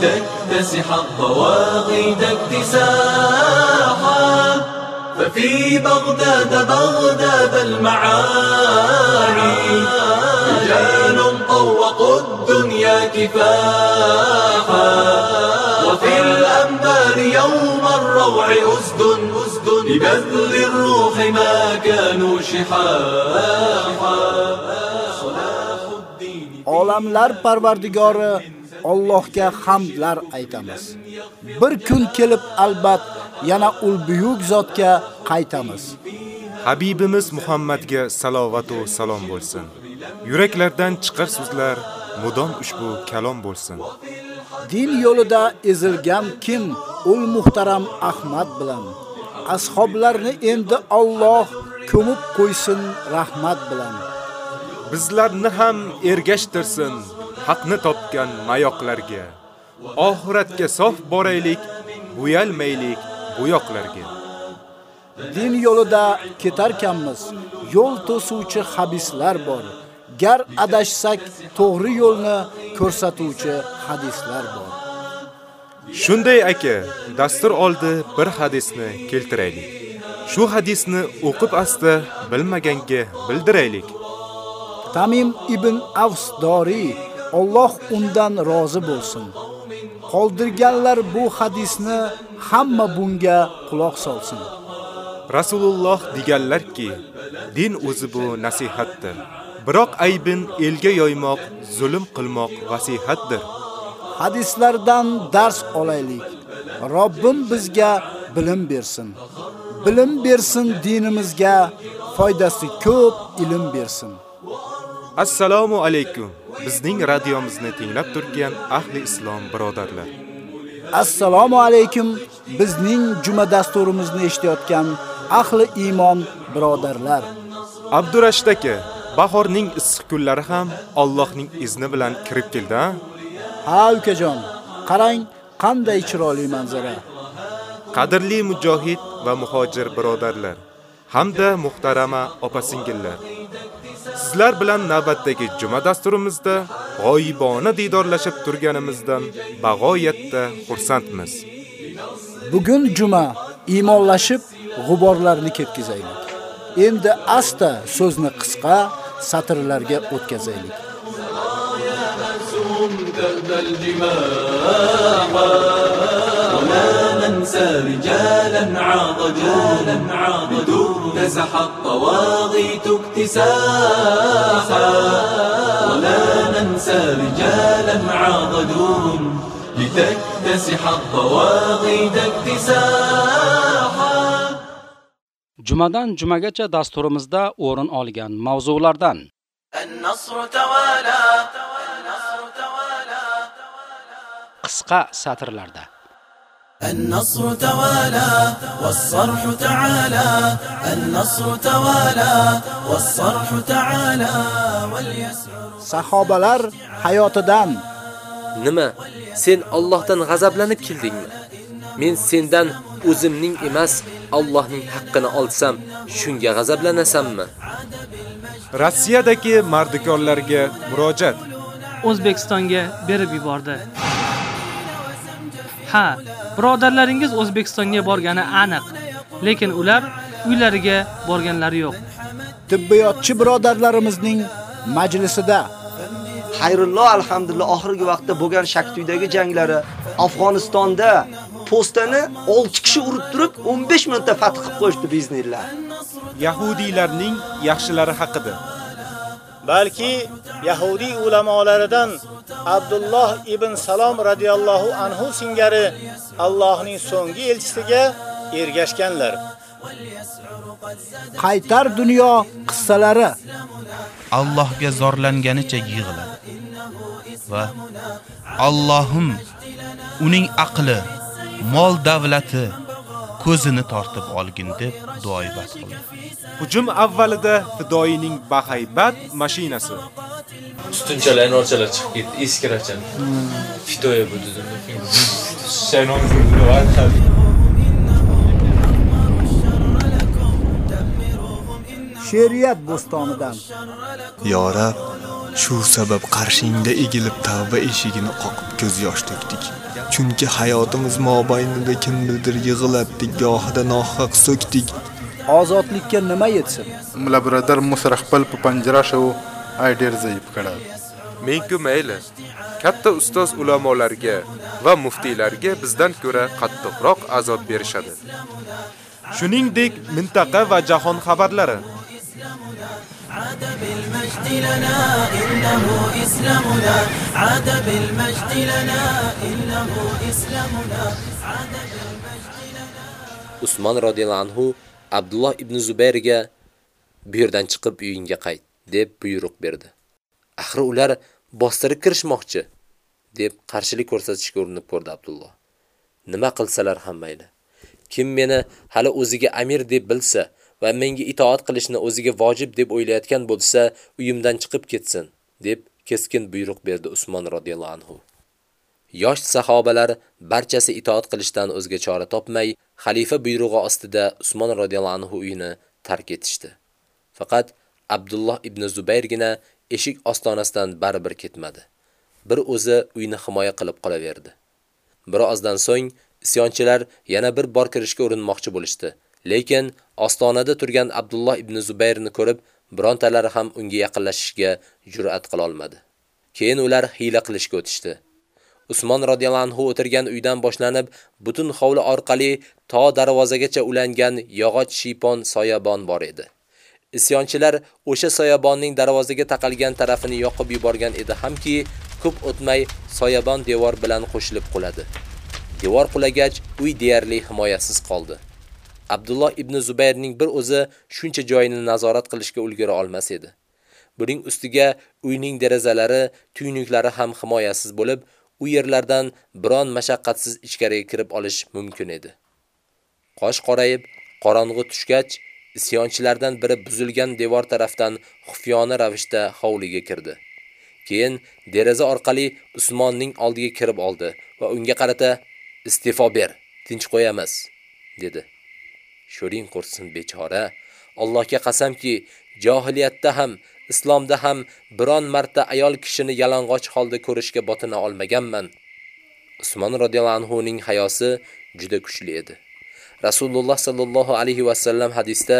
لتكتسح الضواغد اكتساحا. ففي بغداد بغداد المعاني رجال طوقوا الدنيا كفاحا. وفي الأنبار يوم الروع أسد أسد لبذل الروح ما كانوا شحاحا. Olamlar Parvardigori Allohga hamdlar aytamiz. Bir kun kelib albat yana ul buyuk zotga qaytamiz. Habibimiz Muhammadga salovat va salom bo'lsin. Yuraklardan chiqar so'zlar mudom ushbu kalom bo'lsin. Din yo'lida ezilgan kim? Ul muhtaram Ahmad bilan. Ashoblarni endi Alloh ko'mib qo'ysin rahmat bilan. Bizlarni ham ergashtirsin haqni topgan mayoqlarga. Oxiratga sof boraylik, buyalmaylik bu yoqlarga. Din yo'lida ketarkanmiz, yo'l to'suvchi habislar bor. Gar adashsak, to'g'ri yo'lni ko'rsatuvchi hadislar bor. Shunday aka, dastur oldi bir hadisni keltiraylik. Shu hadisni o'qib asta bilmaganga bildiraylik. Tamim ibn Avs Dori Alloh undan rozi bo'lsin. Qoldirganlar bu hadisni hamma bunga quloq solsin. Rasululloh deganlarki, din o'zi bu nasihatdir. Biroq aybin elga yoymoq, zulm qilmoq vasihatdir. Hadislardan dars olaylik. Robbim bizga bilim bersin. Bilim bersin dinimizga, foydasi ko'p ilm bersin. Assalomu alaykum. Bizning radiomizni tinglab turgan ahli islom birodarlar. Assalomu alaykum. Bizning juma dasturimizni eshitayotgan ahli iymon birodarlar. Abdurashid aka, bahorning issiq kunlari ham Allohning izni bilan kirib keldi-a? Ha, ukajon. Qarang, qanday chiroyli manzara. Qadrli mujohid va muhojir birodarlar hamda muhtarama opa-singillar. Sizlar bilan navbatdagi juma dasturimizda g'oyibona diydorlashib turganimizdan bag'oyatda xursandmiz. Bugun juma iymonlashib g'uborlarni ketkizaylik. Endi asta so'zni qisqa satrlarga o'tkazaylik. ولا ننسى رجالا عاضدوا عاضدوا نزح الطواغيت اكتساحا ولا ننسى رجالا عاضدوا لتكتسح الطواغيت اكتساحا Jumadan jumagacha dasturimizda o'rin olgan mavzulardan النصر توالى النصر توالى qisqa satrlarda النصر توالى والصرح تعالى النصر توالى والصرح تعالى واليسر Sahobalar hayotidan Nima? Sen Allohdan g'azablanib keldingmi? Men sendan o'zimning emas, Allohning haqqini olsam, shunga g'azablanasammi? Rossiyadagi mardikorlarga murojaat. O'zbekistonga berib yubordi. Ha, birodarlaringiz O'zbekistonga borgani aniq, lekin ular uylariga borganlari yo'q. tibbiyotchi birodarlarimizning majlisida Xayrulloh alhamdulillah oxirgi vaqtda bo'lgan Shaktuydagi janglari Afg'onistonda postani 6 kishi urib turib 15 minutda fath qilib qo'yishdi biznillah. Yahudiylarning yaxshilari haqida. Balki Yahudi ulamolaridan Abdulloh ibn Salom radhiyallohu anhu singari Allohning so'nggi elchisiga ergashganlar. qaytar dunyo qissalari Allohga zorlanganicha yig'ladi va Allohim uning aqli, mol davlati ko'zini tortib olgin deb duoibat qildi. Hujum avvalida fidoyining bahaybat mashinasi. Ustunchalar norchalar chiqib ketdi eski racham fitoya bu dedim shaynon she'riyat bo'stonidan. Yo Rab, Shu sabab qarshingda egilib tavba eshigini qoqib ko'z yosh to'kdik. Chunki hayotimiz mobaynida kim bildir yig'ilatdik, gohida nohaq so'kdik. Ozodlikka nima yetsin? Mulla birodar Musra xpal pa panjara shov ay der. Men-ku mayli, katta ustoz ulamolarga va muftiylarga bizdan ko'ra qattiqroq azob berishadi. Shuningdek, mintaqa va jahon xabarlari عاد بالمجد لنا إنه إسلامنا عاد بالمجد لنا إنه إسلامنا عاد بالمجد لنا Usmon radhiyallohu anhu Abdulloh ibn Zubayrga bu yerdan chiqib uyingga qayt deb buyruq berdi. Axir ular bostirib kirishmoqchi deb qarshilik ko'rsatishga urinib ko'rdi Abdulloh. Nima qilsalar ham mayli. Kim meni hali o'ziga amir deb bilsa va menga itoat qilishni o'ziga vojib deb o'ylayotgan bo'lsa, uyimdan chiqib ketsin deb keskin buyruq berdi Usmon radhiyallohu anhu. Yosh sahobalar barchasi itoat qilishdan o'zga chora topmay, xalifa buyrug'i ostida Usmon radhiyallohu anhu uyini tark etishdi. Faqat Abdulloh ibn Zubayrgina eshik ostonasidan baribir ketmadi. Bir o'zi uyni himoya qilib qolaverdi. Birozdan so'ng isyonchilar yana bir bor kirishga urinmoqchi bo'lishdi. Lekin ostonada turgan Abdulloh ibn Zubayrni ko'rib, birontalari ham unga yaqinlashishga jur'at qila olmadi. Keyin ular hiyla qilishga o'tishdi. Usmon radhiyallohu anhu o'tirgan uydan boshlanib, butun hovli orqali to darvozagacha ulangan yog'och shipon soyabon bor edi. Isyonchilar o'sha soyabonning darvozaga taqalgan tarafini yoqib yuborgan edi hamki, ko'p o'tmay soyabon devor bilan qo'shilib quladi. Devor qulagach, uy deyarli himoyasiz qoldi. Abdulloh ibn Zubayrning bir o'zi shuncha joyini nazorat qilishga ulgura olmas edi. Buning ustiga uyning derazalari, tuynuklari ham himoyasiz bo'lib, u yerlardan biron mashaqqatsiz ichkariga kirib olish mumkin edi. Qosh qorayib, qorong'u tushgach, isyonchilardan biri buzilgan devor tarafdan xufiyona ravishda hovliga kirdi. Keyin deraza orqali Usmonning oldiga kirib oldi va unga qarata "Iste'fo ber, tinch qo'yamiz", dedi. Sho'ring qursin bechora. Allohga qasamki, jahiliyatda ham, islomda ham biron marta ayol kishini yalang'och holda ko'rishga botina olmaganman. Usmon radhiyallohu anhu ning hayosi juda kuchli edi. Rasululloh sallallohu alayhi va sallam hadisda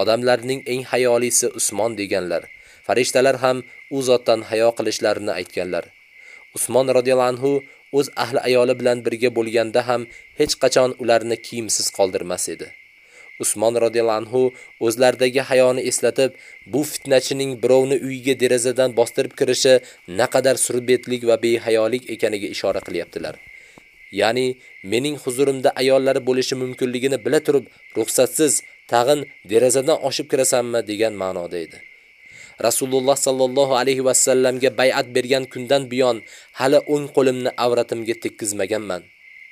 odamlarning eng hayolisi Usmon deganlar. Farishtalar ham u zotdan hayo qilishlarini aytganlar. Usmon radhiyallohu anhu o'z ahli ayoli bilan birga bo'lganda ham hech qachon ularni kiyimsiz qoldirmas edi. Usmon radhiyallohu anhu o'zlaridagi hayoni eslatib, bu fitnachining birovni uyiga derazadan bostirib kirishi naqadar surbetlik va behayolik ekaniga ishora qilyaptilar. Ya'ni mening huzurimda ayollari bo'lishi mumkinligini bila turib, ruxsatsiz tag'in derazadan oshib kirasanmi degan ma'noda edi. Rasululloh sallallohu alayhi va sallamga bay'at bergan kundan buyon hali o'ng qo'limni avratimga tekkizmaganman.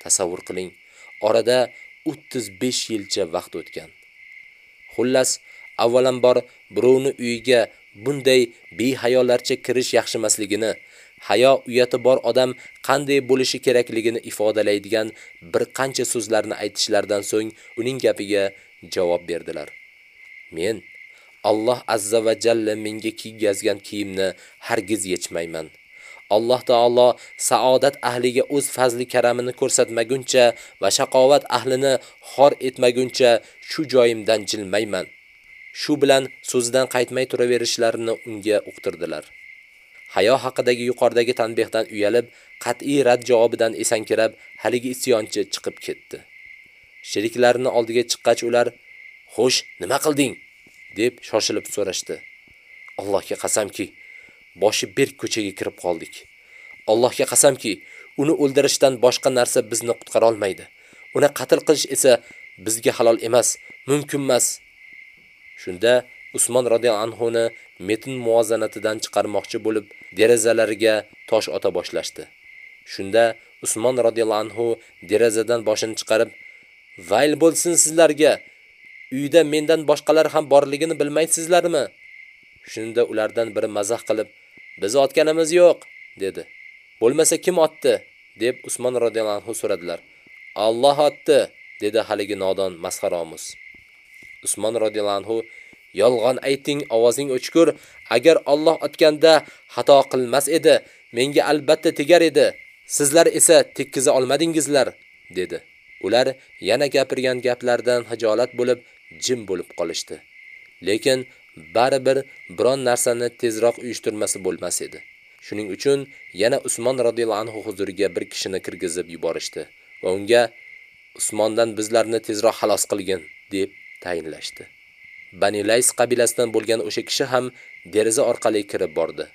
Tasavvur qiling. Orada 35 yilcha vaqt o'tgan. Xullas, avvalambor birovni uyiga bunday behayolarcha kirish yaxshimasligini, hayo uyati bor odam qanday bo'lishi kerakligini ifodalaydigan bir qancha so'zlarni aytishlaridan so'ng uning gapiga javob berdilar. Men Alloh azza va jalla menga kiygazgan kiyimni hargiz yechmayman. Alloh taolo saodat ahliga o'z fazli karamini ko'rsatmaguncha va shaqovat ahlini xor etmaguncha shu joyimdan jilmayman. Shu bilan so'zidan qaytmay turaverishlarini unga uqtirdilar. Hayo haqidagi yuqoridagi tanbehdan uyalib, qat'iy rad javobidan esankirab, haligi isyonchi chiqib ketdi. Sheriklarini oldiga chiqqach ular: "Xo'sh, nima qilding?" deb shoshilib so'rashdi. Allohga qasamki, boshi berk ko'chaga kirib qoldik. Allohga qasamki, uni o'ldirishdan boshqa narsa bizni qutqara olmaydi. Uni qatl qilish esa bizga halol emas, mumkin emas. Shunda Usmon radhiyallohu anhu ni metin muvozanatidan chiqarmoqchi bo'lib, derazalariga tosh ota boshlashdi. Shunda Usmon radhiyallohu anhu derazadan boshini chiqarib, "Vayl bo'lsin sizlarga! Uyda mendan boshqalar ham borligini bilmaysizlarmi?" Shunda ulardan biri mazah qilib, "Biz otganimiz yo'q", dedi. "Bo'lmasa kim otdi?" deb Usmon radhiyallohu anhu so'radilar. "Alloh otdi", dedi haligi nodon masxaromuz. Usmon radhiyallohu anhu Yolg'on ayting, ovozing o'chkur. Agar Alloh otganda xato qilmas edi, menga albatta tegar edi. Sizlar esa tekkiza olmadingizlar, dedi. Ular yana gapirgan gaplardan hijolat bo'lib, jim bo'lib qolishdi. Lekin baribir biron narsani tezroq uyushtirmasi bo'lmas edi. Shuning uchun yana Usmon radhiyallohu anhu huzuriga bir kishini kirgizib yuborishdi va unga Usmondan bizlarni tezroq xalos qilgin deb tayinlashdi. Bani Lays qabilasidan bo'lgan o'sha kishi ham deraza orqali kirib bordi.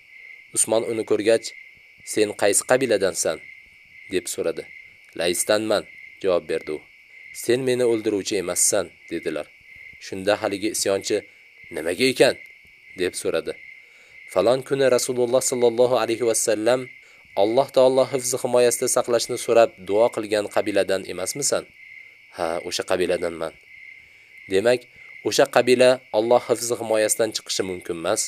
Usmon uni ko'rgach, "Sen qaysi qabiladansan?" deb so'radi. "Laysdanman", javob berdi u. "Sen meni o'ldiruvchi emassan", dedilar. Shunda haligi isyonchi, "Nimaga ekan?" deb so'radi. Falon kuni Rasululloh sallallohu alayhi va sallam Alloh taolo hifzi himoyasida saqlashni so'rab duo qilgan qabiladan emasmisan? Ha, o'sha qabiladanman. Demak, o'sha qabila Alloh hifzi himoyasidan chiqishi mumkin emas.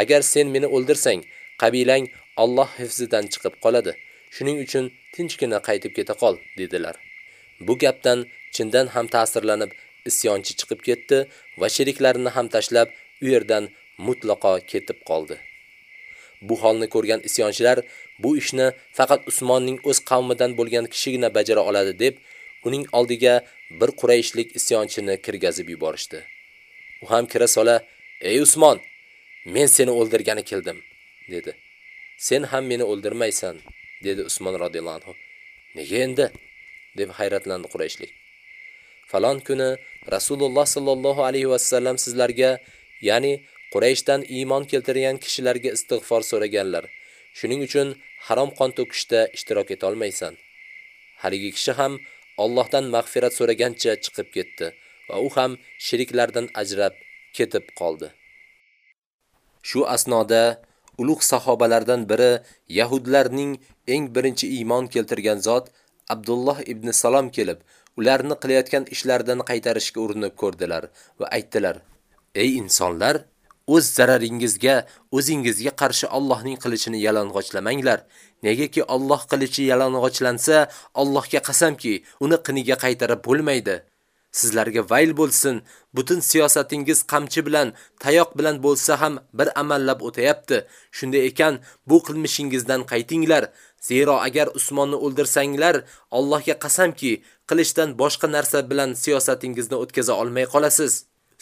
Agar sen meni o'ldirsang, qabilang Alloh hifzidan chiqib qoladi. Shuning uchun tinchgina qaytib keta qol, dedilar. Bu gapdan chindan ham ta'sirlanib, isyonchi chiqib ketdi va sheriklarini ham tashlab, u yerdan mutlaqo ketib qoldi. Bu holni ko'rgan isyonchilar bu ishni faqat Usmonning o'z qavmidan bo'lgan kishigina bajara oladi deb, uning oldiga bir Qurayshlik isyonchini kirgazib yuborishdi. U ham kira sola, "Ey Usmon, men seni o'ldirgani keldim", dedi. "Sen ham meni o'ldirmaysan", dedi Usmon radhiyallohu anhu. Nega endi? deb hayratlandi Qurayshlik. Falon kuni Rasululloh sallallohu alayhi va sallam sizlarga, ya'ni Qurayshdan iymon keltirgan kishilarga istig'for so'raganlar. Shuning uchun harom qon to'kishda ishtirok eta olmaysan. Haligi kishi ham Allohdan mag'firat so'ragancha chiqib ketdi va u ham shiriklardan ajrab ketib qoldi. Shu asnoda ulug' sahobalardan biri yahudlarning eng birinchi iymon keltirgan zot Abdulloh ibn Salom kelib, ularni qilayotgan ishlaridan qaytarishga urinib ko'rdilar va aytdilar: "Ey insonlar, o'z zararingizga, o'zingizga qarshi Allohning qilichini yalang'ochlamanglar. Negaki Alloh qilichi yalang'ochlansa, Allohga qasamki, uni qiniga qaytarib bo'lmaydi. Sizlarga vayl bo'lsin, butun siyosatingiz qamchi bilan, tayoq bilan bo'lsa ham bir amallab o'tayapti. Shunday ekan, bu qilmishingizdan qaytinglar. Zero agar Usmonni o'ldirsanglar, Allohga qasamki, qilishdan boshqa narsa bilan siyosatingizni o'tkaza olmay qolasiz.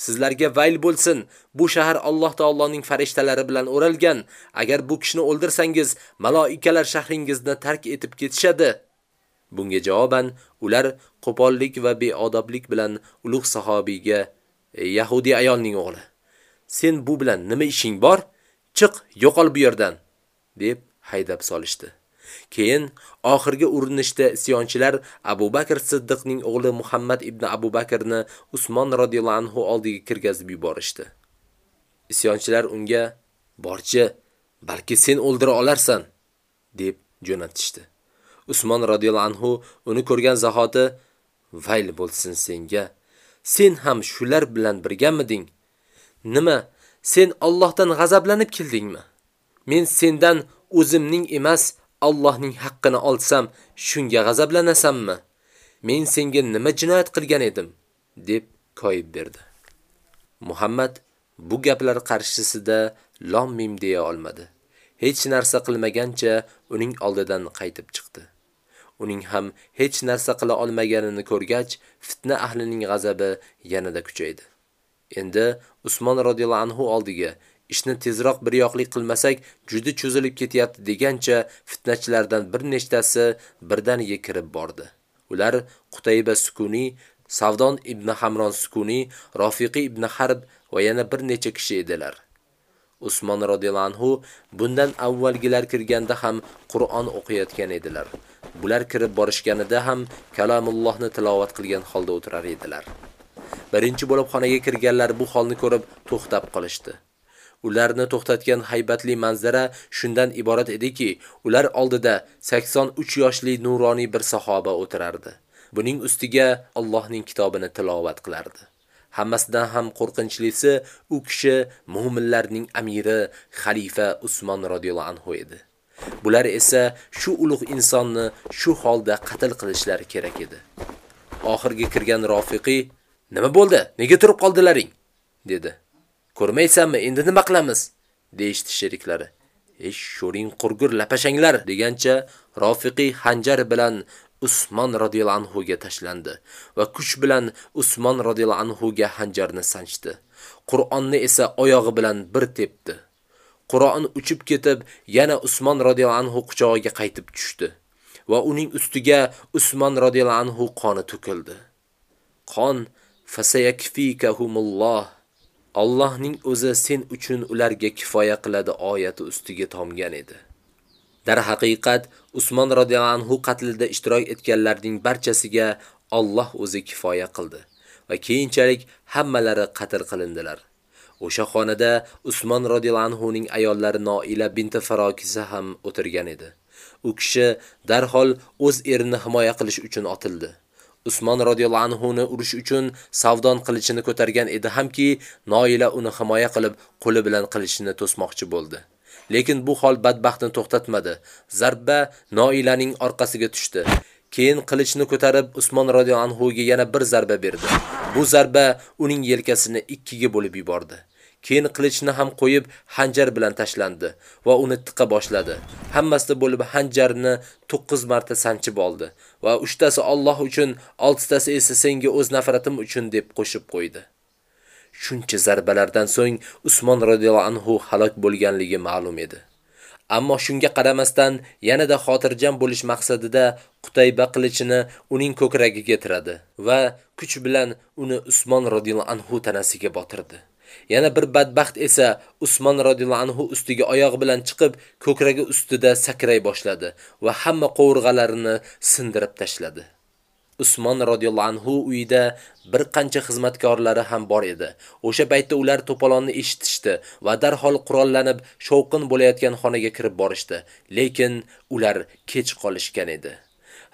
Sizlarga vayl bo'lsin, bu shahar Alloh taoloning farishtalari bilan o'ralgan. Agar bu kishini o'ldirsangiz, maloikalar shahringizni tark etib ketishadi. Bunga javoban ular qo'pollik va beodoblik bilan ulug' sahobiyga Yahudi ayolning o'g'li. Sen bu bilan nima ishing bor? Chiq, yo'qol bu yerdan, deb haydab solishdi. Keyin oxirgi urinishda isyonchilar Abu Bakr Siddiqning o'g'li Muhammad ibn Abu Bakrni Usmon radhiyallohu anhu oldiga kirgazib yuborishdi. Isyonchilar unga "Borchi, balki sen o'ldira olarsan" deb jo'natishdi. Usmon radhiyallohu anhu uni ko'rgan zahoti "Vayl bo'lsin senga. Sen ham shular bilan birgamiding? Nima? Sen Allohdan g'azablanib keldingmi? Men sendan o'zimning emas, Allohning haqqini olsam, shunga g'azablanasanmi? Men senga nima jinoyat qilgan edim? deb koyib berdi. Muhammad bu gaplar qarshisida lom mim deya olmadi. Hech narsa qilmagancha uning oldidan qaytib chiqdi. Uning ham hech narsa qila olmaganini ko'rgach, fitna ahlining g'azabi yanada kuchaydi. Endi Usmon radhiyallohu anhu oldiga ishni tezroq bir yoqlik qilmasak juda cho'zilib ketyapti degancha fitnachilardan bir nechtasi birdaniga kirib bordi. Ular Qutayba Sukuni, Savdon ibn Hamron Sukuni, Rafiqi ibn Harb va yana bir necha kishi edilar. Usmon radhiyallohu anhu bundan avvalgilar kirganda ham Qur'on o'qiyotgan edilar. Bular kirib borishganida ham kalamullohni tilovat qilgan holda o'tirar edilar. Birinchi bo'lib xonaga kirganlar bu holni ko'rib to'xtab qolishdi. Ularni to'xtatgan haybatli manzara shundan iborat ediki, ular oldida 83 yoshli nuroniy bir sahoba o'tirardi. Buning ustiga Allohning kitobini tilovat qilardi. Hammasidan ham qo'rqinchlisi u kishi mu'minlarning amiri, xalifa Usmon radhiyallohu anhu edi. Bular esa shu ulug' insonni shu holda qatl qilishlari kerak edi. Oxirgi kirgan Rafiqi, "Nima bo'ldi? Nega turib qoldilaring?" dedi. Ko'rmaysanmi, endi nima qilamiz? deyishdi sheriklari. Ish sho'ring qurgur lapashanglar" degancha Rafiqi hanjar bilan Usmon radhiyallohu anhu ga tashlandi va kuch bilan Usmon radhiyallohu anhu ga hanjarni sanchdi. Qur'onni esa oyog'i bilan bir tepdi. Qur'on uchib ketib, yana Usmon radhiyallohu anhu quchog'iga qaytib tushdi va uning ustiga Usmon radhiyallohu anhu qoni to'kildi. Qon fasayakfikahumulloh Allohning o'zi sen uchun ularga kifoya qiladi oyati ustiga tomgan edi. Dar haqiqat Usmon radhiyallohu anhu qatlida ishtirok etganlarning barchasiga Alloh o'zi kifoya qildi va keyinchalik hammalari qatl qilindilar. O'sha xonada Usmon radhiyallohu anhu ning ayollari Noila binti Farokisa ham o'tirgan edi. U kishi darhol o'z erini himoya qilish uchun otildi. Usmon radhiyallohu anhu ni urush uchun savdon qilichini ko'targan edi hamki, Noila uni himoya qilib, qo'li bilan qilichini to'smoqchi bo'ldi. Lekin bu hol badbaxtni to'xtatmadi. Zarba Noilaning orqasiga tushdi. Keyin qilichni ko'tarib Usmon radhiyallohu anhu ga yana bir zarba berdi. Bu zarba uning yelkasini ikkiga bo'lib yubordi. Keyin qilichni ham qo'yib hanjar bilan tashlandi va uni tiqa boshladi. Hammasida bo'lib hanjarni 9 marta sanchib oldi va 3tasi Alloh uchun, 6tasi esa senga o'z nafratim uchun deb qo'shib qo'ydi. Shuncha zarbalardan so'ng Usmon radhiyallohu anhu halok bo'lganligi ma'lum edi. Ammo shunga qaramasdan yanada xotirjam bo'lish maqsadida Qutayba qilichini uning ko'kragiga tiradi va kuch bilan uni Usmon radhiyallohu anhu tanasiga botirdi. Yana bir badbaxt esa Usmon radhiyallohu anhu ustiga oyog'i bilan chiqib, ko'kragi ustida sakray boshladi va hamma qovurg'alarini sindirib tashladi. Usmon radhiyallohu anhu uyida bir qancha xizmatkorlari ham bor edi. O'sha paytda ular to'polonni eshitishdi va darhol qurollanib, shovqin bo'layotgan xonaga kirib borishdi, lekin ular kech qolishgan edi.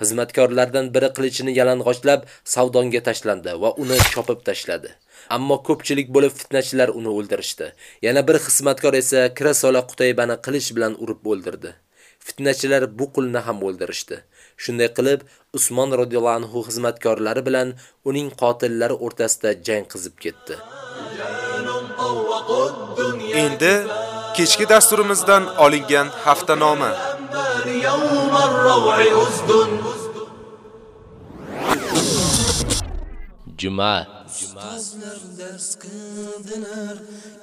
Xizmatkorlardan biri qilichini yalang'ochlab savdonga tashlandi va uni chopib tashladi. Ammo ko'pchilik bo'lib fitnachilar uni o'ldirishdi. Yana bir xizmatkor esa Kirasola Qutaybani qilich bilan urib o'ldirdi. Fitnachilar bu qulni ham o'ldirishdi. Shunday qilib, Usmon radhiyallohu anhu xizmatkorlari bilan uning qotillari o'rtasida jang qizib ketdi. Endi kechki dasturimizdan olingan haftanoma. Juma Ustozlar dars qildilar,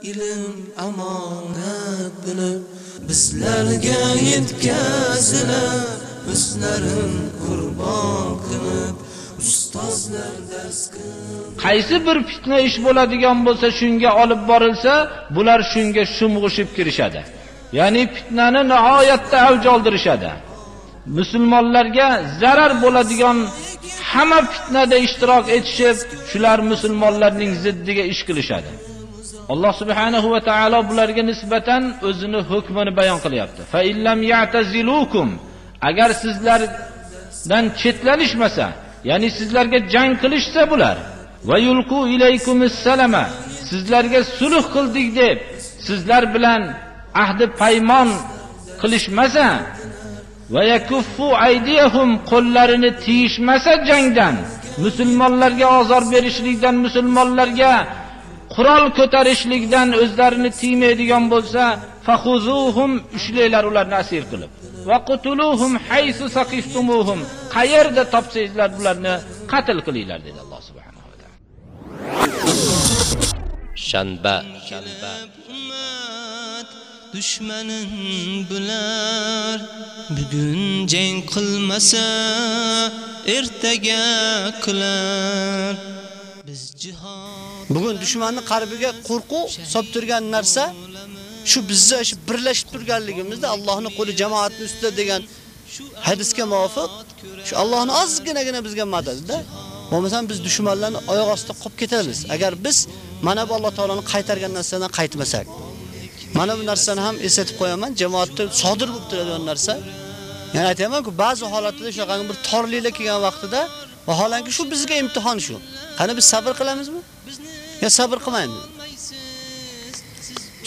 ilm amonat bilib, bizlarga yetkazilar, o'zlarin qurbon qilib, ustozlar dars qaysi bir fitna ish bo'ladigan bo'lsa shunga olib borilsa bular shunga shumg'ushib kirishadi. Ya'ni fitnani nihoyatda avj oldirishadi. Musulmonlarga zarar bo'ladigan hamma fitnada ishtirok etishib shular musulmonlarning ziddiga ish qilishadi. Alloh subhanahu va taolo bularga nisbatan o'zini hukmini bayon qilyapti. Fa illam ya'tazilukum agar sizlardan chetlanishmasa ya'ni sizlarga jang qilishsa bular va yulqu ilaykumus salama sizlarga sulh qildik deb sizlar bilan ahdi paymon qilishmasa va yakuffu aydiyahum qo'llarini tiyishmasa jangdan musulmonlarga ozor berishlikdan musulmonlarga qurol ko'tarishlikdan o'zlarini tiymaydigan bo'lsa fahuzuhum ushlanglar ularni asir qilib va qutuluhum haysu saqiftumuhum qayerda topsangizlar ularni qatl qilinglar dedi Alloh subhanahu va taolo shanba dushmanin bular bugun jang qilmasa ertaga qilar biz jihod bugun dushmanni qalbiga qo'rquv solib turgan narsa shu bizni shu birlashib turganligimizda Allohning qo'li jamoatning ustida degan hadisga muvofiq shu Allohning ozginagina bizga madadida bo'lmasam biz dushmanlarni oyoq ostida qolib ketamiz. Agar biz mana bu Alloh taolaning qaytargan narsadan qaytmasak. Mana bu narsani ham eslatib qo'yaman, jamoatda sodir bo'lib turadigan narsa. Ya'ni aytaman-ku, ba'zi holatlarda shunaqa bir torliklar kelgan vaqtida vaholanki shu bizga imtihon shu. Qani biz sabr qilamizmi? yo sabr qilmaymiz?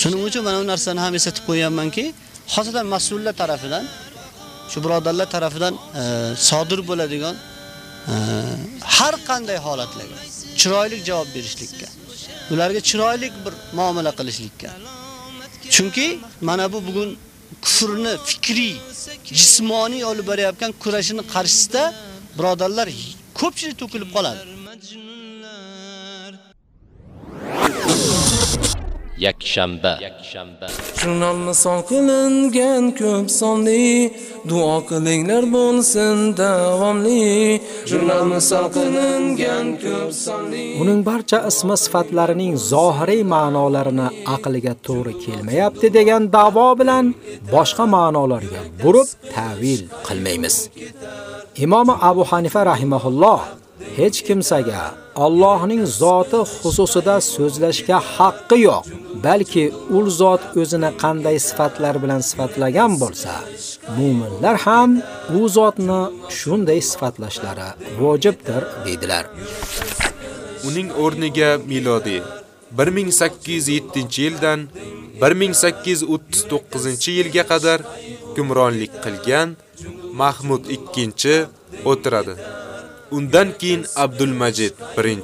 Shuning uchun mana bu narsani ham eslatib qo'yamanki, xosatan mas'ullar tarafidan, shu birodarlar tarafidan e, sodir bo'ladigan e, har qanday holatlarga chiroyli javob berishlikka, ularga chiroyli bir muomala qilishlikka. Chunki mana bu bugun kufrni fikriy, jismoniy olib borayotgan kurashini qarshisida birodarlar ko'pchilik to'kilib qoladi. Yakshanba. Jurnalni son qilingan ko'p sonli duo qilinglar bo'lsin davomli. Jurnalni son qilingan ko'p sonli. Uning barcha ismi sifatlarining zohiriy ma'nolarini aqliga to'g'ri kelmayapti degan da'vo bilan boshqa ma'nolarga burib ta'vil qilmaymiz. Imom Abu Hanifa rahimahulloh hech kimsaga Allohning zoti xususida so'zlashga haqqi yo'q, balki ul zot o'zini qanday sifatlar bilan sifatlagan bo'lsa, mu'minlar ham u zotni shunday sifatlashlari vojibdir dedilar. Uning o'rniga milodiy 1807-yildan 1839-yilga qadar hukmronlik qilgan Mahmud II o'tiradi. Undan keyin Abdulmajid I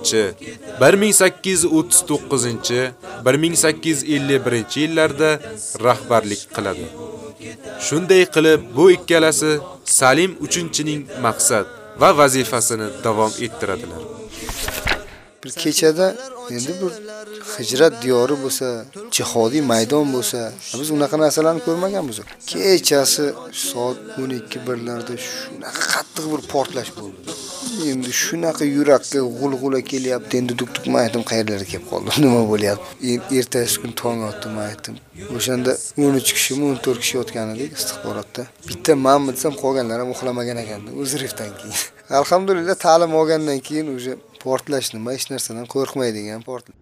1839-1851 yillarda rahbarlik qiladi. Shunday qilib bu ikkalasi Salim 3-ning maqsad va vazifasini davom ettiradilar. bir kechada endi bir hijrat diyori bo'lsa, jihodiy maydon bo'lsa, biz unaqa narsalarni ko'rmaganmiz. Kechasi soat 12 birlarda shunaqa qattiq bir portlash bo'ldi. Endi shunaqa yurakka g'ulg'ula kelyapti. Endi duk-duk aytdim, qayerlarga kelib qoldim, nima bo'lyapti. Er, ertasi kun tong otdim aytdim. O'shanda 13 kishi, 14 kishi yotgan edik istixborotda. Bitta men desam, qolganlar ham uxlamagan ekan, o'zi riftdan keyin. Alhamdulillah ta'lim olgandan keyin o'sha portlash nima hech narsadan qo'rqmaydigan portlash.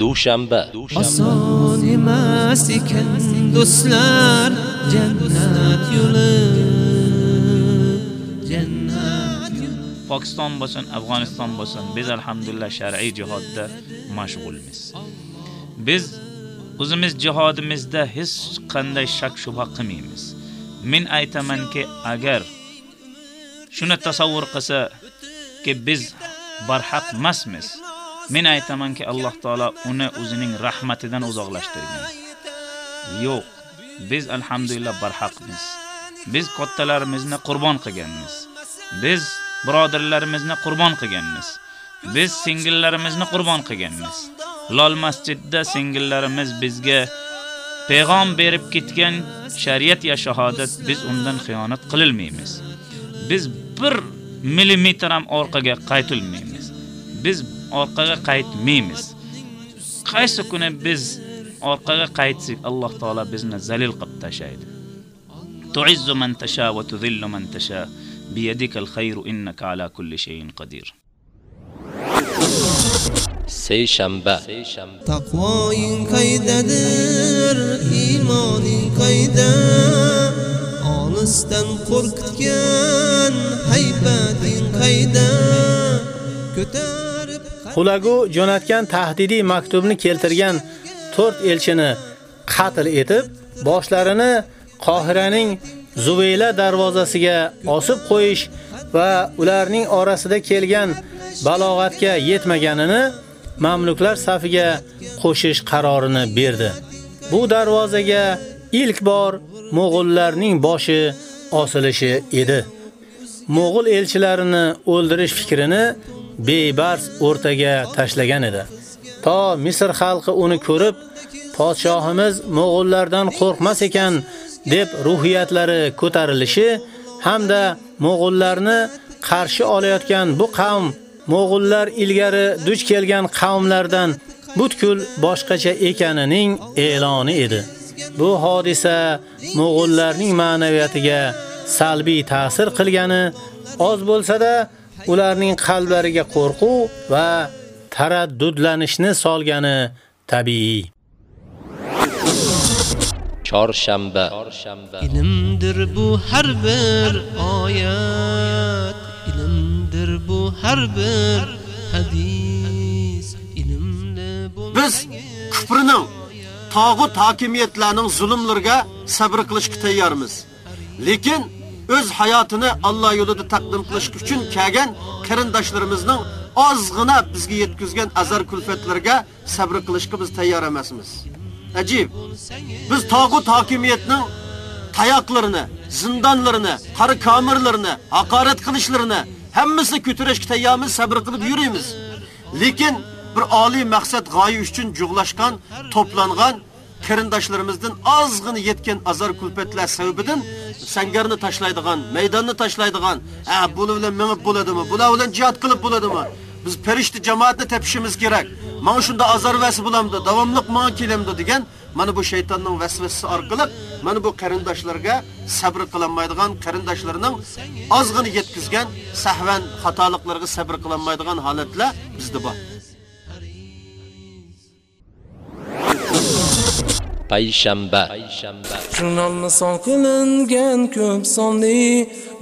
Dushanba. Oson emas ekan do'stlar jannat yo'li. Jannat pokiston bo'lsin afg'oniston bo'lsin biz alhamdulillah shar'iy jihodda mashg'ulmiz. Biz o'zimiz jihodimizda hech qanday shak shubha qilmaymiz. Men aytamanki agar shuni tasavvur qilsa ki biz barhaq emasmiz men aytamanki alloh taolo uni o'zining rahmatidan uzoqlashtirgan. Yo'q biz alhamdulillah barhaqmiz. Biz kattalarimizni qurbon qilganmiz. Biz birodarlarimizni qurbon qilganmiz. Biz singillarimizni qurbon qilganmiz. Lol masjidda singillarimiz bizga payg'am berib ketgan shariat ya shahodat biz undan xiyonat qililmaymiz. Biz bir millimetr ham orqaga qaytilmaymiz. Biz orqaga qaytmaymiz qaysi kuni biz orqaga qaytsak alloh taolo bizni zalil qilib tashlaydi tuizzu man tasha va tudhillu man tasha biyadikal khayru innaka ala kulli shay'in qodir seshanba taqvoing qaydadir iymoning qayda olisdan qo'rqitgan haybating qayda ko'tarib Xulagu jo'natgan tahdidiy maktubni keltirgan 4 elchini qatl etib, boshlarini Qohiraning Zuvayla darvozasiga osib qo'yish va ularning orasida kelgan balog'atga yetmaganini mamluklar safiga qo'shish qarorini berdi. Bu darvozaga ilk bor mo'g'ullarning boshi osilishi edi. Mo'g'ul elchilarini o'ldirish fikrini bebars o'rtaga tashlagan edi. To Misr xalqi uni ko'rib, podshohimiz mo'g'ullardan qo'rqmas ekan deb ruhiyatlari ko'tarilishi hamda mo'g'ullarni qarshi olayotgan bu qavm mo'g'ullar ilgari duch kelgan qavmlardan butkul boshqacha ekanining e'loni edi. Bu hodisa mo'g'ullarning ma'naviyatiga salbiy ta'sir qilgani oz bo'lsa-da, ularning qalblariga qo'rquv va taraddudlanishni solgani tabiiy. chorshanba ilmdir bu har bir oyat ilmdir bu har bir hadis ilmli biz kufrining tog'ut hokimiyatlarining zulmlariga sabr qilishga tayyormiz lekin o'z hayotini Alloh yo'lida taqdim qilish uchun kelgan qarindoshlarimizning ozg'ina bizga yetkazgan azar kulfatlarga sabr qilishga biz tayyor emasmiz. Ajib. Biz tog'ut hokimiyatining tayoqlarini, zindonlarini, qari kamirlarini, haqorat qilishlarini hammasini ko'tarishga tayyormiz, sabr qilib yuramiz. Lekin bir oliy maqsad g'oya uchun jug'lashgan, to'plangan qarindoshlarimizdan ozg'ina yetgan azar kulpatlar sababidan sangarni tashlaydigan, maydonni tashlaydigan, "Ha, buni bilan minib bo'ladimi? Bular bilan jihad qilib bo'ladimi?" Biz perishti jamoatni tepishimiz kerak. Mana shunda azor vasi bo'lamdi, davomliq menga kelamdi degan mana bu shaytonning vasvasasi orqali mana bu qarindoshlarga sabr qilolmaydigan qarindoshlarining ozg'ina yetkizgan sahvan xatoliklarga sabr qilolmaydigan holatlar bizda bor. Payshanba. Jurnalni son qilingan ko'p sonli.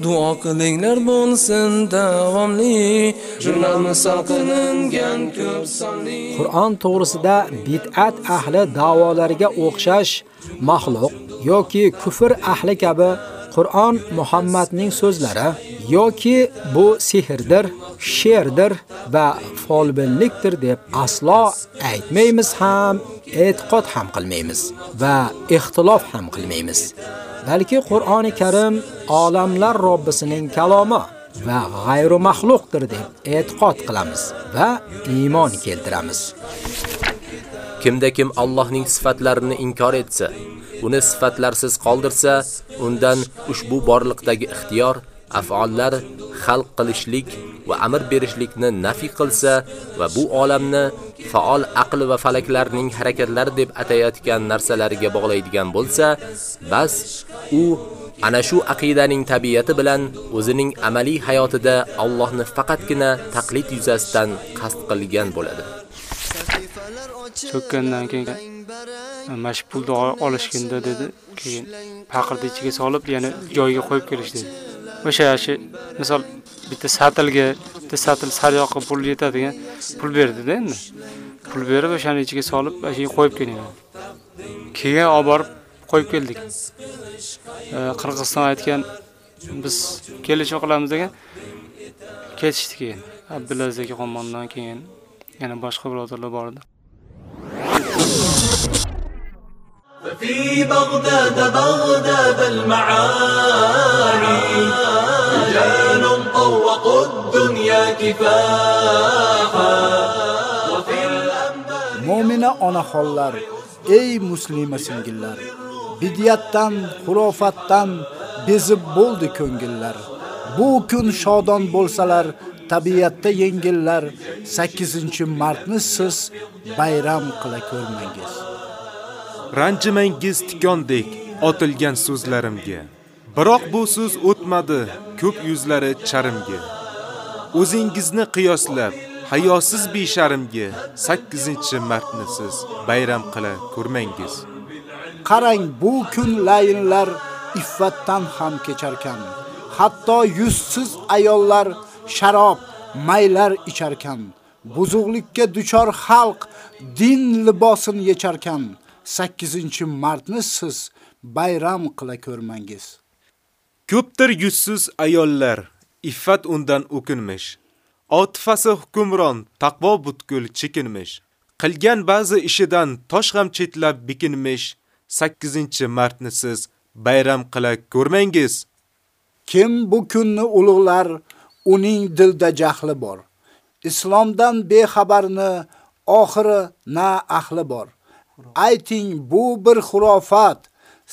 Duo qilinglar bo'lsin davomli. Jurnalni son qilingan ko'p sonli. Qur'on to'g'risida bid'at ahli da'volariga o'xshash mahluq yoki kufr ahli kabi Qur'on Muhammadning so'zlari yoki bu sehrdir, she'rdir va folbinlikdir deb aslo aytmaymiz ham, e'tiqod ham qilmaymiz va ixtilof ham qilmaymiz. Balki Qur'oni Karim olamlar Robbisining kalomi va g'ayru mahluqdir deb e'tiqod qilamiz va iymon keltiramiz. Kimda kim Allohning sifatlarini inkor etsa, uni sifatlarsiz qoldirsa, undan ushbu borliqdagi ixtiyor, af'ollar, xalq qilishlik va amr berishlikni nafi qilsa va bu olamni faol aql va falaklarning harakatlari deb atayotgan narsalariga bog'laydigan bo'lsa, bas u ana shu aqidaning tabiati bilan o'zining amaliy hayotida Allohni faqatgina taqlid yuzasidan qasd qilgan bo'ladi. Cho'kkandan keyin mana shu pulni olishganda dedi, keyin paqirni ichiga solib, yana joyiga qo'yib kelishdi. O'sha shu misol bitta satilga, bitta satil saryoqqa pul yetadigan pul berdi-da endi. Pul berib o'shani ichiga solib, o'shaga qo'yib keling. Keyin olib borib qo'yib keldik. Qirg'iziston aytgan biz kelishuv qilamiz degan ketishdi keyin. Abdulaziz aka qo'mondan keyin yana boshqa birodarlar bor edi. ففي بغداد بغداد المعاني رجال طوقوا الدنيا كفاحا وفي Mo'mina onaxonlar, ey muslima singillar, bidiyatdan, xurofatdan bezib bo'ldi ko'ngillar. Bu kun shodon bo'lsalar, tabiatda yengillar 8-martni siz bayram qila ko'rmangiz. Ranjimangiz tikondek otilgan so'zlarimga. Biroq bu so'z o'tmadi ko'p yuzlari charimga. O'zingizni qiyoslab hayosiz besharimga 8-martni siz bayram qila ko'rmangiz. Qarang, bu kun layinlar iffatdan ham kecharkan. Hatto yuzsiz ayollar sharob, maylar icharkan. Buzuqlikka duchor xalq din libosini yecharkan. 8-martni siz bayram qila ko'rmangiz. Ko'pdir yuzsiz ayollar, iffat undan o'kinmish. Otifasi hukmron, taqvo butkul chekinmish. Qilgan ba'zi ishidan tosh ham chetlab bikinmish. 8-martni siz bayram qila ko'rmangiz. Kim bu kunni ulug'lar, uning dilda jahli bor. Islomdan bexabarni oxiri na ahli bor. Ayting, bu bir xurofat.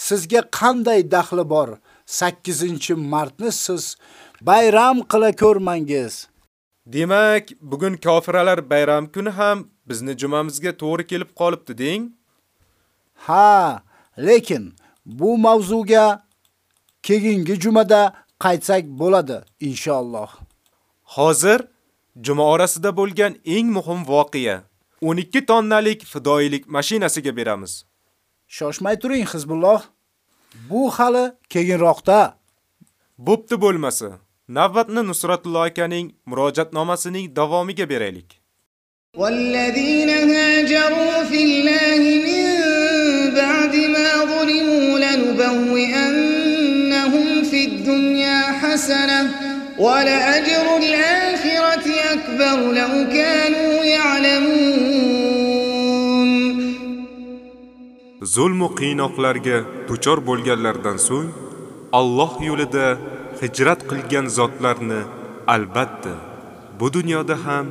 Sizga qanday daxli bor? 8-martni siz bayram qila ko'rmangiz. Demak, bugun kofiralar bayram kuni ham bizni jumamizga to'g'ri kelib qolibdi deng. Ha, lekin bu mavzuga keyingi jumada qaytsak bo'ladi inshaalloh. Hozir juma orasida bo'lgan eng muhim voqea 12 tonnalik fidoilik mashinasiga beramiz. Shoshmay turing Hizbulloh. Bu hali keyinroqda. Bo'pti bo'lmasa, navbatni Nusratulloh akaning murojaatnomasining davomiga beraylik. والذين هاجروا في الله من بعد ما ظلموا لنبوئنهم في الدنيا حسنة ولأجر الآخرة أكبر لو كانوا يعلمون Zulm va qiynoqlarga duchor bo'lganlardan so'ng Alloh yo'lida hijrat qilgan zotlarni albatta bu dunyoda ham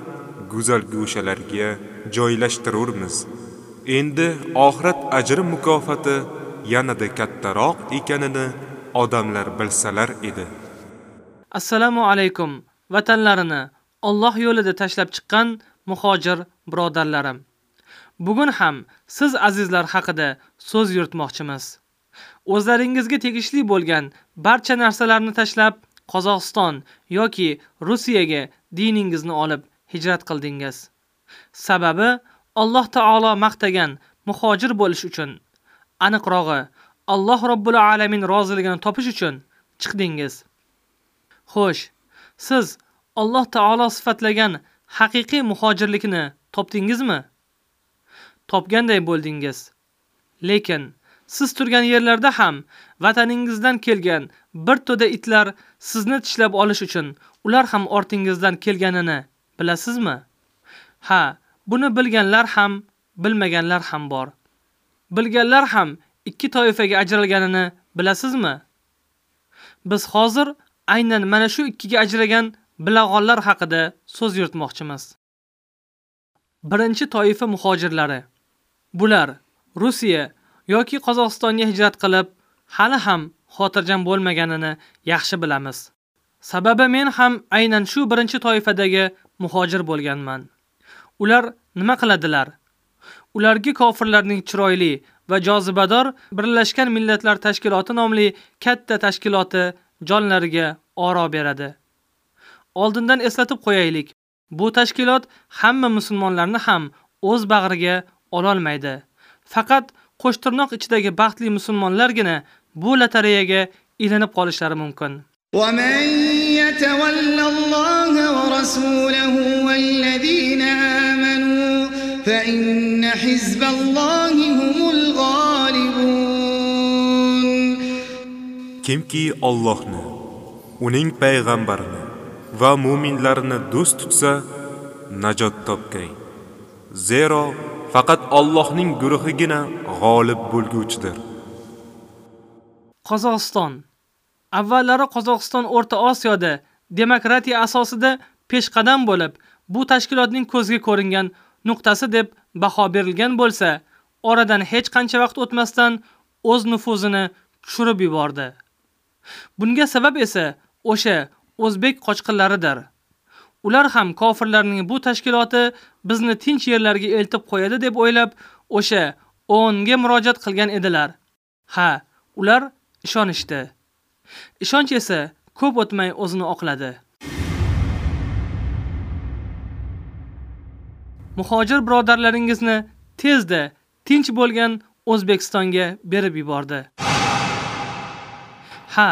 go'zal go'shalarga joylashtirurmiz. Endi oxirat ajri mukofoti yanada kattaroq ekanini odamlar bilsalar edi. Assalomu alaykum vatanlarini Alloh yo'lida tashlab chiqqan muhojir birodarlarim. Bugun ham siz azizlar haqida so'z yuritmoqchimiz. O'zlaringizga tegishli bo'lgan barcha narsalarni tashlab Qozog'iston yoki Rossiyaga diningizni olib hijrat qildingiz. Sababi Alloh taolo maqtagan muhojir bo'lish uchun, aniqrog'i Alloh Robbul alamin roziligini topish uchun chiqdingiz. Xo'sh, siz Alloh taolo sifatlagan haqiqiy muhojirlikni topdingizmi? Topganday bo'ldingiz. Lekin siz turgan yerlarda ham vataningizdan kelgan bir to'da itlar sizni tishlab olish uchun ular ham ortingizdan kelganini bilasizmi? Ha, buni bilganlar ham, bilmaganlar ham bor. Bilganlar ham ikki toifaga ajralganini bilasizmi? Biz hozir aynan mana shu ikkiga ajragan bilag'onlar haqida so'z yuritmoqchimiz. Birinchi toifa muhojirlari. Bular Rossiya yoki Qozog'istonga hijrat qilib, hali ham xotirjam bo'lmaganini yaxshi bilamiz. Sababi men ham aynan shu birinchi toifadagi muhojir bo'lganman. Ular nima qiladilar? Ularga kofirlarning chiroyli va jozibador Birlashgan Millatlar Tashkiloti nomli katta tashkiloti jonlariga oro beradi. Oldindan eslatib qo'yaylik. Bu tashkilot hamma musulmonlarni ham o'z bag'riga ololmaydi. Faqat qo'shtirnoq ichidagi baxtli musulmonlargina bu lotereyaga ilinib qolishlari mumkin. ومن يتول الله ورسوله والذين آمنوا فإن حزب الله هم الغالبون Kimki Allohni, uning payg'ambarini va mu'minlarni do'st tutsa, najot topgay. Zero faqat Allohning guruhigina g'olib bo'lguvchidir. Qozog'iston Avvallari Qozog'iston O'rta Osiyoda demokratiya asosida peshqadam bo'lib, bu tashkilotning ko'zga ko'ringan nuqtasi deb baho berilgan bo'lsa, oradan hech qancha vaqt o'tmasdan o'z nufuzini tushirib yubordi. Bunga sabab esa o'sha o'zbek qochqinlaridir. Ular ham kofirlarning bu tashkiloti bizni tinch yerlarga eltib qo'yadi deb o'ylab, o'sha o'nga murojaat qilgan edilar. Ha, ular ishonishdi. Ishonch esa ko'p o'tmay o'zini oqladi. Muhojir birodarlaringizni tezda tinch bo'lgan O'zbekistonga berib yubordi. Ha,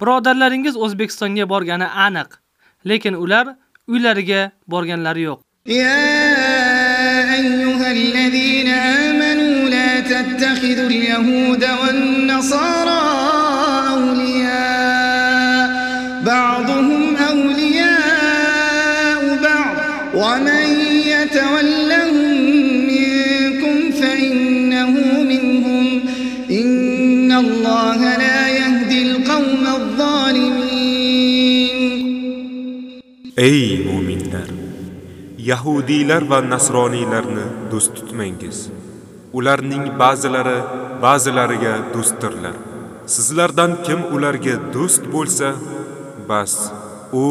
birodarlaringiz O'zbekistonga borgani aniq, lekin ular uylariga borganlari yo'q. يا Ey mu'minlar! Yahudiylar va nasroniylarni do'st tutmangiz. Ularning ba'zilari ba'zilariga do'stdirlar. Sizlardan kim ularga do'st bo'lsa, bas u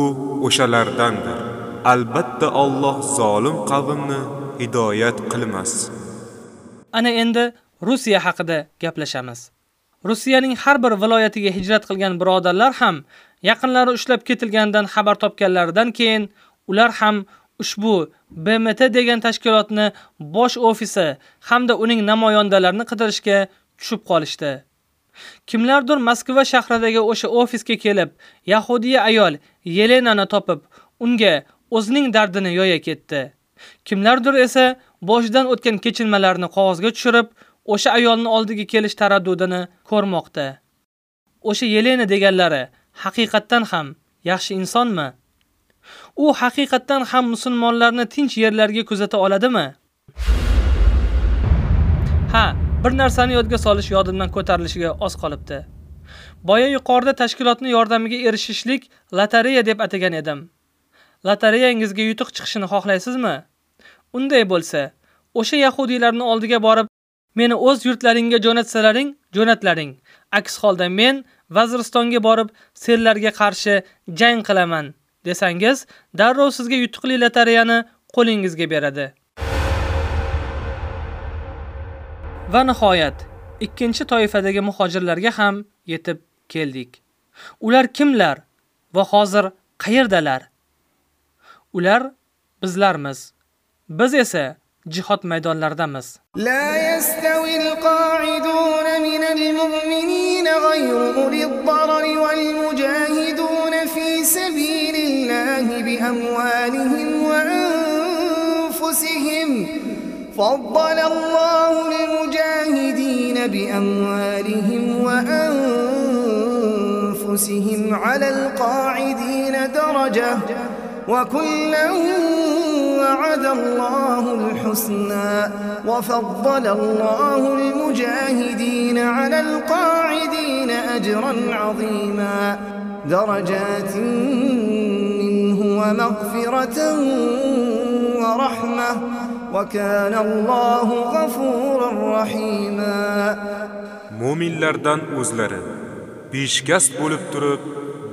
o'shalardandir. Albatta Alloh zolim qavmni hidoyat qilmas. Ana endi Rossiya haqida gaplashamiz. Rossiyaning har bir viloyatiga hijrat qilgan birodarlar ham yaqinlari ushlab ketilganidan xabar topganlaridan keyin ular ham ushbu BMT degan tashkilotni bosh ofisi hamda uning namoyandalarini qidirishga tushib qolishdi. Kimlardir Moskva shahridagi o'sha ofisga kelib, Yahudiya ayol Yelenani topib, unga o'zining dardini yoya ketdi. Kimlardir esa boshidan o'tgan kechinmalarni qog'ozga tushirib, o'sha ayolning oldiga kelish taraddudini ko'rmoqda. O'sha Yelena deganlari haqiqatdan ham yaxshi insonmi? U haqiqatdan ham musulmonlarni tinch yerlarga kuzata oladimi? Ha, bir narsani yodga solish yodimdan ko'tarilishiga oz qolibdi. Boya yuqorida tashkilotni yordamiga erishishlik lotereya deb atagan edim. Lotereyangizga yutuq chiqishini xohlaysizmi? Unday bo'lsa, o'sha yahudiylarning oldiga borib, meni o'z yurtlaringga jo'natsalaring, jo'natlaring. Aks holda men Vaziristonga borib, serlarga qarshi jang qilaman desangiz, darrov sizga yutuqli lotereyani qo'lingizga beradi. Va nihoyat, ikkinchi toifadagi muhojirlarga ham yetib keldik. Ular kimlar va hozir qayerdalar? Ular bizlarmiz. Biz esa jihod maydonlaridamiz. La yastawi al-qa'idun min al-mu'minin ghayru ulid-darar wal-mujahidun fi sabilillahi bi amwalihim wa anfusihim فضل الله المجاهدين بأموالهم وأنفسهم على القاعدين درجة وكلا وعد الله الحسنى وفضل الله المجاهدين على القاعدين أجرا عظيما. درجات منه ومغفرة ورحمة. وكان الله غفورا رحيما. Mo'minlardan o'zlari beshkast bo'lib turib,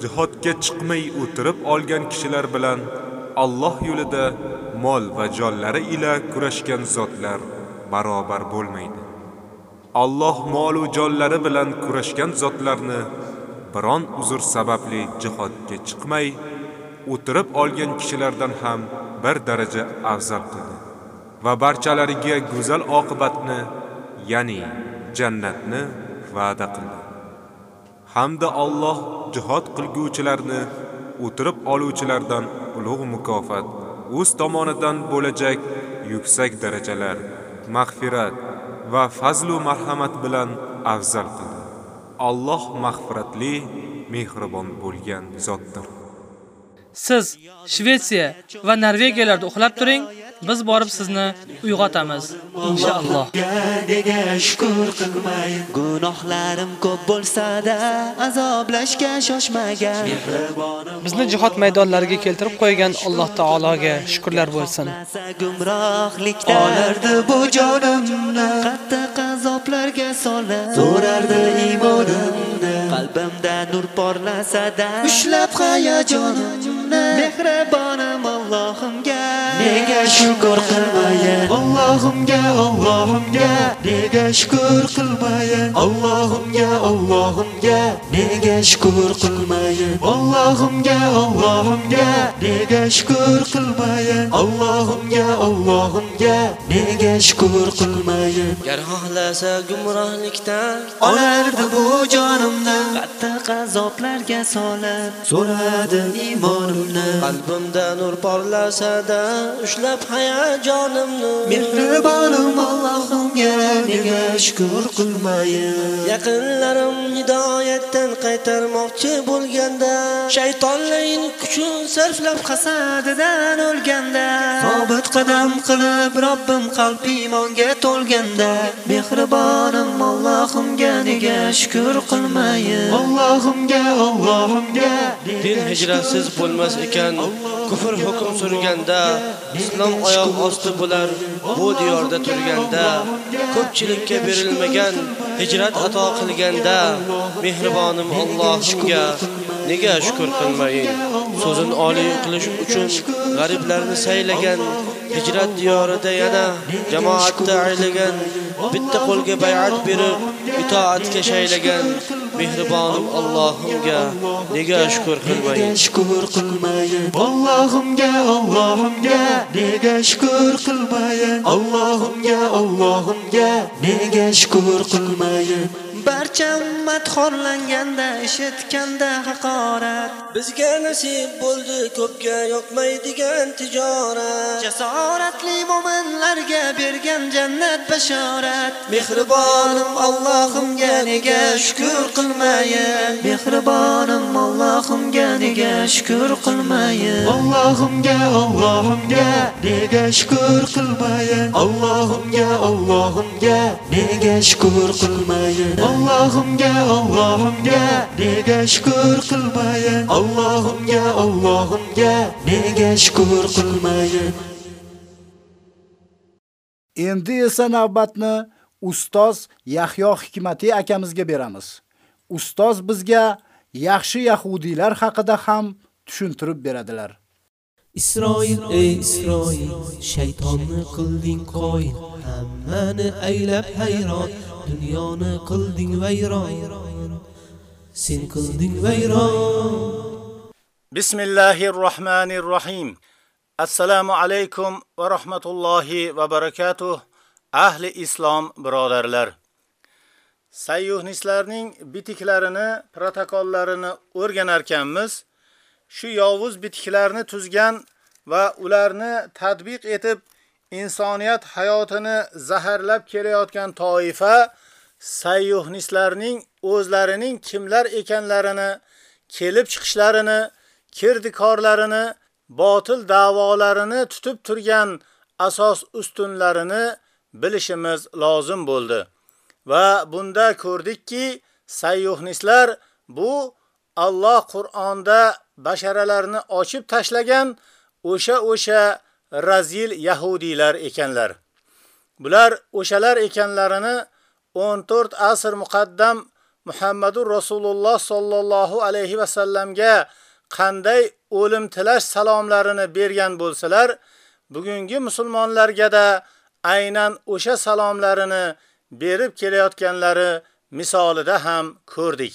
jihodga chiqmay o'tirib olgan kishilar bilan Alloh yo'lida mol va jonlari ila kurashgan zotlar barobar bo'lmaydi. Alloh mol va jonlari bilan kurashgan zotlarni biron uzr sababli jihodga chiqmay o'tirib olgan kishilardan ham bir daraja afzal qildi va barchalariga go'zal oqibatni, ya'ni jannatni va'da qildi. Hamda Alloh jihod qilguvchilarni o'tirib oluvchilardan ulug' mukofot o'z tomonidan bo'lajak yuksak darajalar, mag'firat va fazlu marhamat bilan afzal qildi. Alloh mag'firatli, mehribon bo'lgan zotdir. Siz Shvetsiya va Norvegiyalarda uxlab turing, biz borib sizni uyg'otamiz. Inshaalloh. nega shukr qilmayin gunohlarim ko'p bo'lsa-da azoblashga shoshmagan Bizni jihod maydonlariga keltirib qo'ygan Alloh taologa shukrlar bo'lsin. gumrohlikda olardi bu jonimni qattiq azoblarga solar so'rardi iymonimni qalbimda nur porlasada ushlab hayajonimni mehribonim Allohimga nega shukr qilmayin? Allohimga Allohimga nega shukr qilmayin? Allohimga Allohimga nega shukr qilmayin? Allohimga Allohimga nega shukr qilmayin? Allohimga Allohimga nega shukr qilmayin? Gar xohlasa gumrohlikdan. Olardi bu jonimni qattiq azoblarga solib. So'radi iymonimni qalbimda nur porlasada ushlab hayajonimni mehribonim Allohimga nega shukr qilmayin yaqinlarim hidoyatdan qaytarmoqchi bo'lganda shaytonning kuchun sarflab hasadidan o'lganda. Sobit qadam qilib Robbim qalb iymonga to'lganda mehribonim Allohimga nega shukr qilmayin Allohimga Allohimga din hijratsiz bo'lmas ekan kufr hukm surganda islom oyoq osti bo'lar bu diyorda turganda ko'pchilikka berilmagan hijrat ato qilganda mehribonim Allohimga nega shukr qilmayin so'zin oliy qilish uchun g'ariblarni saylagan hijrat diyorida yana jamoatda aylagan bitta qo'lga bay'at berib itoatga shaylagan mehribonim Allohimga nega shukr qilmayin shukr qilmayin Allohimga Allohimga nega shukr qilmayin Allohimga Allohimga nega shukr qilmayin barcha ummat xorlanganda eshitganda haqorat. Bizga nasib bo'ldi ko'pga yoqmaydigan tijorat. Jasoratli mo'minlarga bergan jannat bashorat. Mehribonim Allohimga nega shukr qilmayin mehribonim Allohimga nega shukr qilmayin Allohimga Allohimga nega shukr qilmayin Allohimga Allohimga nega shukr qilmayin Allohimga Allohimga nega shukr qilmayin Allohimga Allohimga nega shukr qilmayin Endi esa navbatni ustoz Yahyo Hikmatiy akamizga beramiz. Ustoz bizga yaxshi yahudiylar haqida ham tushuntirib beradilar. Isroil ey Isroil shaytonni qilding qoyil hammani aylab hayron dunyoni qilding vayron sen qilding vayron. Bismillahir Rahmanir Rahim Assalomu alaykum va rahmatullohi va barakatuh ahli islom birodarlar. Sayyuhnistlarning bitiklarini, protokollarini o'rganarkanmiz. Shu yovuz bitiklarni tuzgan va ularni tatbiq etib insoniyat hayotini zaharlab kelayotgan toifa sayyuhnislarning o'zlarining kimlar ekanlarini, kelib chiqishlarini, kirdikorlarini, botil da'volarini tutib turgan asos ustunlarini bilishimiz lozim bo'ldi. Va bunda ko'rdikki, sayyuhnislar bu Alloh Qur'onda basharalarni ochib tashlagan o'sha o'sha razil yahudiylar ekanlar. Bular o'shalar ekanlarini 14 asr muqaddam Muhammadur Rasululloh sallallohu alayhi va sallamga qanday o'lim tilash salomlarini bergan bo'lsalar, bugungi musulmonlarga da aynan o'sha salomlarini berib kelayotganlari misolida ham ko'rdik.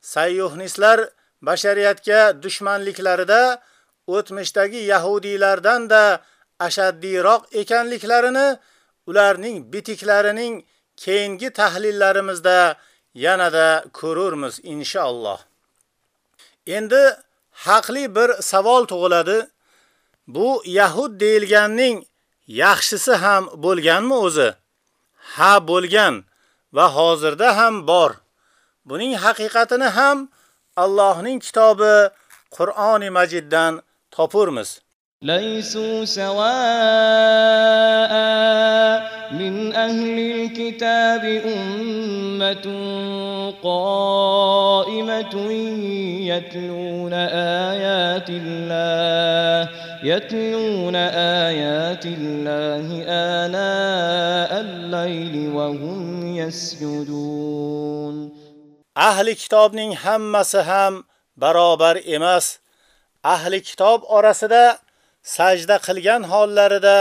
Sayyuhnislar bashariyatga dushmanliklarida o'tmishdagi yahudiylardan da ashaddiyroq ekanliklarini ularning bitiklarining keyingi tahlillarimizda yanada ko'rurmiz inshaalloh. Endi haqli bir savol tug'iladi. Bu yahud deyilganning yaxshisi ham bo'lganmi o'zi? Ha, bo'lgan va hozirda ham bor. Buning haqiqatini ham Allohning kitobi Qur'oni Majiddan topurmiz. ليسوا سواء من أهل الكتاب أمة قائمة يتلون آيات الله يتلون آيات الله آناء الليل وهم يسجدون Ahli kitobning hammasi ham barobar emas. Ahli kitob orasida sajda qilgan hollarida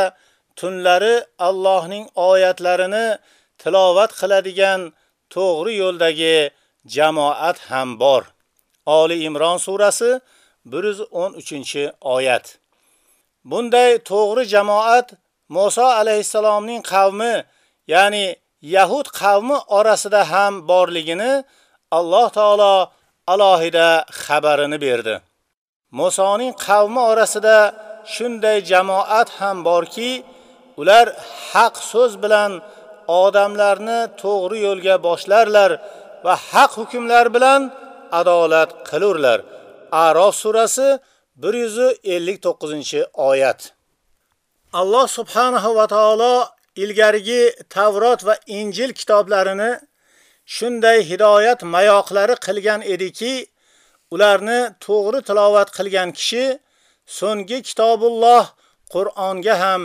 tunlari Allohning oyatlarini tilovat qiladigan to'g'ri yo'ldagi jamoat ham bor. Oli Imron surasi 113-oyat. Bunday to'g'ri jamoat Musa alayhisalomning qavmi, ya'ni Yahud qavmi orasida ham borligini Alloh taolo alohida xabarini berdi. Musoning qavmi orasida shunday jamoat ham borki, ular haq so'z bilan odamlarni to'g'ri yo'lga boshlarlar va haq hukmlar bilan adolat qilurlar. A'rof surasi 159-oyat. Alloh subhanahu va taolo ilgarigi Tavrot va Injil kitoblarini shunday hidoyat mayoqlari qilgan ediki, ularni to'g'ri tilovat qilgan kishi so'nggi kitobulloh Qur'onga ham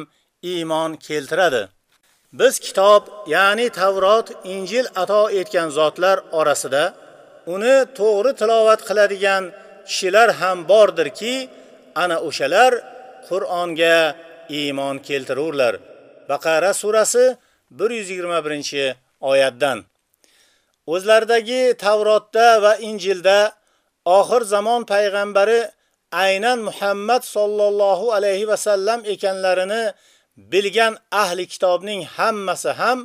iymon keltiradi. Biz kitob, ya'ni Tavrot, Injil ato etgan zotlar orasida uni to'g'ri tilovat qiladigan kishilar ham bordirki, ana o'shalar Qur'onga iymon keltirurlar. Baqara surasi 121-oyatdan. O'zlaridagi Tavrotda va Injilda oxir zamon payg'ambari aynan Muhammad sallallohu alayhi va sallam ekanlarini bilgan ahli kitobning hammasi ham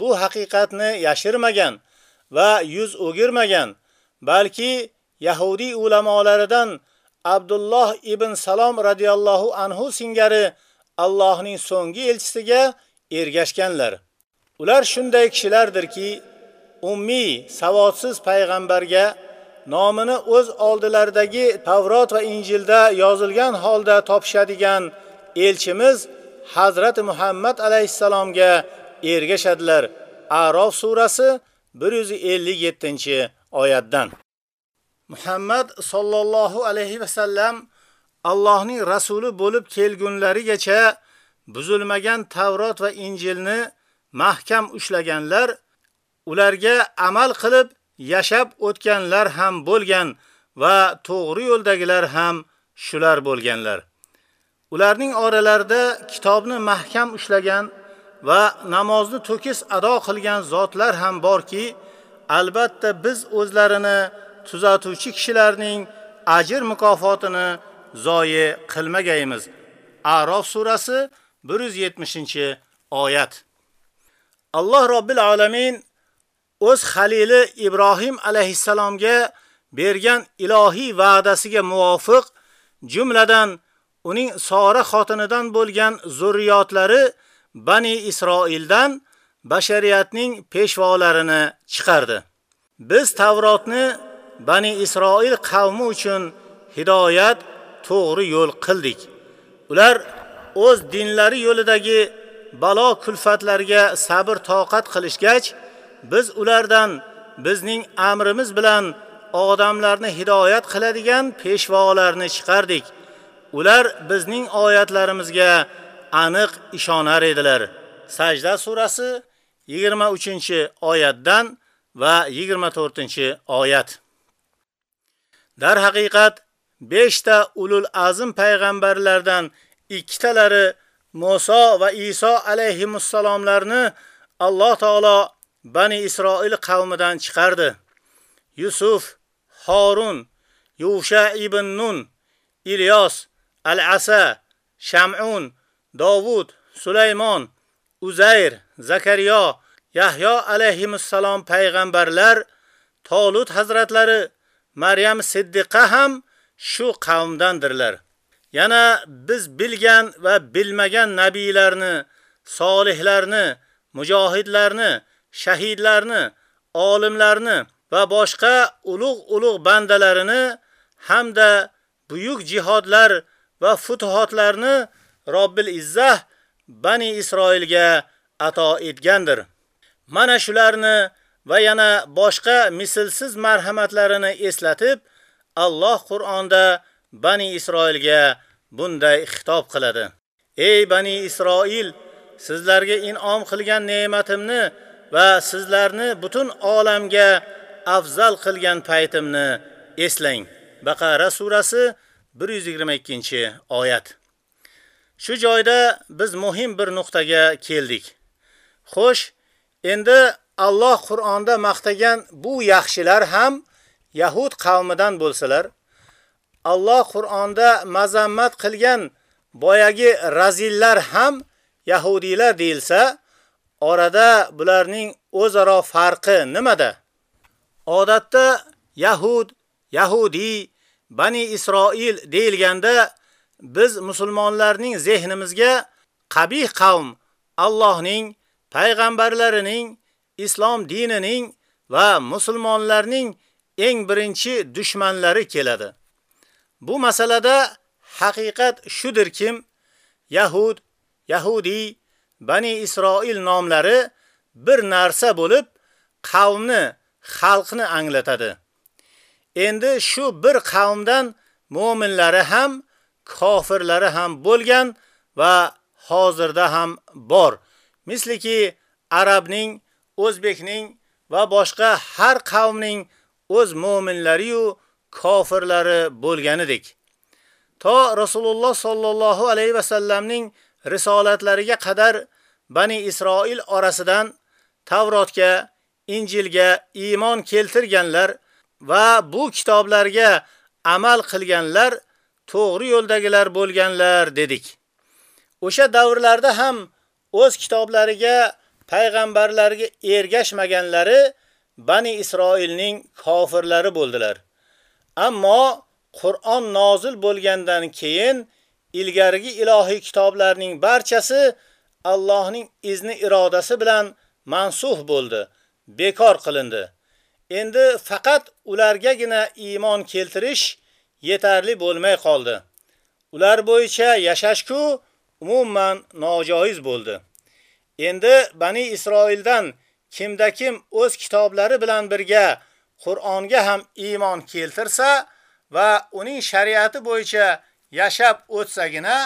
bu haqiqatni yashirmagan va yuz o'girmagan, balki Yahudi ulamolaridan Abdulloh ibn Salom radhiyallohu anhu singari Allohning so'nggi elchisiga ergashganlar. Ular shunday kishilardirki, ummiy, savodsiz payg'ambarga nomini o'z oldilaridagi Tavrot va Injilda yozilgan holda topishadigan elchimiz Hazrat Muhammad alayhisalomga ergashadilar. A'rof surasi 157-oyatdan. Muhammad sallallohu alayhi va sallam Allohning rasuli bo'lib kelgunlarigacha buzilmagan Tavrot va Injilni mahkam ushlaganlar, ularga amal qilib yashab o'tganlar ham bo'lgan va to'g'ri yo'ldagilar ham shular bo'lganlar. Ularning oralarida kitobni mahkam ushlagan va namozni to'kis ado qilgan zotlar ham borki, albatta biz o'zlarini tuzatuvchi kishilarning ajr mukofotini zoyi qilmagaymiz. A'rof surasi 170-oyat. Alloh Robbil alamin o'z xalili Ibrohim alayhisalomga bergan ilohiy va'dasiga muvofiq jumladan uning Sora xotinidan bo'lgan zurriyotlari Bani Isroildan bashariyatning peshvolarini chiqardi. Biz Tavrotni Bani Isroil qavmi uchun hidoyat, to'g'ri yo'l qildik. Ular o'z dinlari yo'lidagi balo kulfatlarga sabr toqat qilishgach, biz ulardan bizning amrimiz bilan odamlarni hidoyat qiladigan peshvolarni chiqardik. Ular bizning oyatlarimizga aniq ishonar edilar. Sajda surasi 23-oyatdan va 24-oyat. Dar haqiqat 5 ta ulul azm payg'ambarlardan ikkitalari Musa va Iso alayhimussalomlarni Alloh taolo Bani Isroil qavmidan chiqardi. Yusuf, Harun, Yusha ibn Nun, Ilyos, Al-Asa, Sham'un, Davud, Sulaymon, Uzayr, Zakariya, Yahyo alayhimussalom payg'ambarlar, Tolut hazratlari, Maryam Siddiqa ham shu qavmdandirlar. Yana biz bilgan va bilmagan nabiylarni, solihlarni, mujohidlarni, shahidlarni, olimlarni va boshqa ulug'-ulug' bandalarini hamda buyuk jihodlar va futuhotlarni Robbil Izzah Bani Isroilga ato etgandir. Mana shularni va yana boshqa mislsiz marhamatlarini eslatib, Alloh Qur'onda Bani Isroilga bunday xitob qiladi. Ey Bani Isroil, sizlarga in'om qilgan ne'matimni va sizlarni butun olamga afzal qilgan paytimni eslang. Baqara surasi 122-oyat. Shu joyda biz muhim bir nuqtaga keldik. Xo'sh, endi Alloh Qur'onda maqtagan bu yaxshilar ham Yahud qavmidan bo'lsalar, Alloh Qur'onda mazammat qilgan boyagi razillar ham yahudiylar deilsa, orada bularning o'zaro farqi nimada? Odatda Yahud, Yahudi, Bani Isroil deyilganda biz musulmonlarning zehnimizga qabih qavm, Allohning payg'ambarlarining, islom dinining va musulmonlarning eng birinchi dushmanlari keladi. Bu masalada haqiqat shudir kim Yahud, Yahudi, Bani Isroil nomlari bir narsa bo'lib, qavmni, xalqni anglatadi. Endi shu bir qavmdan mu'minlari ham, kofirlari ham bo'lgan va hozirda ham bor. Misliki arabning, o'zbekning va boshqa har qavmning o'z mu'minlari yu kofirlari bo'lganidek. To Rasululloh sallallohu alayhi va sallamning risolatlariga qadar Bani Isroil orasidan Tavrotga, Injilga iymon keltirganlar va bu kitoblarga amal qilganlar to'g'ri yo'ldagilar bo'lganlar dedik. O'sha davrlarda ham o'z kitoblariga, payg'ambarlarga ergashmaganlari Bani Isroilning kofirlari bo'ldilar. Ammo Qur'on nozil bo'lgandan keyin ilgarigi ilohiy kitoblarning barchasi Allohning izni irodasi bilan mansuh bo'ldi, bekor qilindi. Endi faqat ulargagina iymon keltirish yetarli bo'lmay qoldi. Ular bo'yicha yashashku umuman nojoiz bo'ldi. Endi Bani Isroildan kimda kim o'z kitoblari bilan birga Qur'onga ham iymon keltirsa va uning shariati bo'yicha yashab o'tsagina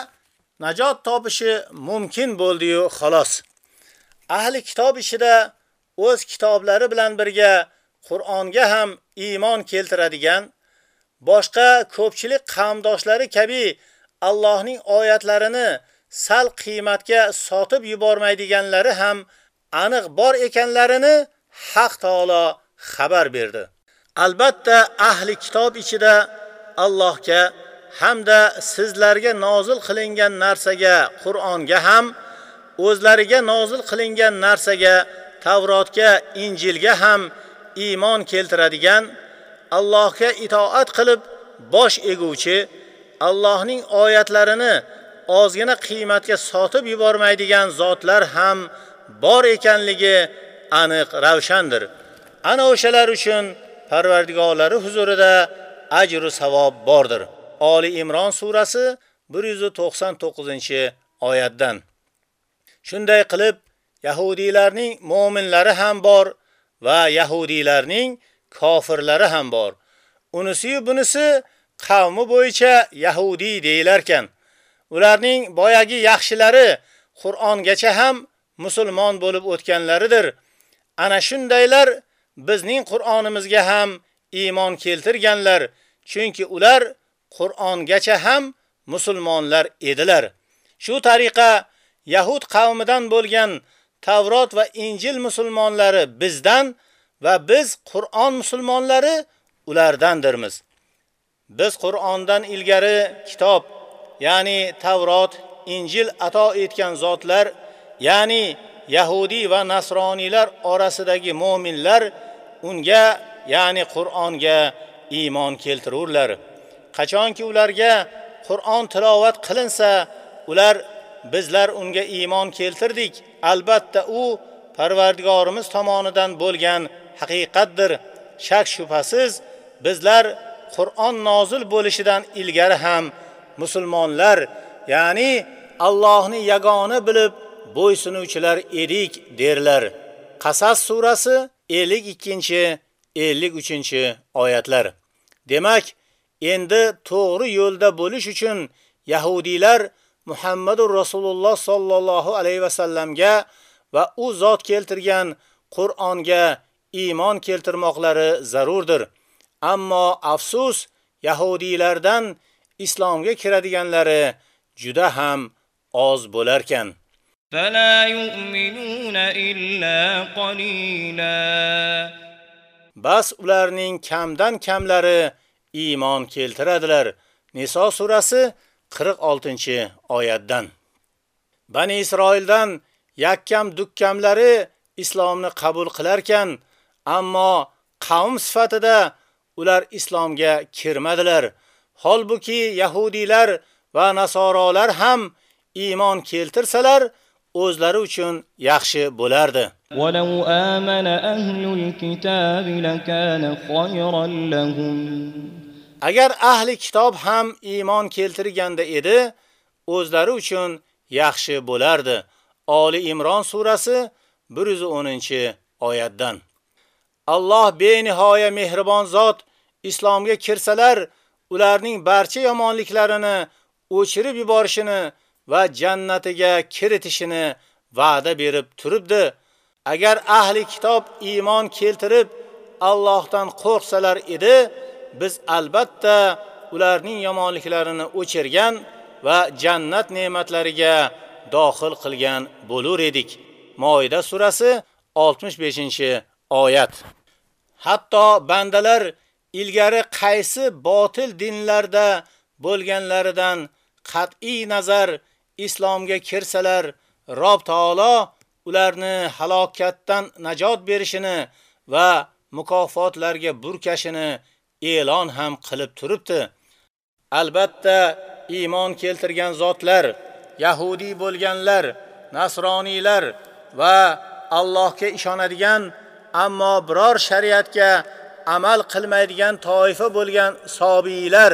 najot topishi mumkin bo'ldi-yu xolos. Ahli kitob ichida o'z kitoblari bilan birga Qur'onga ham iymon keltiradigan boshqa ko'pchilik qavmdoshlari kabi Allohning oyatlarini sal qiymatga sotib yubormaydiganlari ham aniq bor ekanlarini Haq taolo xabar berdi. Albatta ahli kitob ichida Allohga hamda sizlarga nozil qilingan narsaga Qur'onga ham o'zlariga nozil qilingan narsaga Tavrotga, Injilga ham iymon keltiradigan Allohga itoat qilib bosh eguvchi Allohning oyatlarini ozgina qiymatga sotib yubormaydigan zotlar ham bor ekanligi aniq ravshandir. Ana o'shalar uchun Parvardigorlari huzurida ajr va savob bordir. Oli Imron surasi 199-oyatdan. Shunday qilib, yahudiylarning mu'minlari ham bor va yahudiylarning kofirlari ham bor. unisi bunisi qavmi bo'yicha yahudi deyilarkan. Ularning boyagi yaxshilari Qur'ongacha ham musulmon bo'lib o'tganlaridir. Ana shundaylar bizning Qur'onimizga ham iymon keltirganlar, chunki ular Qur'ongacha ham musulmonlar edilar. Shu tariqa Yahud qavmidan bo'lgan Tavrot va Injil musulmonlari bizdan va biz Qur'on musulmonlari ulardandirmiz. Biz Qur'ondan ilgari kitob, ya'ni Tavrot, Injil ato etgan zotlar, ya'ni Yahudi va Nasroniylar orasidagi mu'minlar unga, ya'ni Qur'onga iymon keltirurlar. Qachonki ularga Qur'on tilovat qilinsa, ular bizlar unga iymon keltirdik. Albatta u Parvardigorimiz tomonidan bo'lgan haqiqatdir. Shak shubhasiz bizlar Qur'on nozil bo'lishidan ilgari ham musulmonlar, ya'ni Allohni yagona bilib bo'ysunuvchilar edik derlar. Qasas surasi 52-53 oyatlar. Demak, endi to'g'ri yo'lda bo'lish uchun yahudiylar Muhammadur Rasululloh sallallohu alayhi va sallamga va u zot keltirgan Qur'onga iymon keltirmoqlari zarurdir. Ammo afsus, yahudiylardan islomga kiradiganlari juda ham oz bo'larkan. فلا يؤمنون إلا قليلا Bas ularning kamdan kamlari iymon keltiradilar. Niso surasi 46-oyatdan. Bani Isroildan yakkam dukkamlari islomni qabul qilarkan, ammo qavm sifatida ular islomga kirmadilar. Holbuki yahudiylar va nasorolar ham iymon keltirsalar, o'zlari uchun yaxshi bo'lardi. ولو آمن أهل الكتاب لكان خيرا لهم Agar ahli kitob ham iymon keltirganda edi, o'zlari uchun yaxshi bo'lardi. Oli Imron surasi 110-oyatdan. Alloh benihoya mehribon zot islomga kirsalar, ularning barcha yomonliklarini o'chirib yuborishini va jannatiga kiritishini va'da berib turibdi. Agar ahli kitob iymon keltirib Allohdan qo'rqsalar edi, biz albatta ularning yomonliklarini o'chirgan va jannat ne'matlariga dohil qilgan bo'lar edik. Moida surasi 65-oyat. Hatto bandalar ilgari qaysi botil dinlarda bo'lganlaridan qat'iy nazar islomga kirsalar, Rob taolo ularni halokatdan najot berishini va mukofotlarga burkashini e'lon ham qilib turibdi. Albatta, iymon keltirgan zotlar, yahudi bo'lganlar, nasroniylar va Allohga ishonadigan, ammo biror shariatga amal qilmaydigan toifa bo'lgan sobiylar,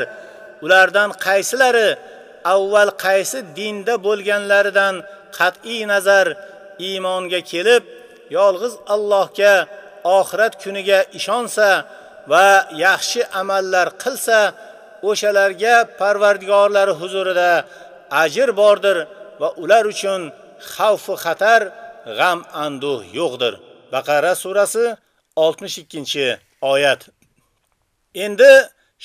ulardan qaysilari avval qaysi dinda bo'lganlaridan qat'iy nazar iymonga kelib, yolg'iz Allohga oxirat kuniga ishonsa va yaxshi amallar qilsa, o'shalarga Parvardigorlari huzurida ajr bordir va ular uchun xavf va xatar, g'am anduh yo'qdir. Baqara surasi 62-oyat. Endi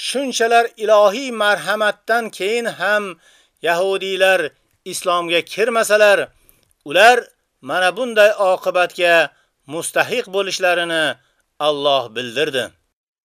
shunchalar ilohiy marhamatdan keyin ham yahudiylar islomga kirmasalar, ular mana bunday oqibatga mustahiq bo'lishlarini Alloh bildirdi.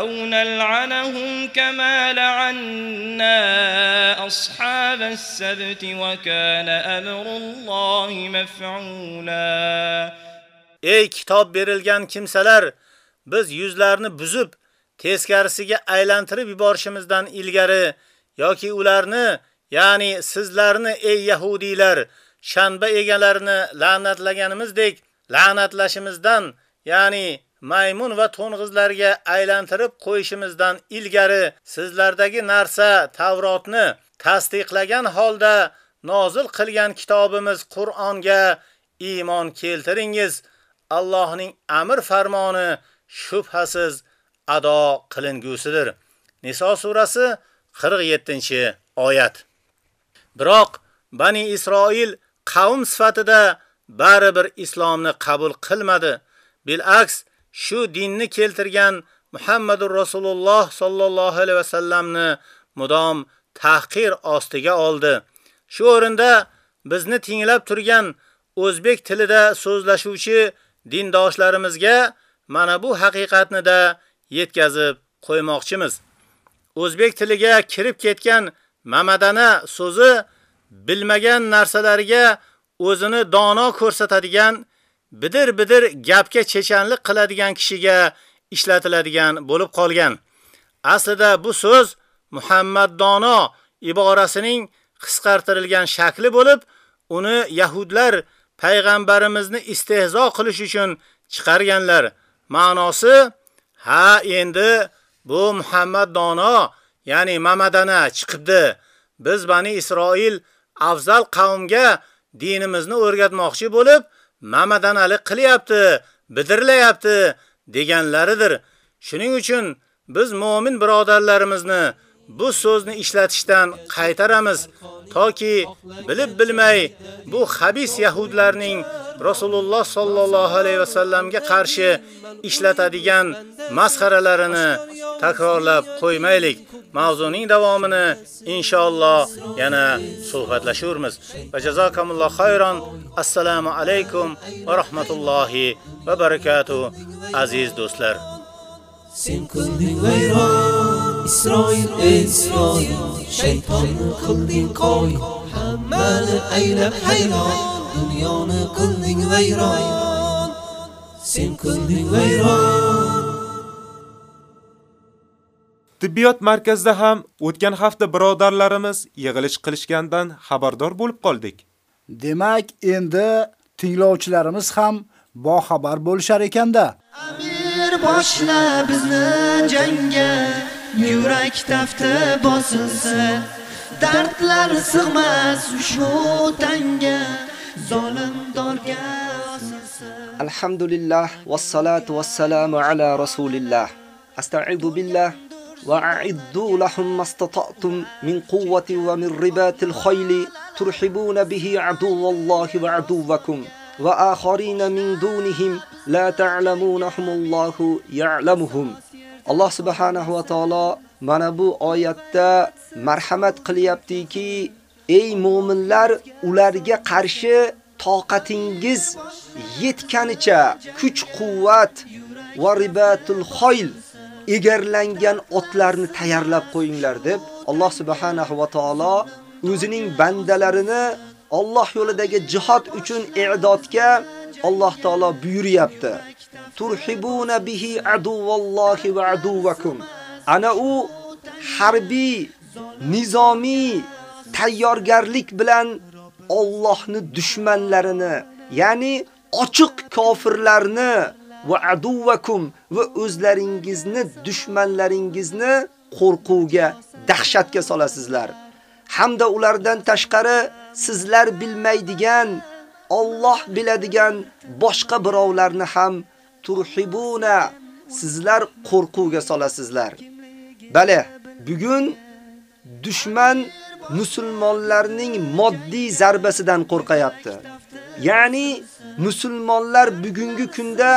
أو نلعنهم كما لعنا أصحاب السبت وكان أمر الله مفعولا Ey kitob berilgan kimsalar, biz yuzlarni buzib, teskarisiga aylantirib yuborishimizdan ilgari yoki ularni, ya'ni sizlarni ey yahudiylar, shanba egalarini la'natlaganimizdek la'natlashimizdan, ya'ni maymun va to'ng'izlarga aylantirib qo'yishimizdan ilgari sizlardagi narsa Tavrotni tasdiqlagan holda nozil qilgan kitobimiz Qur'onga iymon keltiringiz. Allohning amr farmoni shubhasiz ado qilingusidir. Niso surasi 47-oyat. Biroq Bani Isroil qavm sifatida baribir islomni qabul qilmadi. Bilaks, shu dinni keltirgan Muhammadur Rasululloh sallallohu alayhi va sallamni mudom tahqir ostiga oldi. Shu o'rinda bizni tinglab turgan o'zbek tilida so'zlashuvchi dindoshlarimizga mana bu haqiqatni da yetkazib qo'ymoqchimiz. O'zbek tiliga kirib ketgan mamadana so'zi bilmagan narsalarga o'zini dono ko'rsatadigan, bidir-bidir gapga chechanlik qiladigan kishiga ishlatiladigan bo'lib qolgan. Aslida bu so'z Muhammad dono iborasining qisqartirilgan shakli bo'lib, uni yahudlar payg'ambarimizni istehzo qilish uchun chiqarganlar. Ma'nosi ha endi bu Muhammad dono, ya'ni Mamadana chiqibdi. Biz Bani Isroil afzal qavmga dinimizni o'rgatmoqchi bo'lib, mamadan ali qilyapti, bidirlayapti deganlaridir. Shuning uchun biz mu'min birodarlarimizni bu so'zni ishlatishdan qaytaramiz toki bilib bilmay bu xabis yahudlarning Rasululloh sallallohu alayhi va sallamga qarshi ishlatadigan masxaralarini takrorlab qo'ymaylik. Mavzuning davomini inshaalloh yana suhbatlashamiz. Va jazakumulloh xayron. Assalomu alaykum va rahmatullohi va barakatuh aziz do'stlar. Sen qilding vayron Isroil Isroil shaytonni qilding qoy hammani aylab hayron dunyoni qilding vayron Sen qilding vayron Tibbiyot markazida ham o'tgan hafta birodarlarimiz yig'ilish qilishgandan xabardor bo'lib qoldik. Demak, endi tinglovchilarimiz ham boxabar bo'lishar ekanda. Amir boshla bizni jangga, yurak tafti bosilsa, dardlar sig'mas ushbu tanga, zolimdorga osilsin Alhamdulillah vassalatu vassalamu ala rasulillah. Astaidu billah va a'iddu lahum mastata'tum min quwwati va min ribatil khayli turhibuna bihi aduwwallahi va aduwwakum va akharina min dunihim la ta'lamunahumullahu ya'lamuhum. Alloh subhanahu va taolo mana bu oyatda marhamat qilyaptiki ey mo'minlar ularga qarshi toqatingiz yetganicha kuch quvvat va ribatul xoyl egarlangan otlarni tayyorlab qo'yinglar deb Alloh subhanahu va taolo o'zining bandalarini Alloh yo'lidagi jihad uchun i'dodga Alloh taolo buyuryapti. Turhibuna bihi aduwallohi va aduwakum. Ana u harbiy, nizomiy tayyorgarlik bilan Allohni dushmanlarini, ya'ni ochiq kofirlarni va aduvakum va o'zlaringizni dushmanlaringizni qo'rquvga, dahshatga solasizlar. Hamda ulardan tashqari sizlar bilmaydigan, Alloh biladigan boshqa birovlarni ham turhibuna sizlar qo'rquvga solasizlar. Bale, bugun dushman musulmonlarning moddiy zarbasidan qo'rqayapti. Ya'ni musulmonlar bugungi kunda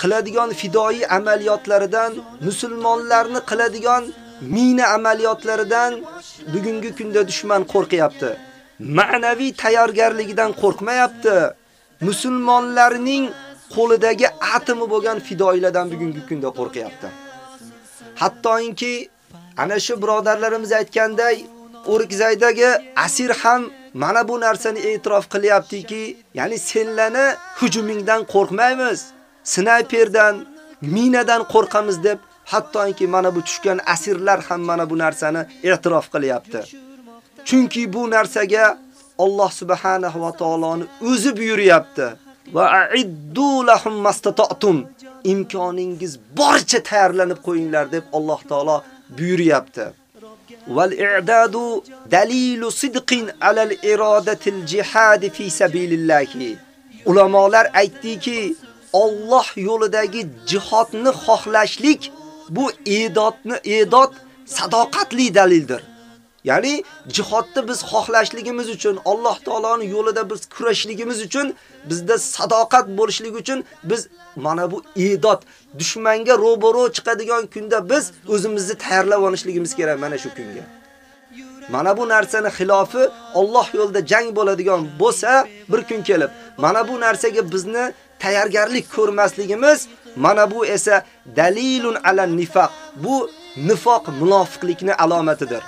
qiladigan fidoi amaliyotlaridan, musulmonlarni qiladigan mina amaliyotlaridan bugungi kunda dushman qo'rqyapti. Ma'naviy tayyorgarligidan qo'rqmayapti. Musulmonlarning qo'lidagi atomi bo'lgan fidoilardan bugungi kunda qo'rqyapti. Hattoinki ana shu birodarlarimiz aytganday, O'rikzaydagi asir ham mana bu narsani e'tirof qilyaptiki, ya'ni senlarni hujumingdan qo'rqmaymiz. snayperdan, minadan qo'rqamiz deb hattoki mana bu tushgan asirlar ham mana bu narsani e'tirof qilyapti. Chunki bu narsaga Alloh subhanahu va taoloni o'zi buyuryapti. Va a'iddu lahum mastata'tum. Imkoningiz boricha tayyorlanib qo'yinglar deb Alloh taolo buyuryapti. Val i'dadu dalilu sidqin alal iradatil jihad fi sabilillah. Ulamolar aytdiki, Alloh yo'lidagi jihodni xohlashlik bu e'dodni e'dod sadoqatli dalildir. Ya'ni jihodni biz xohlashligimiz uchun, Alloh taoloning yo'lida biz kurashligimiz uchun, bizda sadoqat bo'lishligi uchun biz mana bu e'dod dushmanga ro'baro chiqadigan kunda biz o'zimizni tayyorlab olishligimiz kerak mana shu kunga. Mana bu narsani xilofi Alloh yo'lida jang bo'ladigan bo'lsa, bir kun kelib, mana bu narsaga bizni tayyorgarlik ko'rmasligimiz, mana bu esa dalilun ala nifoq. Bu nifoq munofiqlikning alomatidir.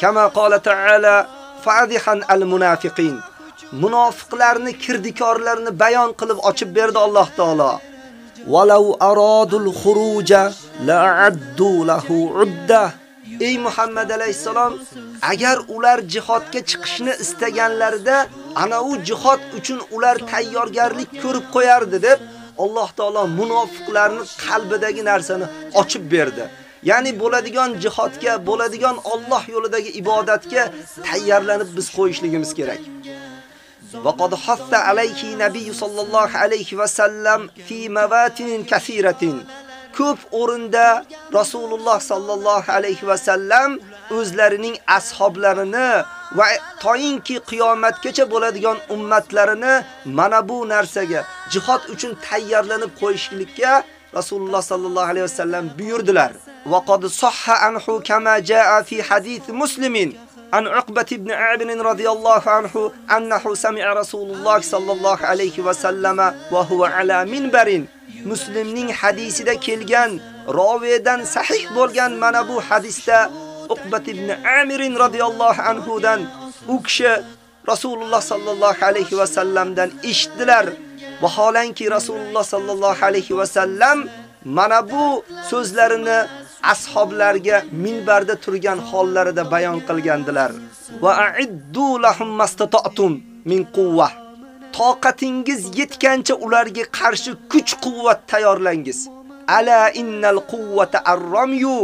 Kama qala ta'ala fadihan al munafiqin. Munofiqlarni kirdikorlarini bayon qilib ochib berdi Alloh taolo. Walau aradul khuruja la'addu lahu udda. Ey Muhammad alayhisalom, agar ular jihodga chiqishni istaganlarida ana u jihod uchun ular tayyorgarlik ko'rib qo'yardi deb Alloh taolo munofiqlarning qalbidagi narsani ochib berdi. Ya'ni bo'ladigan jihodga, bo'ladigan Alloh yo'lidagi ibodatga tayyorlanib biz qo'yishligimiz kerak. وقد حث عليه نبي صلى الله عليه وسلم في مواطن كثيرة ko'p o'rinda Rasululloh sallallohu alayhi va sallam o'zlarining ashoblarini va toyinki qiyomatgacha bo'ladigan ummatlarini mana bu narsaga jihad uchun tayyorlanib qo'yishlikka Rasululloh sallallohu alayhi vasallam buyurdilar: "Va qad sahha anhu kama jaa fi hadis Muslimin" an Uqbat ibn Abin radhiyallohu anhu annahu sami'a Rasululloh sallallohu alayhi va sallama va huwa ala minbarin. Muslimning hadisida kelgan raviyadan sahih bo'lgan mana bu hadisda Uqbat ibn Amir radhiyallohu anhu dan u kishi Rasululloh sallallohu alayhi va sallamdan eshitdilar. Vaholanki Rasululloh sallallohu alayhi va sallam mana bu so'zlarini ashoblarga minbarda turgan hollarida bayon qilgandilar. Va a'iddu lahum mastata'tum min quwwah. Toqatingiz yetgancha ularga qarshi kuch-quvvat tayyorlangiz. Ala innal quwwata arramyu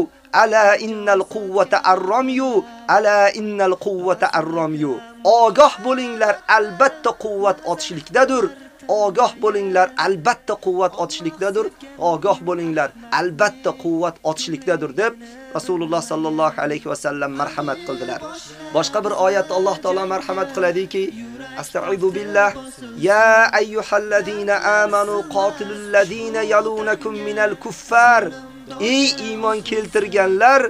ala innal quwwata arramyu ala innal quwwata arramyu Ogoh bo'linglar, albatta quvvat otishlikdadir. Ogoh bo'linglar, albatta quvvat otishlikdadir. Ogoh bo'linglar, albatta quvvat otishlikdadir deb Rasululloh sallallohu alayhi va sallam marhamat qildilar. Boshqa bir oyatda Alloh taolo marhamat qiladiki, Astagfiru billah ya ayyuhallazina amanu qatilul ladina yalunakum minal kuffar. Ey iymon keltirganlar,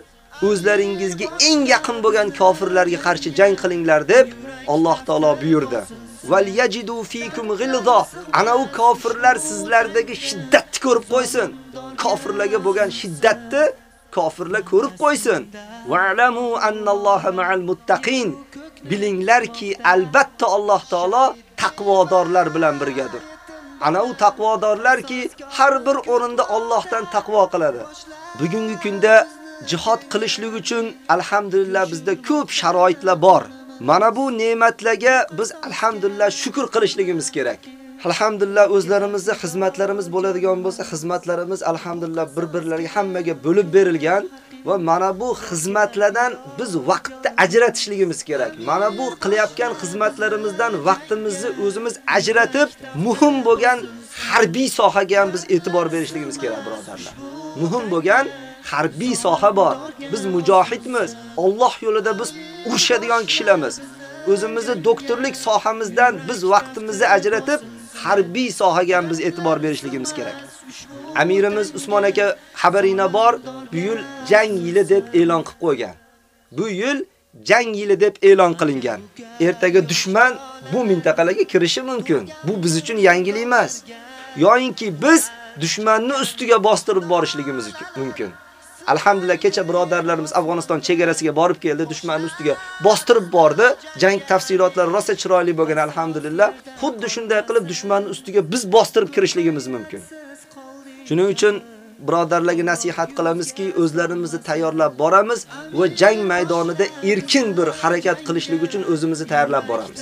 o'zlaringizga eng yaqin bo'lgan kofirlarga qarshi jang qilinglar deb Alloh taolo buyurdi. Val yajidu fikum ghilza. Ana u kofirlar sizlardagi shiddatni ko'rib qo'ysin. Kofirlarga bo'lgan shiddatni kofirlar ko'rib qo'ysin. Va'lamu annalloha ma'al muttaqin. Bilinglarki, albatta Alloh taolo taqvodorlar bilan birgadir. Ana u taqvodorlarki, har bir o'rinda Allohdan taqvo qiladi. Bugungi kunda jihad qilishlik uchun alhamdulillah bizda ko'p sharoitlar bor. Mana bu ne'matlarga biz alhamdulillah shukr qilishligimiz kerak. Alhamdulillah o'zlarimizni xizmatlarimiz bo'ladigan bo'lsa, xizmatlarimiz alhamdulillah bir-birlariga hammaga bo'lib berilgan va mana bu xizmatlardan biz vaqtni ajratishligimiz kerak. Mana bu qilayotgan xizmatlarimizdan vaqtimizni o'zimiz ajratib, muhim bo'lgan harbiy sohaga ham biz e'tibor berishligimiz kerak, birodarlar. Muhim bo'lgan harbiy soha bor. Biz mujohidmiz. Alloh yo'lida biz urushadigan kishilarmiz. O'zimizni doktorlik sohamizdan biz vaqtimizni ajratib harbiy sohaga biz e'tibor berishligimiz kerak. Amirimiz Usmon aka xabarina bor, bu yil jang yili deb e'lon qilib qo'ygan. Bu yil jang yili deb e'lon qilingan. Ertaga dushman bu mintaqalarga kirishi mumkin. Bu biz uchun yangilik emas. Yo'inki biz dushmanni ustiga bostirib borishligimiz mumkin. Alhamdulillah kecha birodarlarimiz Afg'oniston chegarasiga borib keldi, dushmanning ustiga bostirib bordi. Jang tafsilotlari rosa chiroyli bo'lgan alhamdulillah. Xuddi shunday qilib dushmanning ustiga biz bostirib kirishligimiz mumkin. Shuning uchun birodarlarga nasihat qilamizki, o'zlarimizni tayyorlab boramiz va jang maydonida erkin bir harakat qilishlik uchun o'zimizni tayyorlab boramiz.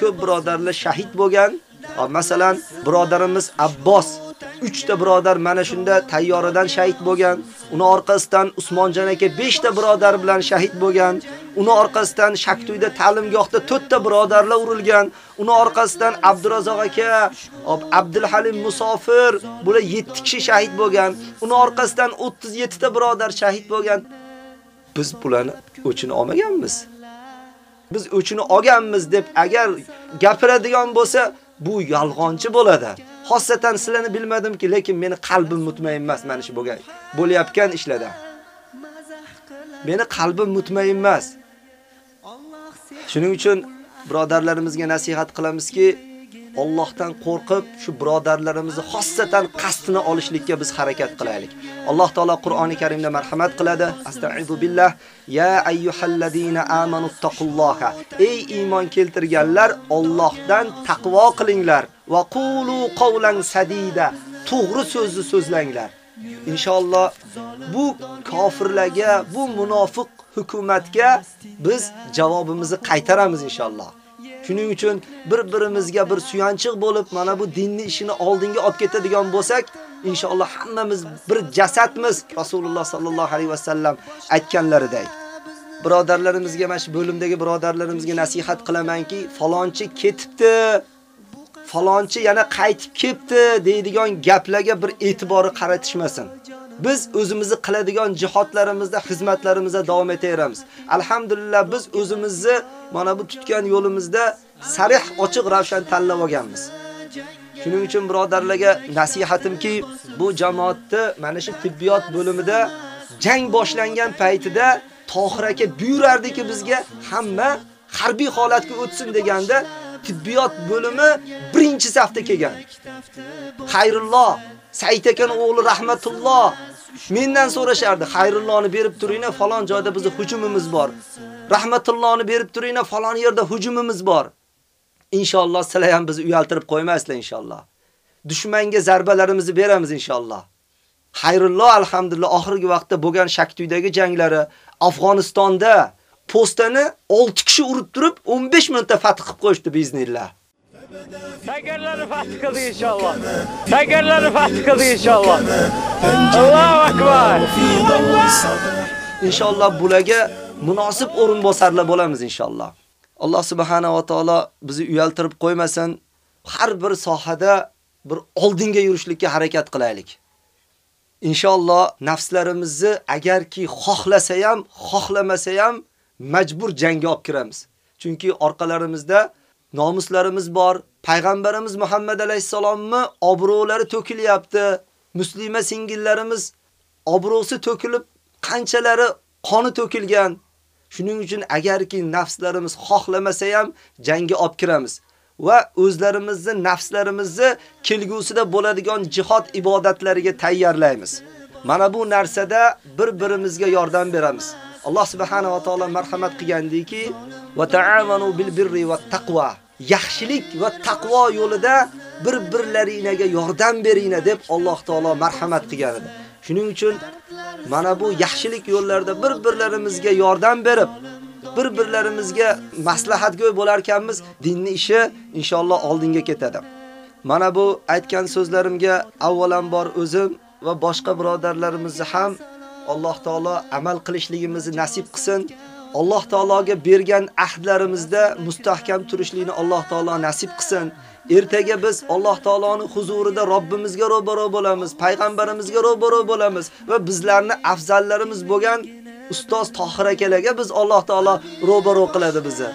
Ko'p birodarlar shahid bo'lgan. Masalan, birodarimiz Abbos 3 ta birodar mana shunda tayyoradan shahid bo'lgan. Uni orqasidan Usmonjon aka 5 ta birodar bilan shahid bo'lgan. Uni orqasidan Shaktuyda ta'limgohda 4 ta birodarlar urilgan. Uni orqasidan Abdurazzoq aka, Abdulhalim Musofir bular 7 kishi shahid bo'lgan. Uni orqasidan 37 ta birodar shahid bo'lgan. Biz bularni o'chini olmaganmiz. Biz o'chini olganmiz deb agar gapiradigan bo'lsa, bu yolg'onchi bo'ladi. Xossatan sizlarni bilmadimki, lekin meni qalbim mutmain emas mana shu bo'lgan bo'layotgan ishlarda. Meni qalbim mutmain emas. Shuning uchun birodarlarimizga nasihat qilamizki, Allohdan qo'rqib, shu birodarlarimizni xossatan qastini olishlikka biz harakat qilaylik. Alloh taolo Qur'oni Karimda marhamat qiladi. Astagfiru billah. Ya ayyuhallazina amanu taqulloha. Ey iymon keltirganlar, Allohdan taqvo qilinglar va qulu qawlan sadida. To'g'ri so'zni so'zlanglar. Inshaalloh bu kofirlarga, bu munofiq hukumatga biz javobimizni qaytaramiz inshaalloh. Shuning uchun bir-birimizga bir suyanchiq bo'lib, mana bu dinni ishini oldinga olib ketadigan bo'lsak, inshaalloh hammamiz bir jasadmiz. Rasululloh sallallohu alayhi vasallam aytganlaridek. Birodarlarimizga, mana shu bo'limdagi birodarlarimizga nasihat qilamanki, falonchi ketibdi, falonchi yana qaytib kelibdi deydigan gaplarga bir e'tibori qaratishmasin. Biz o'zimizni qiladigan jihodlarimizda, xizmatlarimizda davom etaveramiz. Alhamdulillah biz o'zimizni mana bu tutgan yo'limizda sarih, ochiq, ravshan tanlab olganmiz. Shuning uchun birodarlarga nasihatimki, bu jamoatni mana shu tibbiyot bo'limida jang boshlangan paytida Tohir aka buyurardiki bizga hamma harbiy holatga o'tsin deganda tibbiyot bo'limi birinchi safda kelgan. Xayrulloh Said akaning o'g'li rahmatulloh mendan so'rashardi, "Xayrullohni berib turinglar, falon joyda bizning hujumimiz bor. Rahmatullohni berib turinglar, falon yerda hujumimiz bor." Inshaalloh sizlar ham bizni uyaltirib qo'ymaysizlar inshaalloh. Dushmanga zarbalarimizni beramiz inshaalloh. Xayrulloh alhamdulillah oxirgi vaqtda bo'lgan Shaktuydagi janglari Afg'onistonda postani 6 kishi urib turib 15 minutda fath qilib qo'yishdi biznillah. Tagarlarni fath qildi inshaalloh. Tagarlarni fath qildi inshaalloh. Allohu akbar. Inshaalloh bularga munosib o'rin bosarlar bo'lamiz inshaalloh. Alloh subhanahu va taolo bizni uyaltirib qo'ymasin. Har bir sohada bir oldinga yurishlikka harakat qilaylik. Inshaalloh nafslarimizni agarki xohlasa ham, xohlamasa ham majbur jangga olib kiramiz. Chunki orqalarimizda nomuslarimiz bor. Payg'ambarimiz Muhammad alayhisalomni obro'lari to'kilyapti. Muslima singillarimiz obro'si to'kilib, qanchalari qoni to'kilgan. Shuning uchun agarki nafslarimiz xohlamasa ham jangga olib kiramiz va o'zlarimizni, nafslarimizni kelgusida bo'ladigan jihad ibodatlariga tayyorlaymiz. Mana bu narsada bir-birimizga yordam beramiz. Alloh subhanahu va taolo marhamat qilgandiki, va ta'amanu bil birri va taqvo. Yaxshilik va taqvo yo'lida bir-birlaringizga yordam beringlar deb Alloh taolo marhamat qilgan edi. Shuning uchun mana bu yaxshilik yo'llarida bir-birlarimizga yordam berib, bir-birlarimizga maslahatgo'y bo'lar ekanmiz, dinni ishi inshaalloh oldinga ketadi. Mana bu aytgan so'zlarimga avvalambor o'zim va boshqa birodarlarimizni ham Alloh taolo amal qilishligimizni nasib qilsin. Alloh taologa bergan ahdlarimizda mustahkam turishlikni Alloh taolo nasib qilsin. Ertaga biz Alloh taoloning huzurida Robbimizga ro'baro bo'lamiz, payg'ambarimizga ro'baro bo'lamiz va bizlarni afzallarimiz bo'lgan ustoz Tohir akalarga biz Alloh taolo ro'baro qiladi bizni.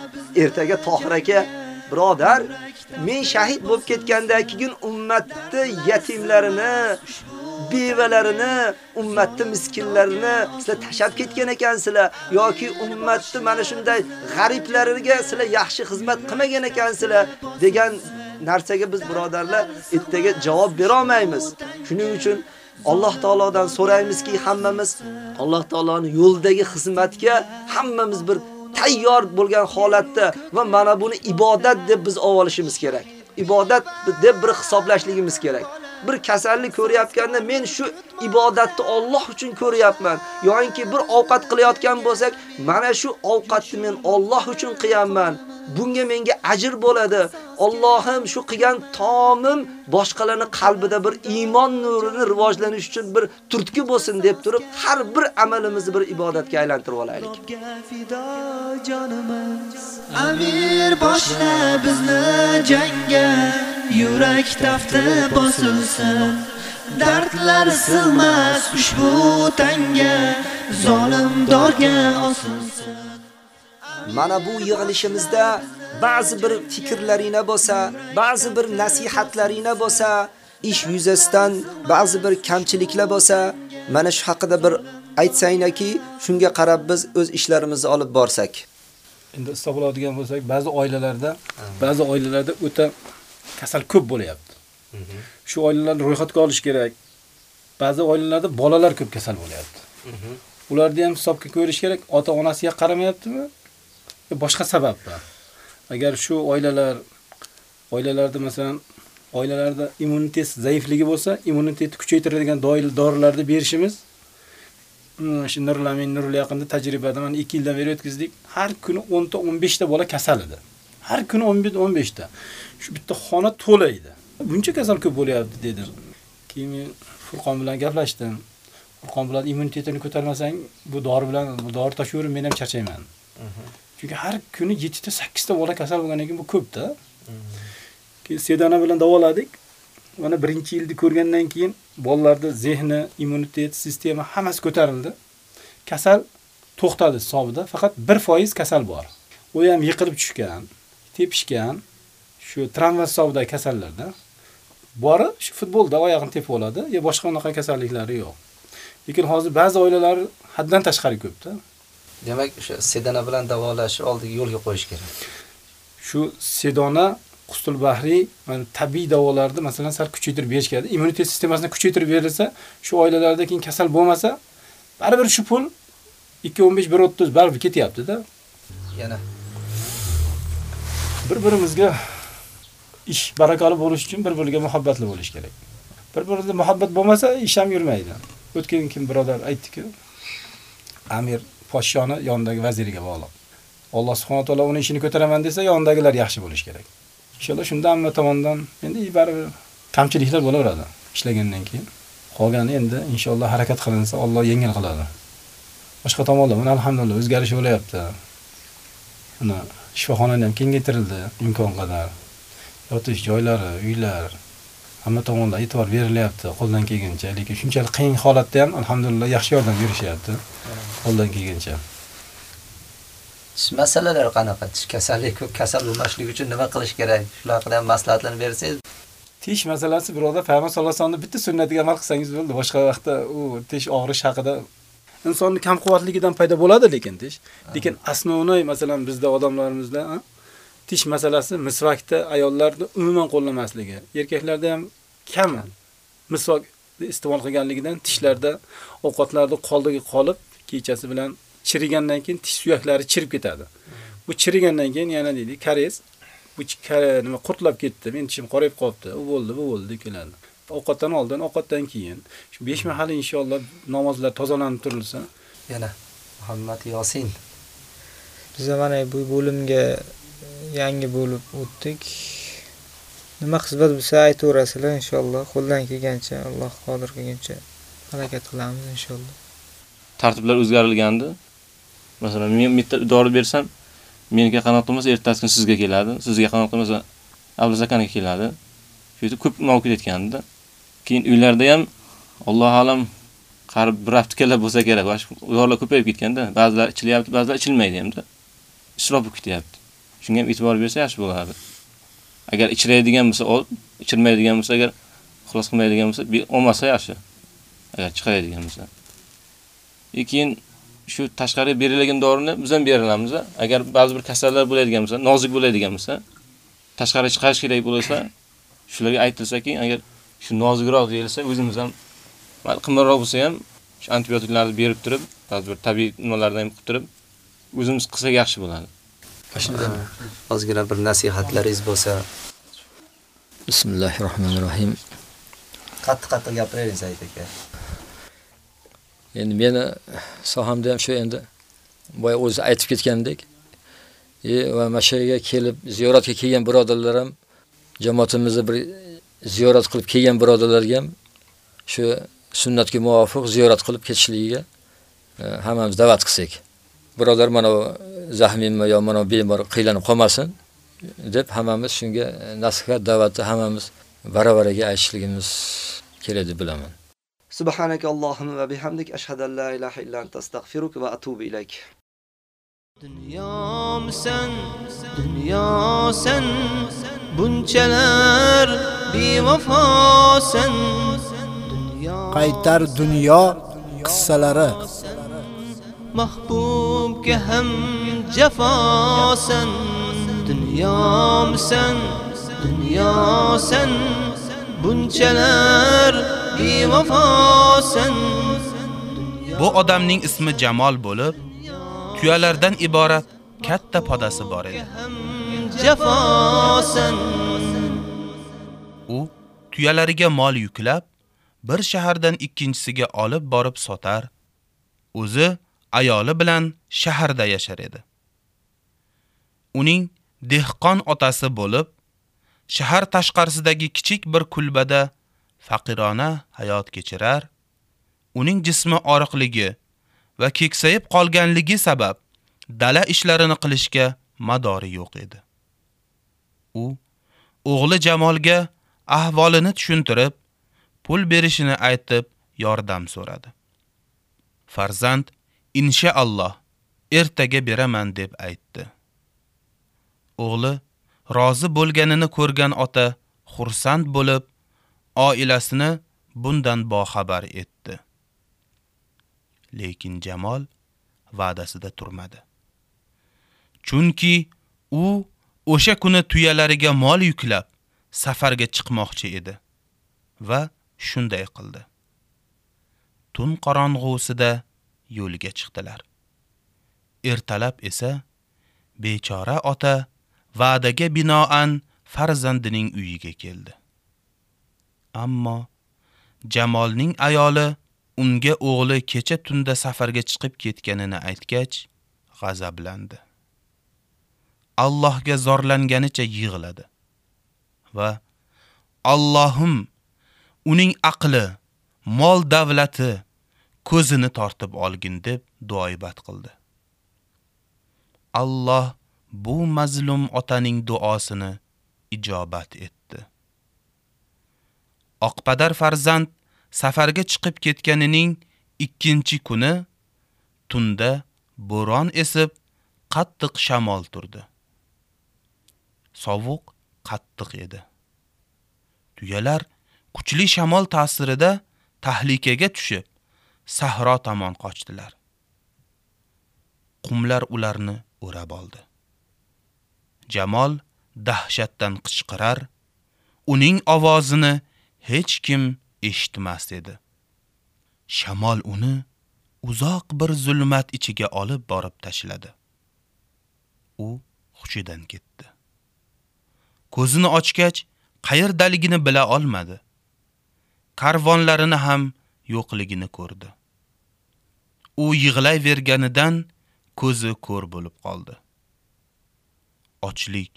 Ertaga Tohir aka birodar, men shahid bo'lib ketgandan keyin ummatni yatimlarini, bevalarini, ummatni miskinlarini sizlar tashab ketgan ekansizlar yoki ummatni mana shunday g'ariblariga sizlar yaxshi xizmat qilmagan ekansizlar degan narsaga biz birodarlar ertaga javob bera olmaymiz. Shuning uchun Alloh taolodan so'raymizki, hammamiz Alloh taoloning yo'ldagi xizmatga hammamiz bir tayyor bo'lgan holatda va mana buni ibodat deb biz olishimiz kerak. Ibodat deb bir hisoblashligimiz kerak. Bir kasallik ko'rayotganda men shu ibodatni Alloh uchun ko'ryapman Yo'inki bir ovqat qilayotgan bo'lsak, mana shu ovqatni men Alloh uchun qiyamman. Bunga menga ajr bo'ladi. Allohim shu qilgan taomim boshqalarning qalbida bir iymon nurini rivojlanish uchun bir turtki bo'lsin deb turib, har bir amalimizni bir ibodatga aylantirib olaylik. Amir boshla bizni jangga, yurak tafti bosilsin. Dardlar silmas ushbu tanga, zolim dorga osilsin. Mana bu yig'ilishimizda ba'zi bir fikrlaringa bo'lsa, ba'zi bir nasihatlaringa bo'lsa, ish yuzasidan ba'zi bir kamchiliklar bo'lsa, mana shu haqida bir aytsanglarki, shunga qarab biz o'z ishlarimizni olib borsak. Endi isloh bo'ladigan bo'lsak, ba'zi oilalarda, ba'zi oilalarda o'ta kasal ko'p bo'lyapti. Shu oilalarni ro'yxatga olish kerak. Ba'zi oilalarda bolalar ko'p kasal bo'lyapti. Ularni ham hisobga ko'rish kerak. Ota-onasiga qaramayaptimi? boshqa sababmi? Agar shu oilalar oilalarda masalan oilalarda immunitet zaifligi bo'lsa, immunitetni kuchaytiradigan dorilarni berishimiz shu Nurlamin Nurul yaqinda tajribada mana 2 yildan beri o'tkazdik. Har kuni 10 ta 15 ta bola kasal edi. Har kuni 11 15 ta. Shu bitta xona to'la edi. Buncha kasal ko'p bo'lyapti dedim. Keyin men Furqon bilan gaplashdim. Furqon bilan immunitetini ko'tarmasang, bu dori bilan bu dori tashaverib men ham charchayman. Chunki har kuni 7 ta 8 ta bola kasal bo'lgandan keyin bu ko'p-da. Keyin sedana bilan davoladik. Mana birinchi yilni ko'rgandan keyin bolalarda zehni, immunitet sistema hammasi ko'tarildi. Kasal to'xtadi hisobida, faqat 1% kasal bor. U ham yiqilib tushgan, tepishgan, shu travma hisobidagi kasallarda. Bori shu futbolda oyog'ini tepib oladi, yo boshqa unaqa kasalliklari yo'q. Lekin hozir ba'zi oilalar haddan tashqari ko'pda. Demak, o'sha sedana bilan davolash oldiga yo'lga qo'yish kerak. Shu sedona qustul bahriy mana tabiiy davolarni masalan sal kuchaytirib berish kerak. Immunitet sistemasini kuchaytirib berilsa, shu oilalarda keyin kasal bo'lmasa, baribir shu pul 2.15 1.30 baribir ketyapti-da. Yana bir-birimizga ish barakali bo'lish uchun bir-biriga muhabbatli bo'lish kerak. Bir-birimizga muhabbat bo'lmasa, ish ham yurmaydi. O'tgan kun birodar aytdiki, Amir podshoni yonidagi vaziriga bog'liq. Alloh subhanahu va taolo uning ishini ko'taraman desa, yonidagilar yaxshi bo'lish kerak. Inshaalloh shunda hamma tomonidan endi baribir kamchiliklar bo'laveradi ishlagandan keyin. Qolgani endi inshaalloh harakat qilinsa, Alloh yengil qiladi. Boshqa tomondan mana alhamdulillah o'zgarish bo'layapti. Mana shifoxonani ham kengaytirildi imkon qadar. Yotish joylari, uylar hamma tomondan e'tibor berilyapti qo'ldan kelgancha, lekin shunchalik qiyin holatda ham alhamdulillah yaxshi yordam berishyapti qo'ldan kelgancha. Tish masalalari qanaqa? Tish kasallik ko'p kasal bo'lmaslik uchun nima qilish kerak? Shular haqida ham maslahatlarni bersangiz. Tish masalasi birodar Payg'ambar sollallohu alayhi vasallamning bitta sunnatiga amal qilsangiz bo'ldi. Boshqa vaqtda u tish og'rish haqida insonning kamquvvatligidan paydo bo'ladi lekin tish. Lekin asnovnoy masalan bizda odamlarimizda tish masalasi misvakda ayollarni umuman qo'llamasligi. Erkaklarda ham kam misvak iste'mol qilganligidan tishlarda ovqatlarda qoldiga qolib, kechasi bilan chirigandan keyin tish suyaklari chirib ketadi. Bu chirigandan keyin yana deydi, karies bu nima qurtlab ketdi, men tishim qorayib qolibdi. U bo'ldi, bu bo'ldi keladi. Ovqatdan oldin, ovqatdan keyin shu 5 mahal inshaalloh namozlar tozalanib turilsa. Yana Muhammad Yosin. Biz mana bu bo'limga yangi bo'lib o'tdik. Nima xizmat bo'lsa aytaverasizlar inshaalloh. Qo'ldan kelgancha, Alloh qodir qilgancha harakat qilamiz inshaalloh. Tartiblar o'zgarilgandi. Masalan, men bitta dori bersam, menga qanot qilmasa, ertasi kun sizga keladi. Sizga qanot qilmasa, Abdulaziz akaniga keladi. Shu ko'p nima ketayotgandi. Keyin uylarda ham Alloh alam qarib bir hafta bo'lsa kerak. Dorilar ko'payib ketganda, ba'zilar ichilyapti, ba'zilar ichilmaydi hamda. Isrof bo'lib ketyapti. Shunga ham e'tibor bersa yaxshi bo'lardi. Agar ichiradigan bo'lsa, ichirmaydigan bo'lsa, agar xullas qilmaydigan bo'lsa, olmasa yaxshi. Agar chiqaradigan bo'lsa. Lekin shu tashqariga berilgan dorini biz ham beramiz. Agar ba'zi bir kasallar bo'ladigan bo'lsa, nozik bo'ladigan bo'lsa, tashqariga chiqarish kerak bo'lsa, shularga aytilsa-ki, agar shu nozikroq deyilsa, o'zimiz ham qimmatroq bo'lsa ham shu antibiotiklarni berib turib, ba'zi bir tabiiy nimalardan ham qilib turib, o'zimiz qilsak yaxshi bo'ladi. Shunda ozgina bir nasihatlaringiz bo'lsa. Bismillahirrohmanirrohim. qattiq-qattiq gapiravering Said aka. Endi meni sohamda ham shu endi boya o'zi aytib ketgandek, e, va mana shu yerga kelib ziyoratga kelgan birodarlar ham jamoatimizni bir ziyorat qilib kelgan birodarlarga ham shu sunnatga muvofiq ziyorat qilib ketishligiga e, hammamiz da'vat qilsak. Birodar mana zahmimmi yo mana bemor qiylanib qolmasin deb hammamiz shunga nasihat da'vatni hammamiz baravariga aytishligimiz kerak deb bilaman. Subhanaka Allohumma va bihamdik ashhadu an la ilaha illa anta astagfiruka va atubu ilayk. Dunyomisan, dunyo sen, bunchalar bevafosan. Qaytar dunyo qissalari. Mahbubga ham jafosan. Dunyomisan, dunyo sen, bunchalar bevafosan. Bu odamning ismi Jamol bo'lib, tuyalardan iborat katta podasi bor edi. Jafosan. U tuyalariga mol yuklab, bir shahardan ikkinchisiga olib borib sotar. O'zi ayoli bilan shaharda yashar edi. Uning dehqon otasi bo'lib, shahar tashqarisidagi kichik bir kulbada faqirona hayot kechirar. Uning jismi oriqligi va keksayib qolganligi sabab dala ishlarini qilishga madori yo'q edi. U o'g'li Jamolga ahvolini tushuntirib, pul berishini aytib, yordam so'radi. Farzand inshaalloh ertaga beraman deb aytdi. O'g'li rozi bo'lganini ko'rgan ota xursand bo'lib, oilasini bundan boxabar etdi. Lekin Jamol va'dasida turmadi. Chunki u o'sha kuni tuyalariga mol yuklab safarga chiqmoqchi edi va shunday qildi. Tun qorong'usida yo'lga chiqdilar. Ertalab esa bechora ota va'daga binoan farzandining uyiga keldi. Ammo Jamolning ayoli unga o'g'li kecha tunda safarga chiqib ketganini aytgach, g'azablandi. Allohga zorlanganicha yig'ladi va Allohim uning aqli, mol davlati, ko'zini tortib olgin deb duoibat qildi. Alloh bu mazlum otaning duosini ijobat etdi. Oqpadar farzand safarga chiqib ketganining ikkinchi kuni tunda bo'ron esib, qattiq shamol turdi. Sovuq qattiq edi. Tuyalar kuchli shamol ta'sirida tahlikaga tushib, sahro tomon qochdilar. Qumlar ularni o'rab oldi. Jamol dahshatdan qichqirar, uning ovozini hech kim eshitmas edi. Shamol uni uzoq bir zulmat ichiga olib borib tashladi. U xushidan ketdi. Ko'zini ochgach, qayerdaligini bila olmadi. Karvonlarini ham yo'qligini ko'rdi. U yig'layverganidan ko'zi ko'r bo'lib qoldi. Ochlik,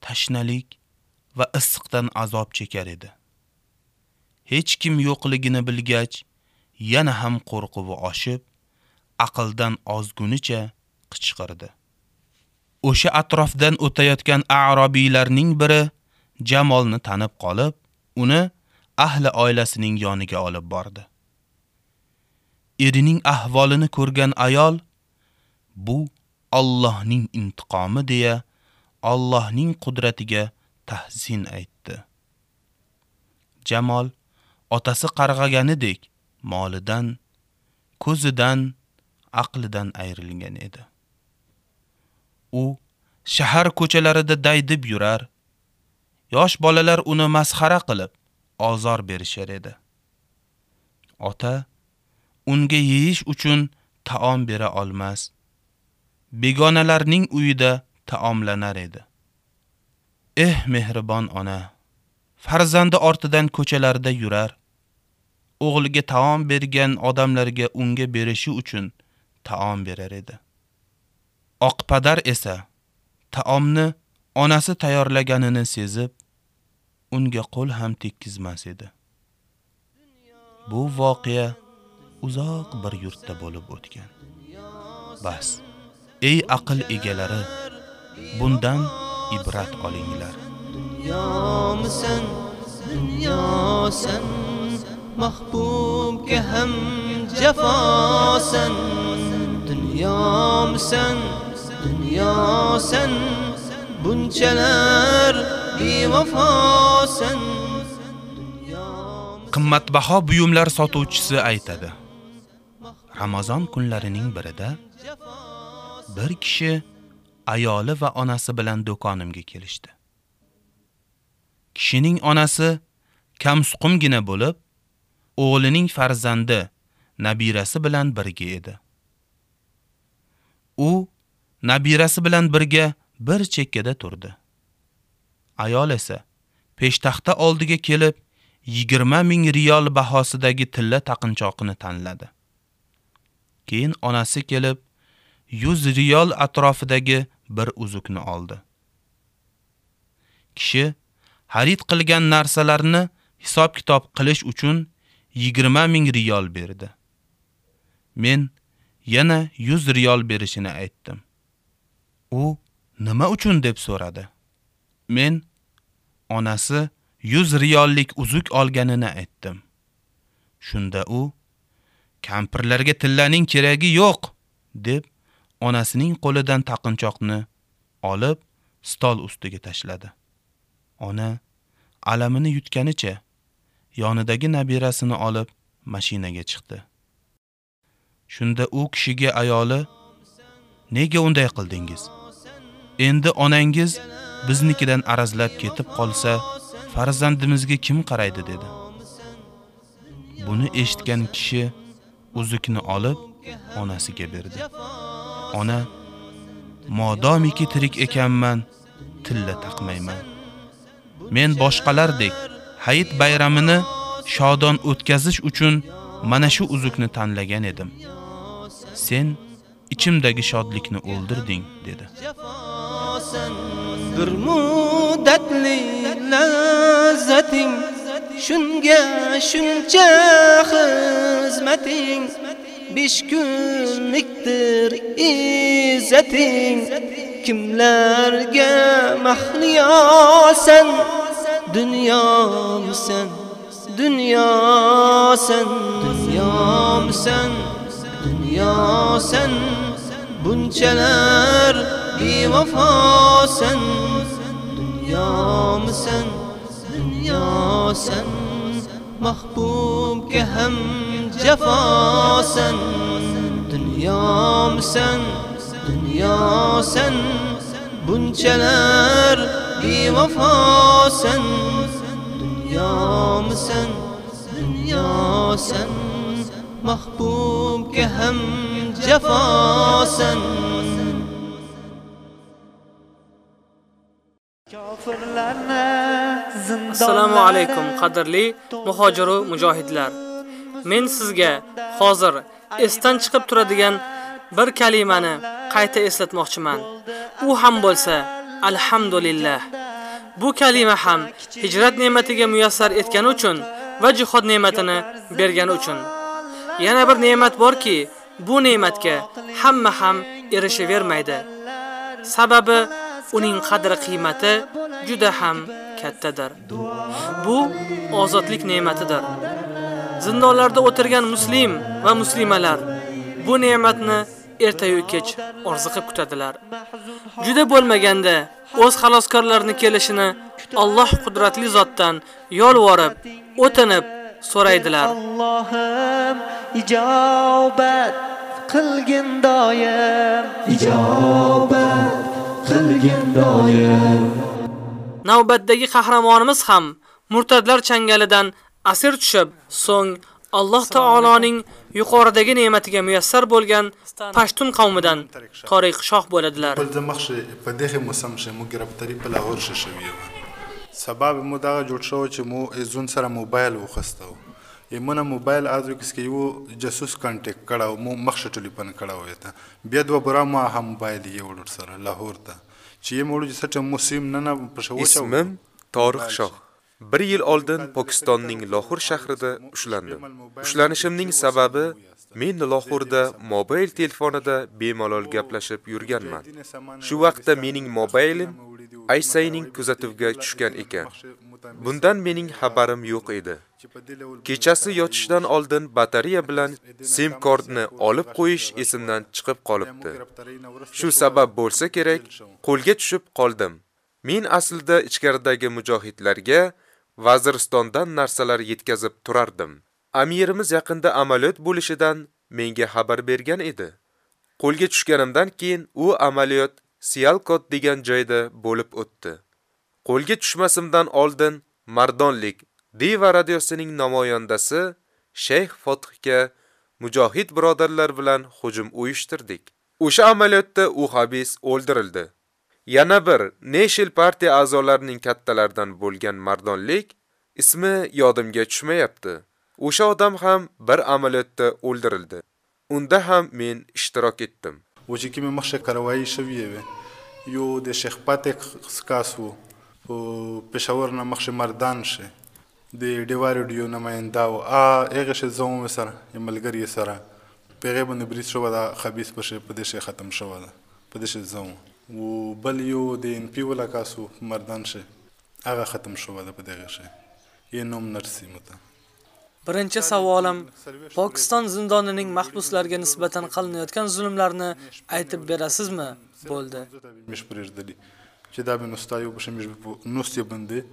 tashnalik va issiqdan azob chekar edi. Hech kim yo'qligini bilgach, yana ham qo'rquvi oshib, aqldan ozgunicha qichqirdi. O'sha atrofdan o'tayotgan a'robiylarning biri Jamolni tanib qolib, uni ahli oilasining yoniga olib bordi. Erining ahvolini ko'rgan ayol bu Allohning intiqomi deya Allohning qudratiga tahsin aytdi. Jamol otasi qarg'aganidek molidan, ko'zidan, aqlidan ayrilgan edi. U shahar ko'chalarida daydib yurar, yosh bolalar uni masxara qilib, ozor berishar edi. Ota unga yeyish uchun taom bera olmas, begonalarning uyida taomlanar edi. Eh mehribon ona, farzandi ortidan ko'chalarda yurar. O'g'liga taom bergan odamlarga unga berishi uchun taom berar edi. Oqpadar esa taomni onasi tayyorlaganini sezib, unga qo'l ham tekkizmas edi. Bu voqea uzoq bir yurtda bo'lib o'tgan. Bas, ey aql egalari, bundan ibrat olinglar. Dunyomisan, dunyosan, mahbubga ham jafosan. Dunyomisan, dunyosan, bunchalar bevafosan. Qimmatbaho buyumlar sotuvchisi aytadi. Ramazon kunlarining birida bir kishi ayoli va onasi bilan do'konimga kelishdi. Kishining onasi kamsuqumgina bo'lib, o'g'lining farzandi nabirasi bilan birga edi. U nabirasi bilan birga bir chekkada turdi. Ayol esa peshtaxta oldiga kelib 20 ming riyol bahosidagi tilla taqinchoqni tanladi. Keyin onasi kelib 100 riyol atrofidagi bir uzukni oldi. Kishi xarid qilgan narsalarni hisob-kitob qilish uchun 20 ming riyol berdi. Men yana 100 riyol berishini aytdim. U nima uchun deb so'radi. Men onasi 100 riyollik uzuk olganini aytdim. Shunda u kampirlarga tillaning keragi yo'q deb onasining qo'lidan taqinchoqni olib stol ustiga tashladi. Ona alamini yutganicha yonidagi nabirasini olib mashinaga chiqdi. Shunda u kishiga ayoli nega unday qildingiz? Endi onangiz biznikidan arazlab ketib qolsa, farzandimizga kim qaraydi dedi. Buni eshitgan kishi uzukni olib onasiga berdi. Ona modomiki tirik ekanman, tilla taqmayman. Men boshqalardek Hayit bayramini shodon o'tkazish uchun mana shu uzukni tanlagan edim. Sen ichimdagi shodlikni o'ldirding dedi. Bir muddatli lazzating shunga shuncha xizmating besh kunlikdir izzating kimlarga mahliyosan? Dunyomsan dunyosan dunyomsan dunyosan. Bunchalar bevafosan. Dunyomsan dunyosan. Mahbubga ham jafosan dunyomisan dunyosan bunchalar bevafosan dunyomisan dunyosan mahbubga ham jafosan Assalomu alaykum qadrli muhojiru mujohidlar. Men sizga hozir esdan chiqib turadigan bir kalimani qayta eslatmoqchiman. U ham bo'lsa alhamdulillah. Bu kalima ham hijrat ne'matiga muyassar etgani uchun va jihod ne'matini bergani uchun. Yana bir ne'mat borki, bu ne'matga hamma ham erishavermaydi. Sababi uning qadri qiymati juda ham kattadir. Bu ozodlik ne'matidir. Zindonlarda o'tirgan muslim va muslimalar bu ne'matni ertayu kech orziqib kutadilar. Juda bo'lmaganda o'z xaloskorlarini kelishini Alloh qudratli zotdan yolvorib, o'tinib so'raydilar. Allohim ijobat qilgin doim, ijobat qilgin doim. Navbatdagi qahramonimiz ham murtadlar changalidan asir tushib, so'ng Alloh taoloning yuqoridagi ne'matiga muyassar bo'lgan Pashtun qavmidan Tariq shoh bo'ladilar. د مخ شي په دغه موسم شي مو ګرفتاری په لاهور شي شوی و سبب مو دغه جوړ شو چې مو زون سره موبایل وخستو یمونه موبایل اځو کس کې یو جاسوس کانټیکټ کړه مو مخشه ټلیفون کړه وې ته بیا دو برا ما هم موبایل یې وړ سره لاهور ته چې موړ چې سټ موسیم نه نه پښو ismim Toriq Shoh. 1 yil oldin Pokistonning Lohur shahrida ushlandim. Ushlanishimning sababi men Lohurda mobil telefonida bemalol gaplashib yurganman. Shu vaqtda mening mobilim Aysayning kuzatuvga tushgan ekan. Bundan mening xabarim yo'q edi. Kechasi yotishdan oldin batareya bilan SIM kartni olib qo'yish esimdan chiqib qolibdi. Shu sabab bo'lsa kerak, qo'lga tushib qoldim. Men aslida ichkaridagi mujohidlarga Vaziristondan narsalar yetkazib turardim. Amirimiz yaqinda amaliyot bo'lishidan menga xabar bergan edi. Qo'lga tushganimdan keyin u amaliyot Sialkot degan joyda bo'lib o'tdi. Qo'lga tushmasimdan oldin Mardonlik Diva radiosining namoyandasi Sheyx fotihga mujohid birodarlar bilan hujum uyushtirdik. O'sha amaliyotda u habis o'ldirildi. Yana bir Neshil partiya a'zolarining kattalardan bo'lgan Mardonlik ismi yodimga tushmayapti. O'sha odam ham bir amaliyotda o'ldirildi. Unda ham men ishtirok etdim. Ujiki men maxsha karavayi shviyevi. yu de shekhpatek skasu po Peshawar na maxsha Mardanshi. De divaridio na mayndao a ega she zomu sara yemalgari sara. Pegebun ibrishova da khabis po she po khatam shova da. Po de. شه ختم شو دا په دې شه زوم او بل یو د ان پی ولا کاسو مردان شه هغه ختم شو دا په دې شه یې نوم نرسی مته Birinchi savolim Pokiston zindonining mahbuslarga nisbatan qilinayotgan zulmlarni aytib berasizmi? bo'ldi. مش پرېږدلی چې دا به نوستایو بشه مش نوستي باندې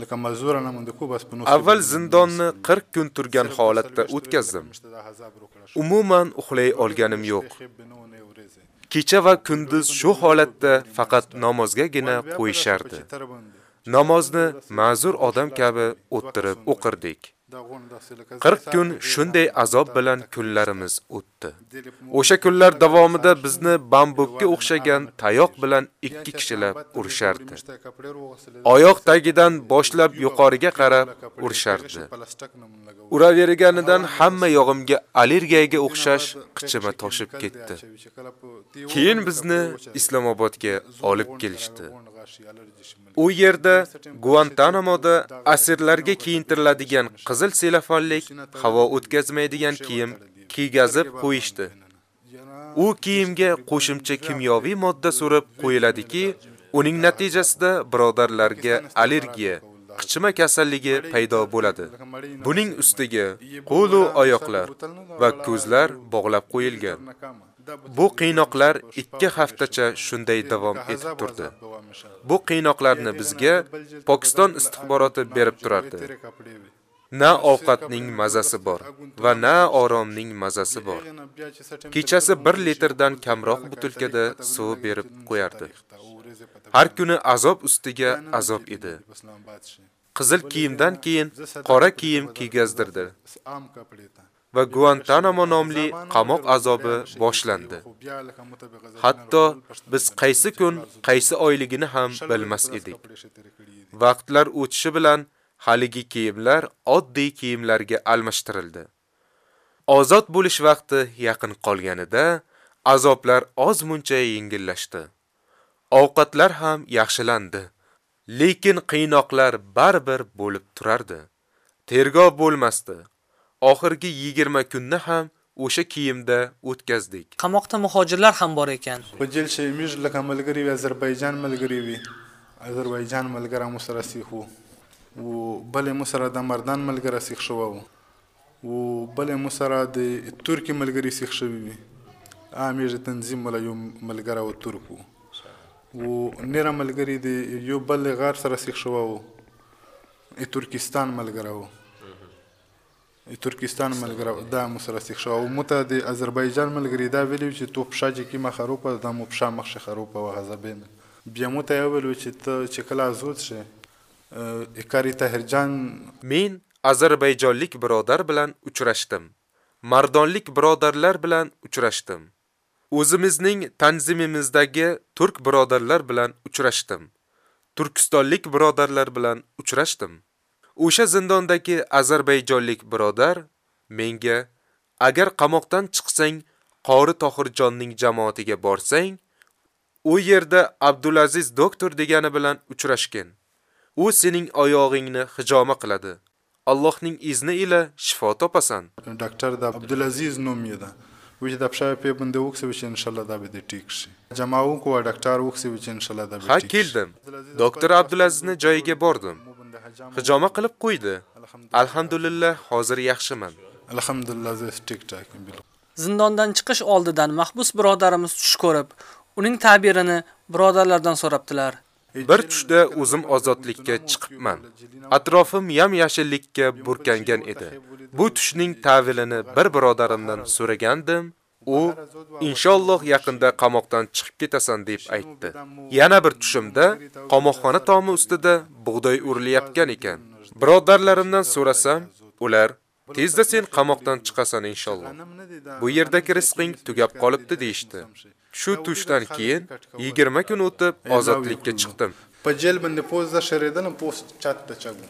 لکه مزور نه مونږ کو بس په نوستي Avval zindonni 40 kun turgan holatda o'tkazdim. Umuman uxlay olganim yo'q. Kecha va kunduz shu holatda faqat namozgagina qo'yishardi. Namozni ma'zur odam kabi o'ttirib o'qirdik. 40 kun shunday azob bilan kunlarimiz o'tdi. O'sha kunlar davomida bizni bambukka o'xshagan tayoq bilan ikki kishilab urishardi. Oyoq tagidan boshlab yuqoriga qarab urishardi. Uraverganidan hamma yog'imga allergiyaga o'xshash qichima toshib ketdi. Keyin bizni Islomobodga olib kelishdi. U yerda Guantanamoda asirlarga kiyintiriladigan qizil selafonlik havo o'tkazmaydigan kiyim kiygazib qo'yishdi. U kiyimga qo'shimcha kimyoviy modda surib qo'yiladiki, uning natijasida birodarlarga allergiya, qichima kasalligi paydo bo'ladi. Buning ustiga qo'l va oyoqlar va ko'zlar bog'lab qo'yilgan. Bu qiynoqlar 2 haftacha shunday davom etib turdi. Bu qiynoqlarni bizga Pokiston istixboroti berib turardi. Na ovqatning mazasi bor va na oromning mazasi bor. Kechasi 1 litrdan kamroq butilkada suv berib qo'yardi. Har kuni azob ustiga azob edi. Qizil kiyimdan keyin qora kiyim kiygazdirdi. Va Guantanamo nomli qamoq azobi boshlandi. Hatto biz qaysi kun, qaysi oyligini ham bilmas edik. Vaqtlar o'tishi bilan haligi kiyimlar oddiy kiyimlarga almashtirildi. Ozod bo'lish vaqti yaqin qolganida azoblar oz-muncha yengillashdi. Ovqatlar ham yaxshilandi. Lekin qiynoqlar baribir bo'lib turardi. Tergov bo'lmasdi. Oxirgi 20 kunni ham o'sha kiyimda o'tkazdik. Qamoqda muhojirlar ham bor ekan. لکه ملګری وي آذربایجان ملګری وي آذربایجان ملګری مو سره سیخ وو او بل مو سره د مردان ملګری سیخ شو او بل مو سره د ترکی ملګری سیخ شوی وي امیر تنظیم ولا یو ملګری او ترک وو او نیر ملګری د یو بل غار سره سیخ شو وو ترکستان ملګری ترکستان ملګری دا مو سره سیخ شو او مته د آذربایجان ملګری دا ویلو چې تو پښه چې کی مخ خروپه د مو پښه مخ خروپه و غزبین بیا مو ته ویلو چې ته چې کله زود شه ikari tahirjan men ozarbayjonlik birodar bilan uchrashdim mardonlik birodarlar bilan uchrashdim o'zimizning tanzimimizdagi turk birodarlar bilan uchrashdim turkistonlik birodarlar bilan uchrashdim. O'sha zindondagi ozarbayjonlik birodar menga agar qamoqdan chiqsang, Qori Tohirjonning jamoatiga borsang, u yerda Abdulaziz doktor degani bilan uchrashgan. U sening oyog'ingni hijoma qiladi. Allohning izni ila shifo topasan. ډاکټر د عبدالعزیز نوم یې ده وچ د پښه په بنده وکسه چې ان شاء الله دا به د ټیک شي جماو کو ډاکټر وکسه چې ان شاء الله دا به Ha ټیک شي keldim. Doktor Abdulazizni joyiga bordim. hijoma qilib qo'ydi. Alhamdulillah. Hozir yaxshiman. Alhamdulillah zindondan chiqish oldidan mahbus birodarimiz tush ko'rib uning ta'birini birodarlardan so'rabdilar. Bir tushda o'zim ozodlikka chiqibman. Atrofim yam yashillikka burkangan edi. bu tushning ta'vilini bir birodarimdan so'ragandim. u inshaalloh yaqinda qamoqdan chiqib ketasan deb aytdi. Yana bir tushimda qamoqxona tomi ustida bug'doy o'rilayotgan ekan. Birodarlarimdan so'rasam ular tezda sen qamoqdan chiqasan inshaalloh. Bu yerdagi rizqing tugab qolibdi deyishdi. Shu tushdan keyin 20 kun o'tib ozodlikka chiqdim. Поделбанде sheredan post chatda чатта чагу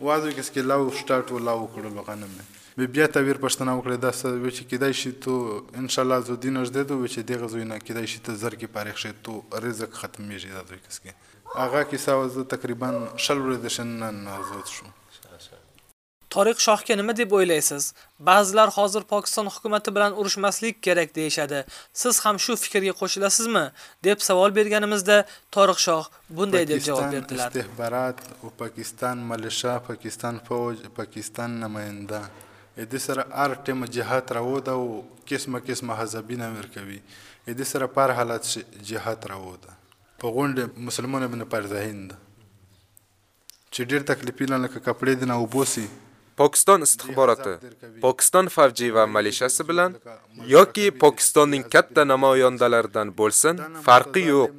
вазугиске lav штарту лау курулганамне کې سکه لاو سٹارټ و لاو کړل غنم به بیا تعبیر پښتنه وکړه دا څه و چې کیدای شي تو ان شاء الله زو دین اجده دو چې دغه زوینه کیدای شي ته زر کې پارېخ شي تو رزق ختمېږي دا دوی کسکه هغه کې ساوز تقریبا شل ورځې د شنن نازود شو Toriq Shohga nima deb o'ylaysiz? Ba'zilar hozir Pokiston hukumatı bilan urushmaslik kerak deyshadi. Siz ham shu fikrga qo'shilasizmi? deb savol berganimizda Toriq Shoh bunday deb javob پاکستان berdilar. استخبارات او پاکستان ملشا پاکستان فوج پاکستان نماینده ا دې سره ار ټیم جهاد راوده او قسمه قسمه حزبینه ورکوي ا دې سره پر حالت شي جهاد راوده په غونډه مسلمانانو باندې پر ځهیند چې ډیر تکلیفونه لکه کپړې دینه او بوسي Pokiston istixboroti, Pokiston favji va malishasi bilan yoki Pokistonning katta namoyandalaridan bo'lsin, farqi yo'q.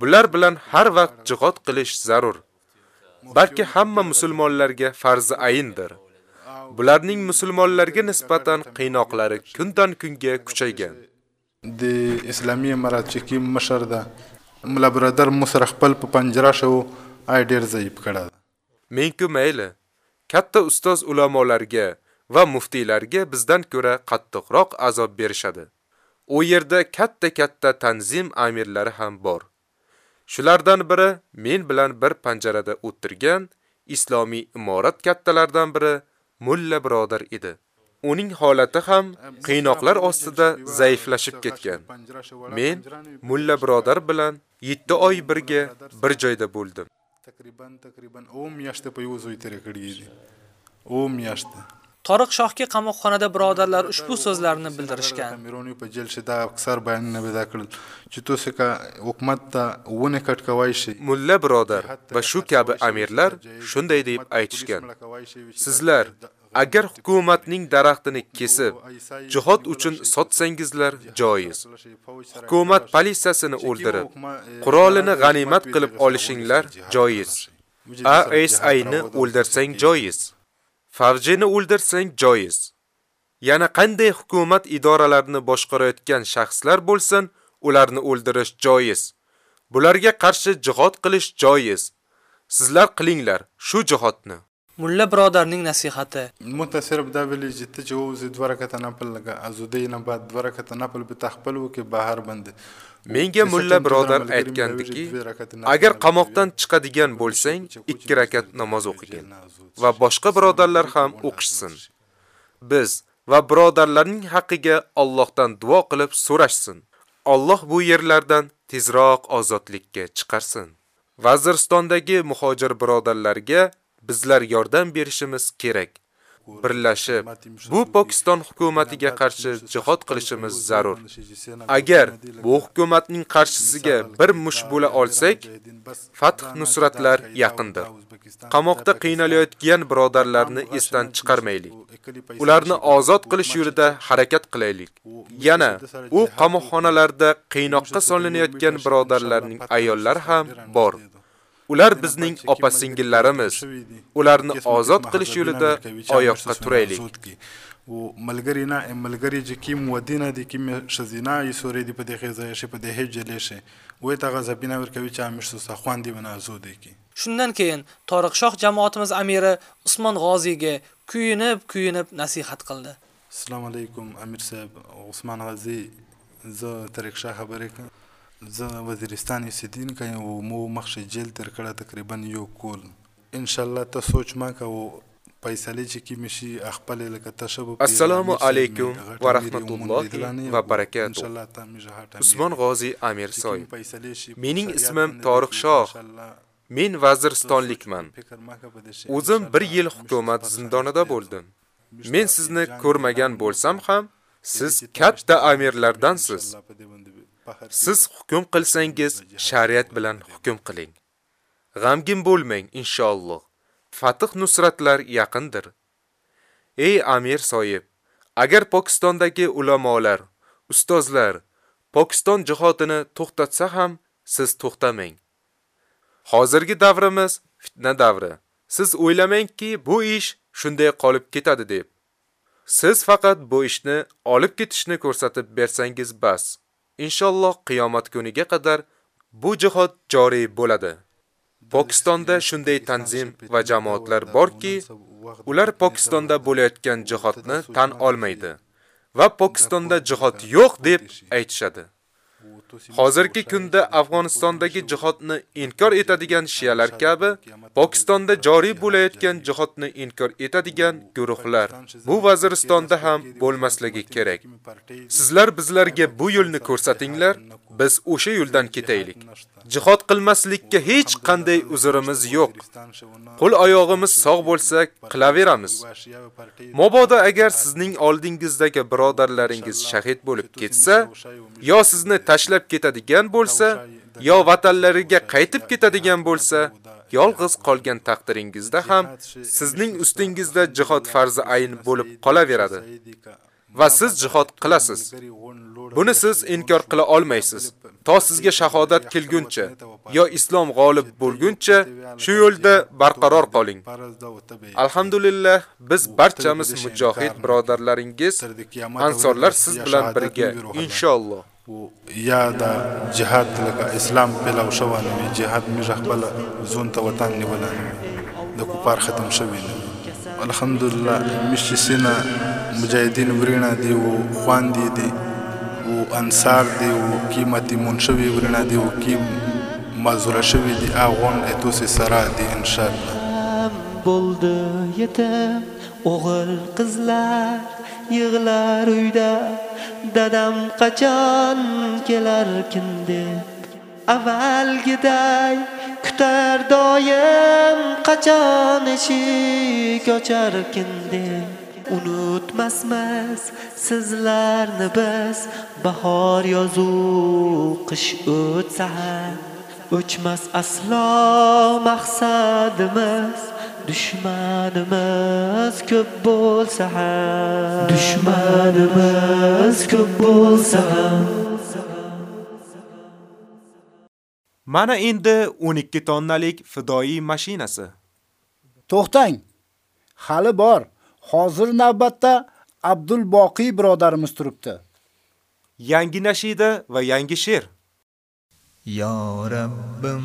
Bular bilan har vaqt jihad qilish zarur. Balki hamma musulmonlarga farzi ayindir. Bularning musulmonlarga nisbatan qiynoqlari kundan kunga kuchaygan. د اسلامي امارات چې کوم مشر ده ملا برادر مصر خپل په پنجره شو آی ډیر ضعیف کړه Menku mayli, katta ustoz ulamolarga va muftiylarga bizdan ko'ra qattiqroq azob berishadi. U yerda katta-katta tanzim amirlari ham bor. Shulardan biri men bilan bir panjarada o'tirgan islomiy imorat kattalaridan biri mulla birodar edi. Uning holati ham qiynoqlar ostida zaiflashib ketgan. Men mulla birodar bilan 7 oy birga bir joyda bo'ldim. Taqriban taqriban 10 yoshda poyuzoy terakdi. 10 yoshda. Toriq Shohga qamoqxonada birodarlar ushbu so'zlarni bildirishgan. میرونی په جیل شدا اکثر بیانونه پیدا کړل چې تاسو کا حکومت ته ونه کټ کوي شي Mulla birodar va shu kabi amirlar shunday deb aytishgan. Sizlar agar hukumatning daraxtini kesib, jihad uchun sotsangizlar joiz. Hukumat politsiyasini o'ldirib, qurolini g'animat qilib olishinglar joiz. ASIni o'ldirsang joiz. Farjini o'ldirsang joiz. Yana qanday hukumat idoralarini boshqarayotgan shaxslar bo'lsin, ularni o'ldirish joiz. Bularga qarshi jihod qilish joiz. Sizlar qilinglar shu jihodni. Mulla birodarning nasihati. Mutasir bidavili jitta javozi dvarakata napl laga azudayna bad dvarakata napl bitaqbal u ke bahar bandi. Menga mulla birodar aytgandiki, agar qamoqdan chiqadigan bo'lsang, 2 rakat namoz o'qigin va boshqa birodarlar ham o'qishsin. Biz va birodarlarning haqqiga Allohdan duo qilib so'rashsin. Alloh bu yerlardan tezroq ozodlikka chiqarsin. Vazirstondagi muhojir birodarlarga bizlar yordam berishimiz kerak. Birlashib, bu Pokiston hukumatiga qarshi jihad qilishimiz zarur. Agar bu hukumatning qarshisiga bir mush bo'la olsak, fath nusratlar yaqindir. Qamoqda qiynalayotgan birodarlarni esdan chiqarmaylik. Ularni ozod qilish yo'lida harakat qilaylik. Yana u qamoqxonalarda qiynoqqa solinayotgan birodarlarning ayollari ham bor. Ular bizning opa-singillarimiz. Ularni ozod qilish yo'lida oyoqqa turaylik. و ملګری نه ملګری چې کیم ودینه دي کیم شزینا ای سورې دی په دغه ځای شي په دغه جلې شي وې تا غزبینه ورکوي چې امش سو خواندي بنا زودې کی Shundan keyin Toriq Shoh jamoatimiz amiri Usmon G'oziyga kuyinib-kuyinib nasihat qildi. Assalomu alaykum amir sahib Usmon G'oziy زه طریق شاه خبرې کوم زه وزیرستان اوسیدونکی او مو مخکې جیل تر کړه تقریبا یو کول ان شاء الله ته سوچ ما کو فیصله چې کی مشي خپل لکه تشبو السلام علیکم و رحمت الله و برکاته Usmon G'ozi Amir Soy Mening ismim Toriq Shoh Men vaziristonlikman. O'zim 1 yil hukumat zindonida bo'ldim. Men sizni ko'rmagan bo'lsam ham, siz katta amirlardansiz. Siz hukm qilsangiz, shariat bilan hukm qiling. G'amgin bo'lmang, inshaalloh. Fath nusratlar yaqindir. Ey amir soyib, agar Pokistondagi ulamolar, ustozlar Pokiston jihodini to'xtatsa ham, siz to'xtamang. Hozirgi davrimiz fitna davri. Siz o'ylamangki, bu ish shunday qolib ketadi deb. Siz faqat bu ishni olib ketishni ko'rsatib bersangiz bas. Inshaalloh qiyomat kuniga qadar bu jihod joriy bo'ladi. Pokistonda shunday tanzim va jamoatlar borki, ular Pokistonda bo'layotgan jihodni tan olmaydi va Pokistonda jihod yo'q deb aytishadi. Hozirgi kunda Afg'onistondagi jihodni inkor etadigan shiyalar kabi Pokistonda joriy bo'layotgan jihodni inkor etadigan guruhlar bu Vaziristonda ham bo'lmasligi kerak. Sizlar bizlarga bu yo'lni ko'rsatinglar, biz o'sha yo'ldan ketaylik. Jihod qilmaslikka hech qanday uzrimiz yo'q. Qo'l oyog'imiz sog' bo'lsa, qilaveramiz. Mobodo agar sizning oldingizdagi birodarlaringiz shahid bo'lib ketsa, yo sizni tashlab ketadigan bo'lsa, yo vatanlariga qaytib ketadigan bo'lsa, yolg'iz qolgan taqdiringizda ham sizning ustingizda jihod farzi ayn bo'lib qolaveradi. Va siz jihod qilasiz. Buni siz inkor qila olmaysiz. To sizga shahodat kelguncha yo islom g'olib bo'lguncha shu yo'lda barqaror qoling. Alhamdulillah, biz barchamiz mujohid birodarlaringiz, ansorlar siz bilan birga inshaalloh. یا د جهاد لکه اسلام پهلا شوانه وي جهاد می خپل زون ته وطن نیولان د کفار ختم شوی الحمدلله مشي سینا مجاهدین ورینه دی او خوان دی او انصار دی او قیمتي منشوي ورینه دی او کی mazura اغون اتوسی سرا دی ان شاء الله bo'ldi yetim o'g'il qizlar yig'lar uyda dadam qachon kelarkin deb avvalgiday kutar doim qachon eshik ocharkin deb unutmasmiz sizlarni biz bahor yozu qish o'tsa ham. O'chmas aslo maqsadimiz dushmanimiz ko'p bo'lsa ham. Dushmanimiz ko'p bo'lsa ham. Mana endi 12 tonnalik fidoyi mashinasi. To'xtang. Hali bor. Hozir navbatda Abdul Boqiy birodarimiz turibdi. Yangi nashida va yangi she'r. Ya Rabbim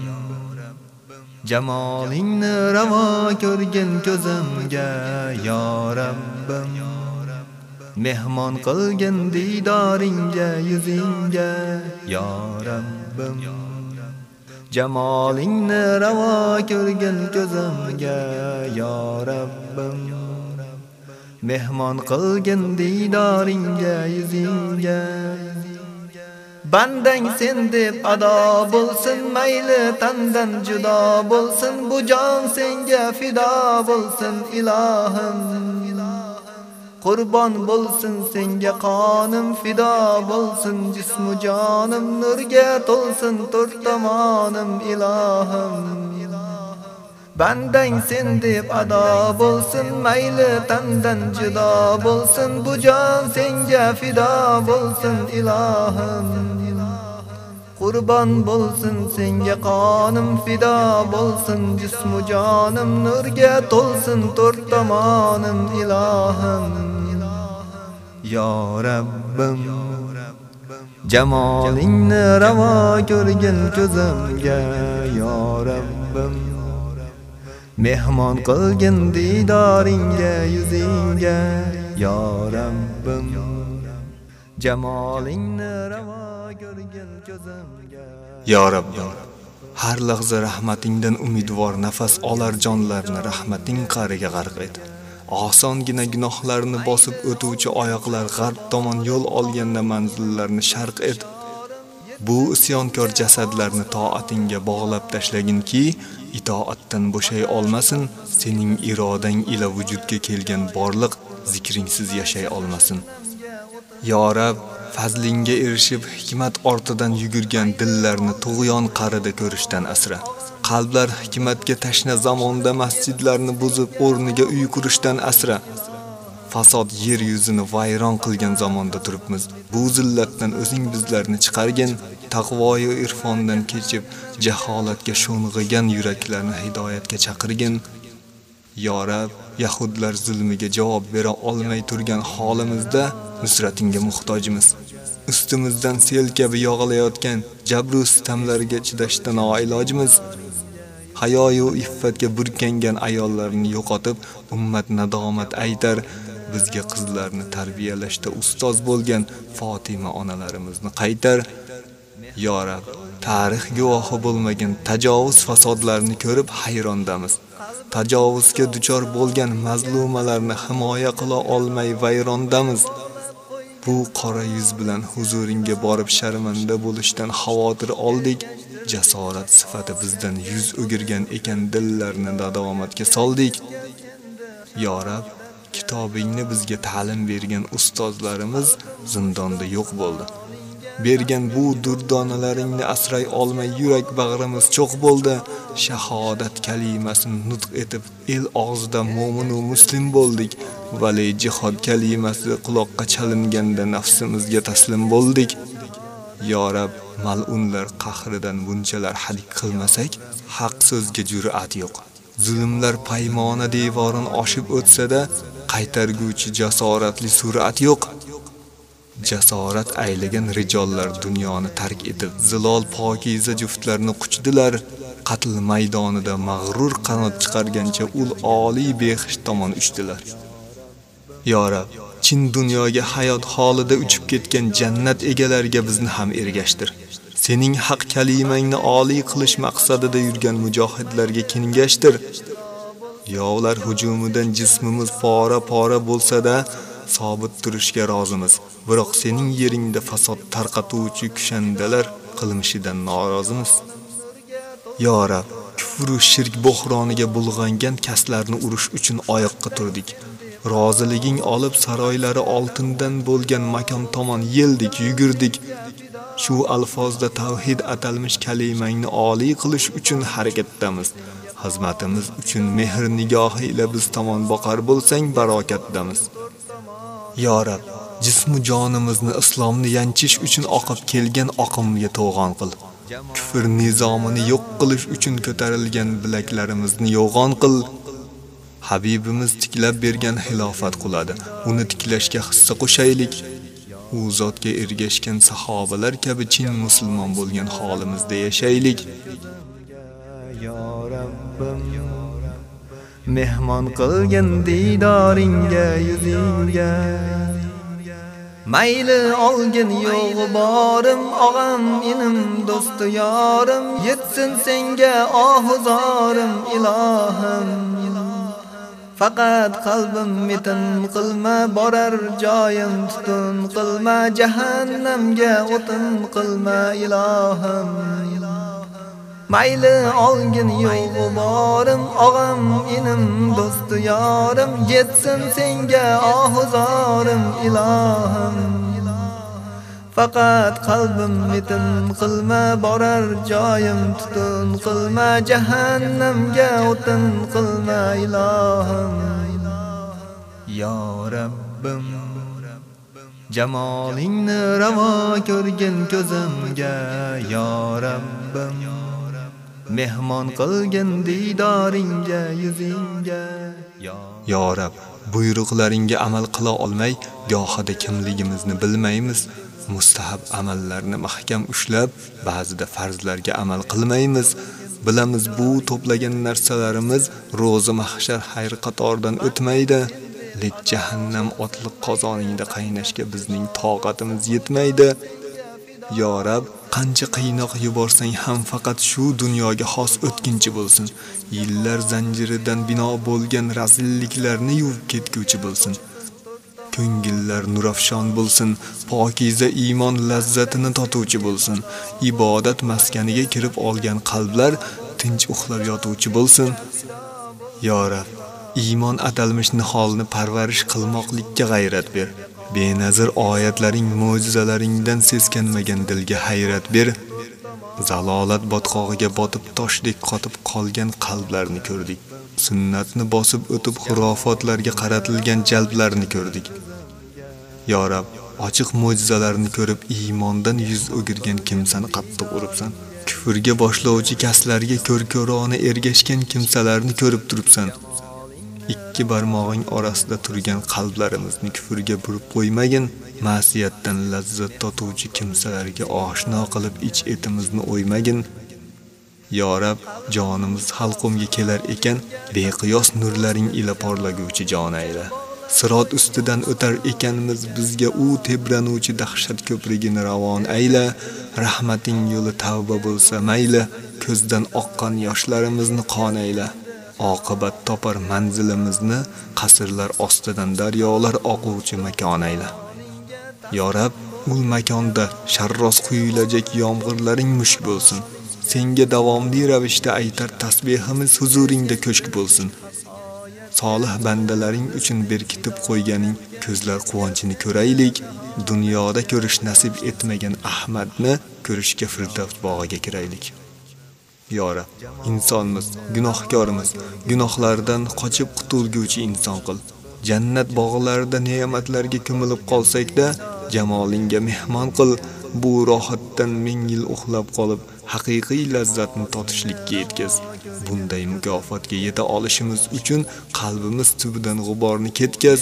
Jamolingni ravo ko'rgin ko'zimga Ya Rabbim Mehmon qilgin didoringga yuzingga Ya Rabbim Jamolingni ravo ko'rgin ko'zimga Ya Rabbim. Mehmon qilgin didoringga yuzingga. Bandang sen deb ado bo'lsin mayli tandan judo bo'lsin. Bu jon senga fido bo'lsin ilohim. Qurbon bo'lsin senga qonim fido bo'lsin jismu jonim nurga to'lsin to'rt tomonim ilohim. Bandang sen deb ado bo'lsin mayli tandan judo bo'lsin bu jon senga fido bo'lsin ilohim. Qurban bo'lsin senga qonim fido bo'lsin jismu jonim nurga to'lsin to'rt tomonim ilohim. Yo rabbim jamolingni ravo ko'rgin ko'zimga. Yo rabbim mehmon qilgin didoringga yuzingga. Yo rabbim jamolingni ravo yo rabbim har lahza rahmatingdan umidvor nafas olar jonlarni rahmating qa'riga g'arq et. Osongina gunohlarni bosib o'tuvchi oyoqlar g'arb tomon yo'l olganda manzillarni sharq et. Bu isyonkor jasadlarni toatinga bog'lab tashlaginki itoatdan bo'shay olmasin sening irodang ila vujudga kelgan borliq zikringsiz yashay olmasin. Yo rab fazlingga erishib hikmat ortidan yugurgan dillarni tug'yon qarida ko'rishdan asra. Qalblar hikmatga tashna zamonda masjidlarni buzib o'rniga uy qurishdan asra. Fasod yer yuzini vayron qilgan zamonda turibmiz. Bu zillatdan o'zing bizlarni chiqargin taqvoyu irfondan kechib jaholatga sho'ng'igan yuraklarni hidoyatga chaqirgin. Yo rab yahudlar zulmiga javob bera olmay turgan holimizda nusratingga muhtojmiz. Ustimizdan sel kabi yog'ilayotgan jabru sitamlarga chidashdan noilojmiz hayoyu iffatga burkangan ayollarni yo'qotib ummat nadomat aytar. Bizga qizlarni tarbiyalashda ustoz bo'lgan Fatima onalarimizni qaytar. Yo rab tarix guvohi bo'lmagan tajovuz fasodlarni ko'rib hayrondamiz. Tajovuzga duchor bo'lgan mazlumalarni himoya qila olmay vayrondamiz. Bu qora yuz bilan huzuringga borib sharmanda bo'lishdan xavotir oldik. Jasorat sifati bizdan yuz o'girgan ekan dillarni davomatga soldik. Yo rab kitobingni bizga ta'lim bergan ustozlarimiz zindonda yo'q bo'ldi. Bergan bu durdonalaringni asray olmay yurak bag'rimiz cho'q bo'ldi. Shahodat kalimasini nutq etib el og'zida mo'min va muslim bo'ldik. Vali jihod kalimasi quloqqa chalinganda nafsimizga taslim bo'ldik. Yo rab mal'unlar qahridan bunchalar halik qilmasak haq so'zga jur'at yo'q. Zulmlar paymona devorini oshib o'tsa-da qaytarguvchi jasoratli sur'at yo'q. Jasorat aylagan rijollar dunyoni tark etib zilol pokiza juftlarni quchdilar qatl maydonida mag'rur qanot chiqargancha ul oliy behish tomon uchdilar. Yo rab chin dunyoga hayot holida uchib ketgan jannat egalariga bizni ham ergashtir. Sening haq kalimangni oliy qilish maqsadida yurgan mujohidlarga kengashdir yovlar hujumidan jismimiz pora pora bo'lsa-da sobit turishga rozimiz. Biroq sening yeringda fasod tarqatuvchi kushandalar qilmishidan norozimiz. Yo rab kufr va shirk bo'hroniga bulg'angan kaslarni urish uchun oyoqqa turdik. Roziliging olib saroylari oltindan bo'lgan makon tomon yeldik yugurdik. Shu alfozda tavhid atalmish kalimangni oliy qilish uchun harakatdamiz. Xizmatimiz uchun mehr nigohi ila biz tomon boqar bo'lsang barokatdamiz yo rab jismu jonimizni islomni yanchish uchun oqib kelgan oqimga to'g'on qil kufr nizomini yo'q qilish uchun ko'tarilgan bilaklarimizni yo'g'on qil Habibimiz tiklab bergan xilofat quladi. Uni tiklashga hissa qo'shaylik. U zotga ergashgan sahobalar kabi chin musulmon bo'lgan holimizda yashaylik. yo rabbim mehmon qilgin didoringga yuzingga. Mayli olgin yo'g'i borim og'am inim do'sti yorim. Yetsin senga ohuzorim ilohim. Faqat qalbim metin qilma borar joyim tutun qilma jahannamga o'tin qilma ilohim. Mayli olgin yo'l borim og'am inim do'sti yorim yetsin senga ohuzorim ilohim. Faqat qalbim mitin qilma borar joyim tutun qilma jahannamga o'tin qilma ilohim. Yo rabbim jamolingni ravo ko'rgin ko'zimga yo Rabbim. Mehmon qilgin didoringga yuzingga. Yo Rab buyruqlaringga amal qila olmay gohida kimligimizni bilmaymiz. Mustahab amallarni mahkam ushlab ba'zida farzlarga amal qilmaymiz. Bilamiz bu to'plagan narsalarimiz ro'za mahshar xayr qatoridan o'tmaydi. Lek jahannam otliq qozoningda qaynashga bizning toqatimiz yetmaydi. Yo rab qancha qiynoq yuborsang ham faqat shu dunyoga xos o'tkinchi bo'lsin. Yillar zanjiridan bino bo'lgan razilliklarni yuvib ketguvchi bo'lsin. Ko'ngillar nurafshon bo'lsin pokiza iymon lazzatini totuvchi bo'lsin. Ibodat maskaniga kirib olgan qalblar tinch uxlab yotuvchi bo'lsin. Yo rab iymon atalmish niholni parvarish qilmoqlikka g'ayrat ber. Benazir oyatlaring mo'jizalaringdan seskanmagan dilga hayrat ber. Zalolat botqog'iga botib toshdek qotib qolgan qalblarni ko'rdik. Sunnatni bosib o'tib xurofotlarga qaratilgan jalblarni ko'rdik. Yo rab ochiq mo'jizalarni ko'rib iymondan yuz o'girgan kimsani qattiq uribsan? Kufrga boshlovchi kaslarga ko'rko'rona ergashgan kimsalarni ko'rib turibsan? Ikki barmog'ing orasida turgan qalblarimizni kufrga burib qo'ymagin. Ma'siyatdan lazzat totuvchi kimsalarga oshno qilib ich etimizni o'ymagin. Yo rab jonimiz halqumga kelar ekan beqiyos nurlaring ila porlaguvchi jon ayla. Sirot ustidan o'tar ekanmiz bizga u tebranuvchi dahshat ko'prigini ravon ayla. Rahmating yo'li tavba bo'lsa mayli ko'zdan oqqan yoshlarimizni qon ayla. Oqibat topar manzilimizni qasrlar ostidan daryolar oquvchi makon ayla. Yo rab makonda sharros quyilajak yomg'irlaring mushk bo'lsin. Senga davomli ravishda aytar tasbihimiz huzuringda ko'shk bo'lsin. Solih bandalaring uchun berkitib qo'yganing ko'zlar quvonchini ko'raylik. Dunyoda ko'rish nasib etmagan ahmadni ko'rishga firdavs bog'iga kiraylik. Yo rab insonmiz gunohkormiz. Gunohlardan qochib qutulguvchi inson qil. Jannat bog'larida ne'matlarga ko'milib qolsakda jamolingga mehmon qil. Bu rohatdan ming yil uxlab qolib haqiqiy lazzatni totishlikka yetkaz. Bunday mukofotga yeta olishimiz uchun qalbimiz tubidan g'uborni ketkaz.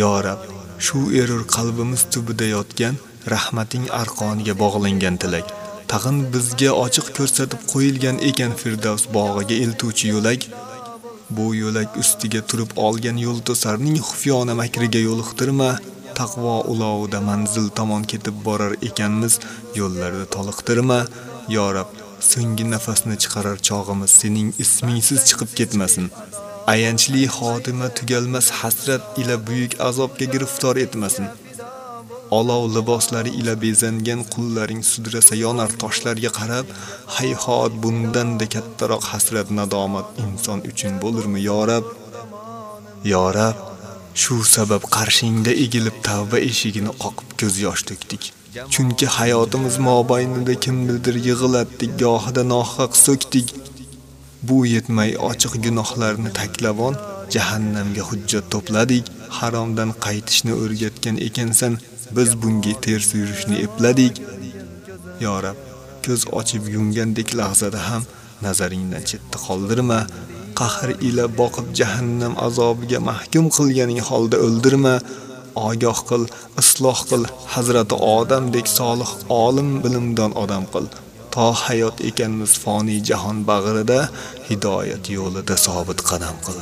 Yo rab shu erur qalbimiz tubida yotgan rahmating arqoniga bog'langan tilak. Tag'in bizga ochiq ko'rsatib qo'yilgan ekan firdavs bog'iga eltuvchi yo'lak. Bu yo'lak ustiga turib olgan yo'l to'sarning xufiyona makriga yo'liqtirma taqvo ulovida manzil tomon ketib borar ekanmiz. Yo'llarda toliqtirma yo rab so'nggi nafasni chiqarar chog'imiz sening ismingsiz chiqib ketmasin. Ayanchli xotima tugalmas hasrat ila buyuk azobga giriftor etmasin. Olov liboslari ila bezangan qullaring sudrasa yonar toshlarga qarab hayhot bundan-da kattaroq hasrat nadomat inson uchun bo'lurmi yo rab? Yo rab shu sabab qarshingda egilib tavba eshigini qoqib ko'z yosh to'kdik. Chunki hayotimiz mobaynida kimnidir yig'latdik gohida nohaq so'kdik. Bu yetmay ochiq gunohlarni taklavon jahannamga hujjat to'pladik. Haromdan qaytishni o'rgatgan ekansan biz bunga ters yurishni epladik. Yo rab ko'z ochib yumgandek lahzada ham nazaringdan chetda qoldirma. Qahr ila boqib jahannam azobiga mahkum qilganing holda o'ldirma. Ogoh qil isloh qil hazrati odamdek solih olim bilimdon odam qil. To hayot ekanmiz foniy jahon bag'rida hidoyat yo'lida sobit qadam qil.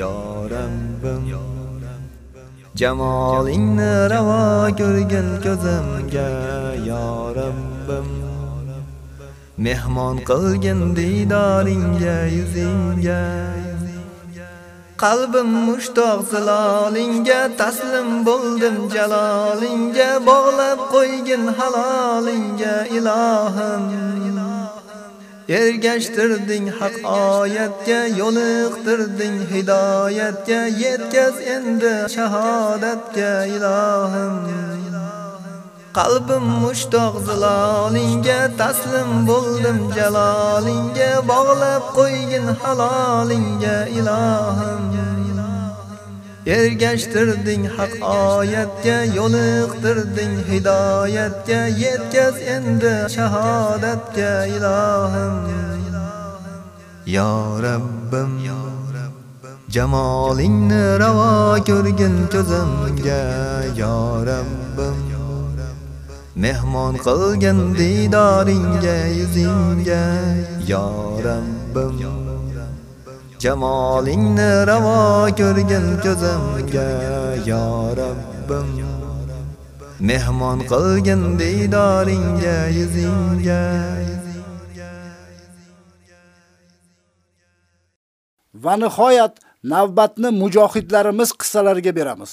Yo Rabbim. Jamolingni ravo ko'rgin ko'zimga yo Rabbim. Mehmon qilgin didoringga yuzingga. Qalbim mushtoq zilolingga taslim bo'ldim jalolingga bog'lab qo'ygin halolingga ilohim. Ergashtirding haq oyatga yo'liqtirding hidoyatga. Yetkaz endi shahodatga ilohim. Qalbim mushtoq zilolingga taslim bo'ldim jalolingga. Bog'lab qo'ygin halolingga ilohim. Ergashtirding haq oyatga yo'liqtirding hidoyatga. Yetkaz endi shahodatga ilohim. Yo rabbim jamolingni ravo ko'rgin ko'zimga. Yo rabbim mehmon qilgin didoringga yuzingga. Yo rabbim jamolingni ravo ko'rgin ko'zimga yo rabbim mehmon qilgin didoringga yuzingga va nihoyat navbatni mujohidlarimiz qissalariga beramiz.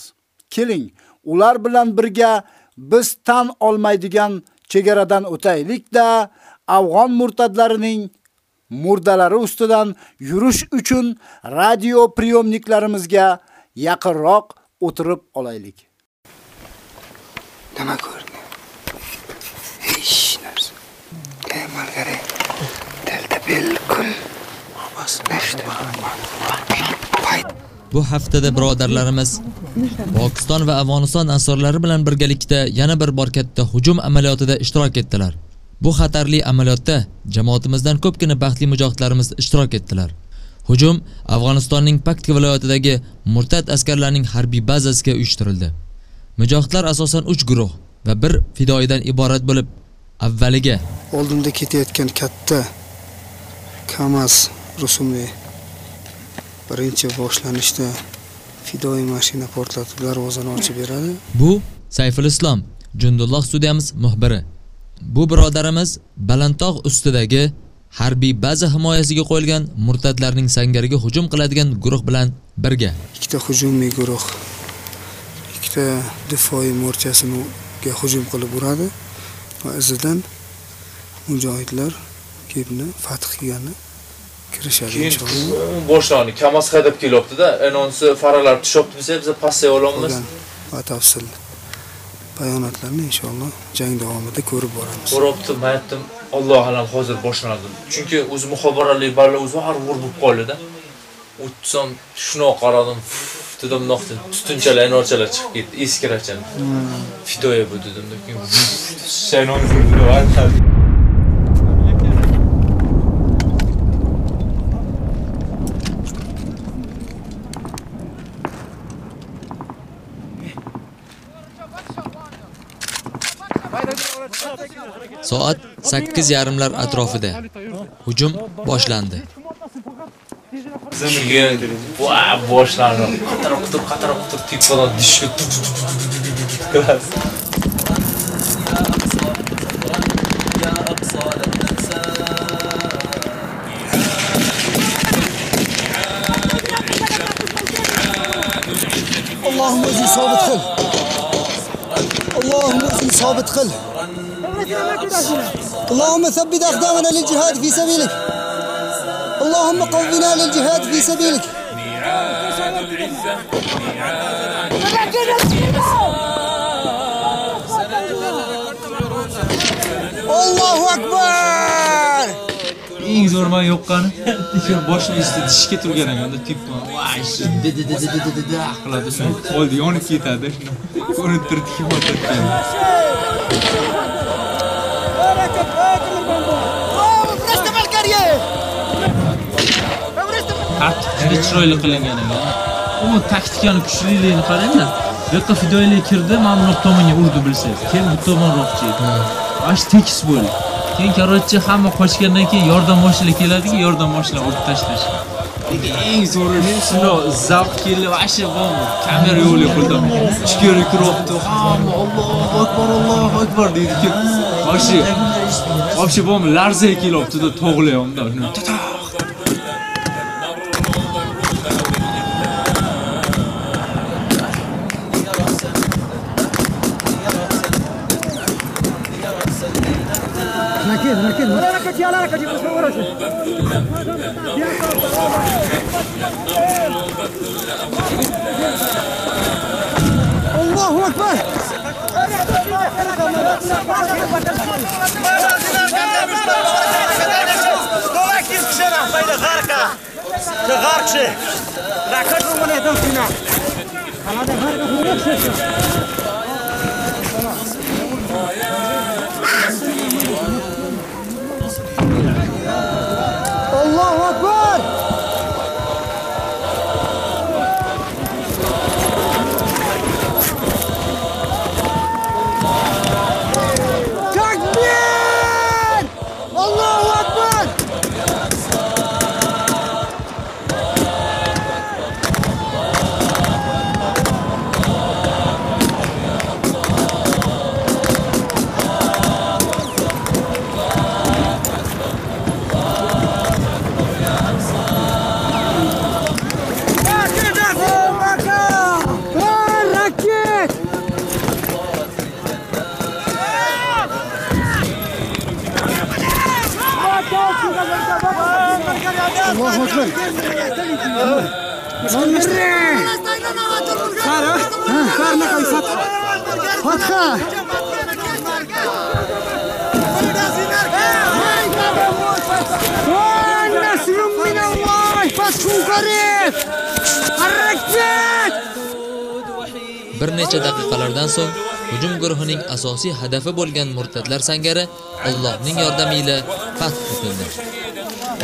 Keling, ular bilan birga biz tan olmaydigan chegaradan o'taylik-da, afg'on murtadlarining murdalari ustidan yurish uchun radio priyomniklarimizga yaqinroq o'tirib olaylik. Nima ko'rding? Hech narsa. Ey Margaret, dalda bilkul. Bu haftada birodarlarimiz Pokiston va Afg'oniston ansorlari bilan birgalikda yana bir bor katta hujum amaliyotida ishtirok etdilar. Bu xatarli amaliyotda jamoatimizdan ko'pgina baxtli mujohidlarimiz ishtirok etdilar. Hujum Afg'onistonning Paktika viloyatidagi murtad askarlarning harbiy bazasiga uyushtirildi. Mujohidlar asosan 3 guruh va bir fidoidan iborat bo'lib, avvaliga oldinda ketayotgan katta KAMAZ rusumli birinchi boshlanishda fidoi mashina portlatib darvozani ochib beradi. Bu Sayful Islom, Jundulloh studiyamiz muxbiri. Bu birodarimiz Balandtog' ustidagi harbiy baza himoyasiga qo'yilgan murtadlarning sangariga hujum qiladigan guruh bilan birga. Ikkita hujumiy guruh ikkita difoiy mo'rchasiga hujum qilib uradi va izidan mujohidlar kelibni fath qilgani kirishadi keyin boshlandi kamaz haydab kelyapti-da anonsi faralar tushyapti desa biz passay olamiz batafsil bayonotlarni inshaalloh jang davomida ko'rib boramiz. Men aytdim, Alloh alam hozir boshlanadi. Chunki o'zi muxobaralik balla o'zi har vur bo'lib qoldi-da. O'tsam shunaqa qaradim. dedim noqti tutunchalar anorchalar chiqib ketdi eskirachan fidoya bu dedim keyin shaynon soat 8 yarimlar atrofida hujum boshlandi. Kishiga boshlandi. Qatar sobit qil. Allohim o'zing sobit qil. اللهم ثبت اقدامنا للجهاد في سبيلك اللهم قونا للجهاد في سبيلك الله اكبر eng zo'r man yoqqani shu boshni ustida tishga turgan ekanda tepma voy dedi dedi dedi dedi qiladi so'ng oldi yonib ketadi ko'rinib turibdiki qattiq juda chiroyli qilingan ekan umuman taktikani kuchliligini qarangda bu yoqqa fidoyilik kirdi mana bunaqa tomonga urdi bilsangiz. Keyin bu tomonroqchi edi. Mana shu tekis bo'ldi. Keyin короче hamma qochgandan keyin yordam mashina keladiki yordam mashina urib tashlash. Eng zo'ri shundoq zavq keldi вообще bo'ldi kamera yo'qlik qildim ichkari kiryapti hamma allohu akbar allohu akbar deydi. Keyin вообще вообще bo'ldi larzaga kelyaptida tog'layapti Poliția la că din spăvăroșe! Allahu Akbar! Doamne, știți ce n-am făcut de harca? De harce! Dacă nu mă ne dăm fina! Ala de harca, nu mă Allahu akbar. Qara, ha, qarni qo'ysat. Fatha. ونصر من الله فتح قريب حركت Bir necha daqiqalardan so'ng hujum guruhining asosiy hadafi bo'lgan murtadlar sangari Allohning yordami ila fath etildi.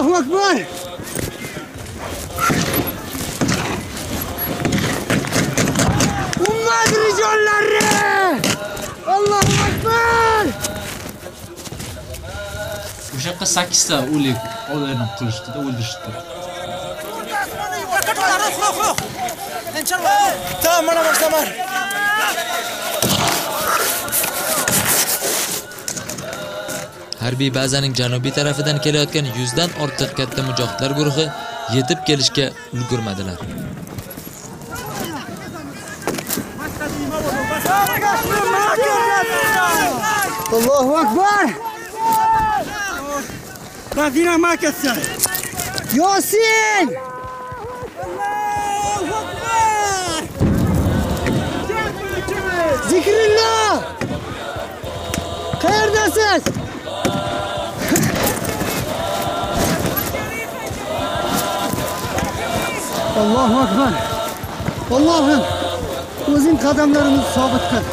Allohu akbar! Ummat rijollari! Allohu akbar! O'sha yoqqa 8 ta o'lik odamni qilishdi-da, o'ldirishdi. Tamam bana başlamar. Harbiy bazaning janubiy tarafidan kelayotgan 100 dan ortiq katta mujohidlar guruhi yetib kelishga ulgurmadilar. Allahu akbar! Rafina makassan. Yasin! Zikrillah! Qayerdasiz? Allohu akbar. Allohim o'zing qadamlarimizni sobit qil.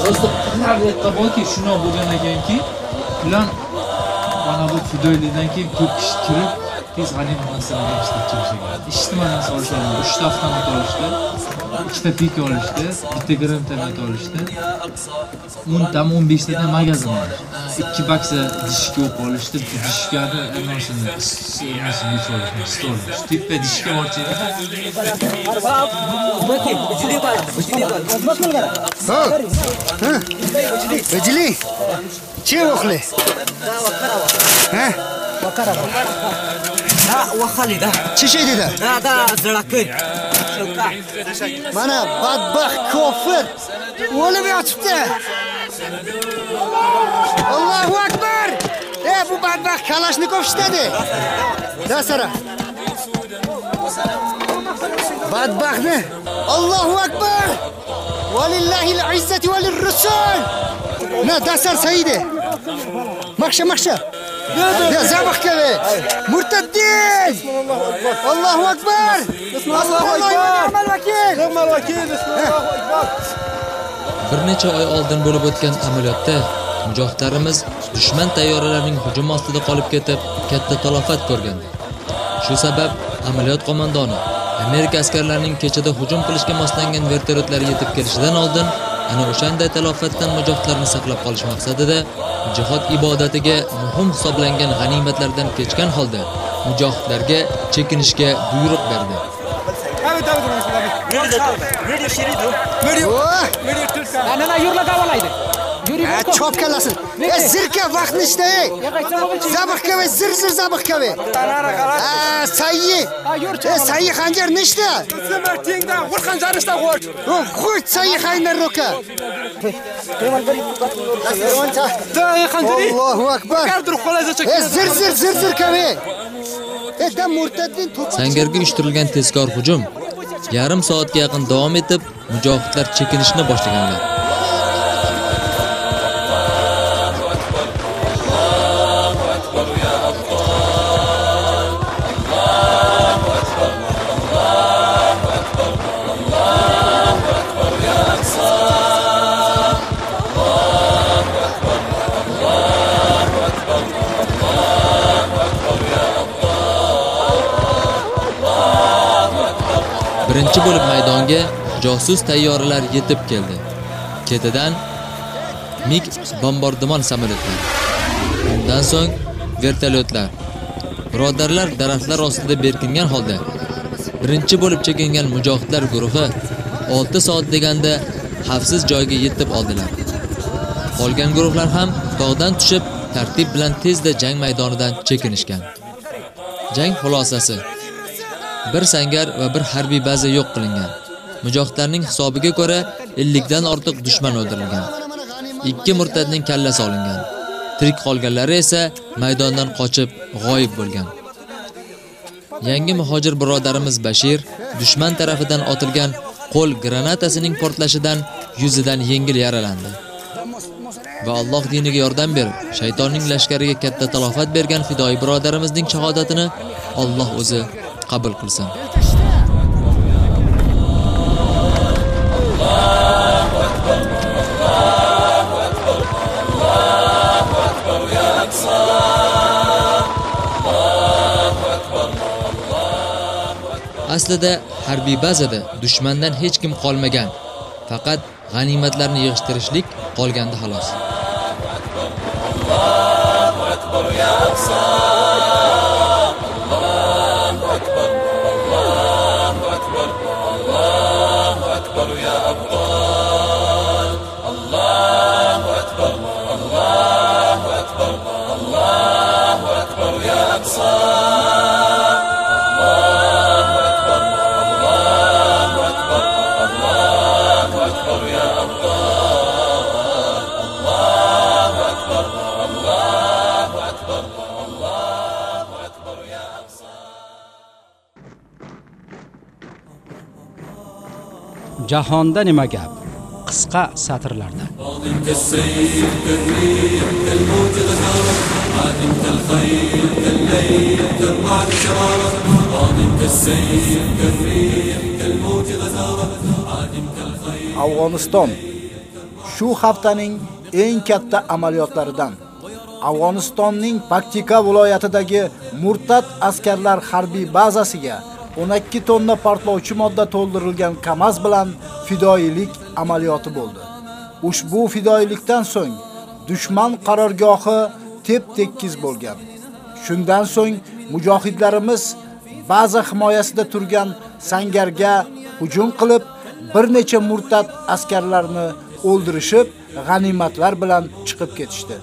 Просто qiyinchilikda borki, shunaqa bo'lgan ekanki, ular mana bu fidoylikdan keyin ko'p kishi kirib, tez g'animat narsani ishlab chiqishgan. Ijtimoiy narsa 3 ta avtomat olishdi, ikkita pik olishdi bitta grim tomat olishdi o'ntami o'n beshtadan magazin olishdi ikki baksa dishka o'q olishdi dishkani nimasini типа dishka Бачили, чего хли? Да, вакарова. А? Вакарова. Да, вахали, да. Чеши, да? Да, да, зракы. Şey dedi? Da da zırakın. Mana badbaxt kofir o'lib yotibdi. Allohu akbar! E bu badbaxt Kalashnikov ishladi. Dasara. Badbaxtni Allohu akbar! Valillahi al-izzati va lir-rasul. Na dasar Saidi. Maxsha maxsha. Ya zabah kele. Murtaddin. Allohu akbar. Allohu akbar. Ni'mal vakil. Ni'mal vakil. Allohu akbar. Bir necha oy oldin bo'lib o'tgan amaliyotda mujohidlarimiz dushman tayyoralarining hujum ostida qolib ketib, katta talofat ko'rgandi. Shu sabab amaliyot qo'mondoni Amerika askarlarining kechada hujum qilishga moslangan vertolyotlar yetib kelishidan oldin ana o'shanday talofatdan mujohidlarni saqlab qolish maqsadida jihod ibodatiga muhim hisoblangan g'animatlardan kechgan holda mujohidlarga chekinishga buyruq berdi. Zir zir zabih kavi. Ha, sayyi. E, sayyi xanjar nishda? Tengdan, vur xanjarni ishda qo'y. O, qo'y sayyi xanjar roka. Allohu akbar. E, zir zir zir zir kavi. E, da murtadning to'p Sangarga uyushtirilgan tezkor hujum yarim soatga yaqin davom etib, mujohidlar chekinishni boshlaganlar. Bo'lib maydonga josus tayyoralar yetib keldi. Ketidan MiG bombardimon samolyotlari. Undan so'ng vertolyotlar. Birodarlar daraxtlar ostida berkingan holda birinchi bo'lib chekingan mujohidlar guruhi 6 soat deganda xavfsiz joyga yetib oldilar. Qolgan guruhlar ham tog'dan tushib tartib bilan tezda jang maydonidan chekinishgan. Jang xulosasi bir sangar va bir harbiy baza yo'q qilingan. Mujohidlarning hisobiga ko'ra 50 dan ortiq dushman o'ldirilgan. Ikki murtadning kallasi olingan. Tirik qolganlari esa maydondan qochib g'oyib bo'lgan. Yangi muhojir birodarimiz Bashir dushman tarafidan otilgan qo'l granatasining portlashidan yuzidan yengil yaralandi. Va Alloh diniga yordam berib, shaytonning lashkariga katta talofat bergan fidoi birodarimizning shahodatini Alloh o'zi qabul qilsin. Aslida harbiy bazada dushmandan hech kim qolmagan. Faqat g'animatlarni yig'ishtirishlik qolgandi xolos. Jahonda nima gap? Qisqa satrlarda. Afg'oniston shu haftaning eng katta amaliyotlaridan Afg'onistonning Paktika viloyatidagi murtad askarlar harbiy bazasiga 12 tonna portlovchi modda to'ldirilgan KAMAZ bilan fidoyilik amaliyoti bo'ldi. Ushbu fidoyilikdan so'ng dushman qarorgohi tep-tekkiz bo'lgan. Shundan so'ng mujohidlarimiz baza himoyasida turgan sangarga hujum qilib, bir necha murtad askarlarni o'ldirishib, g'animatlar bilan chiqib ketishdi.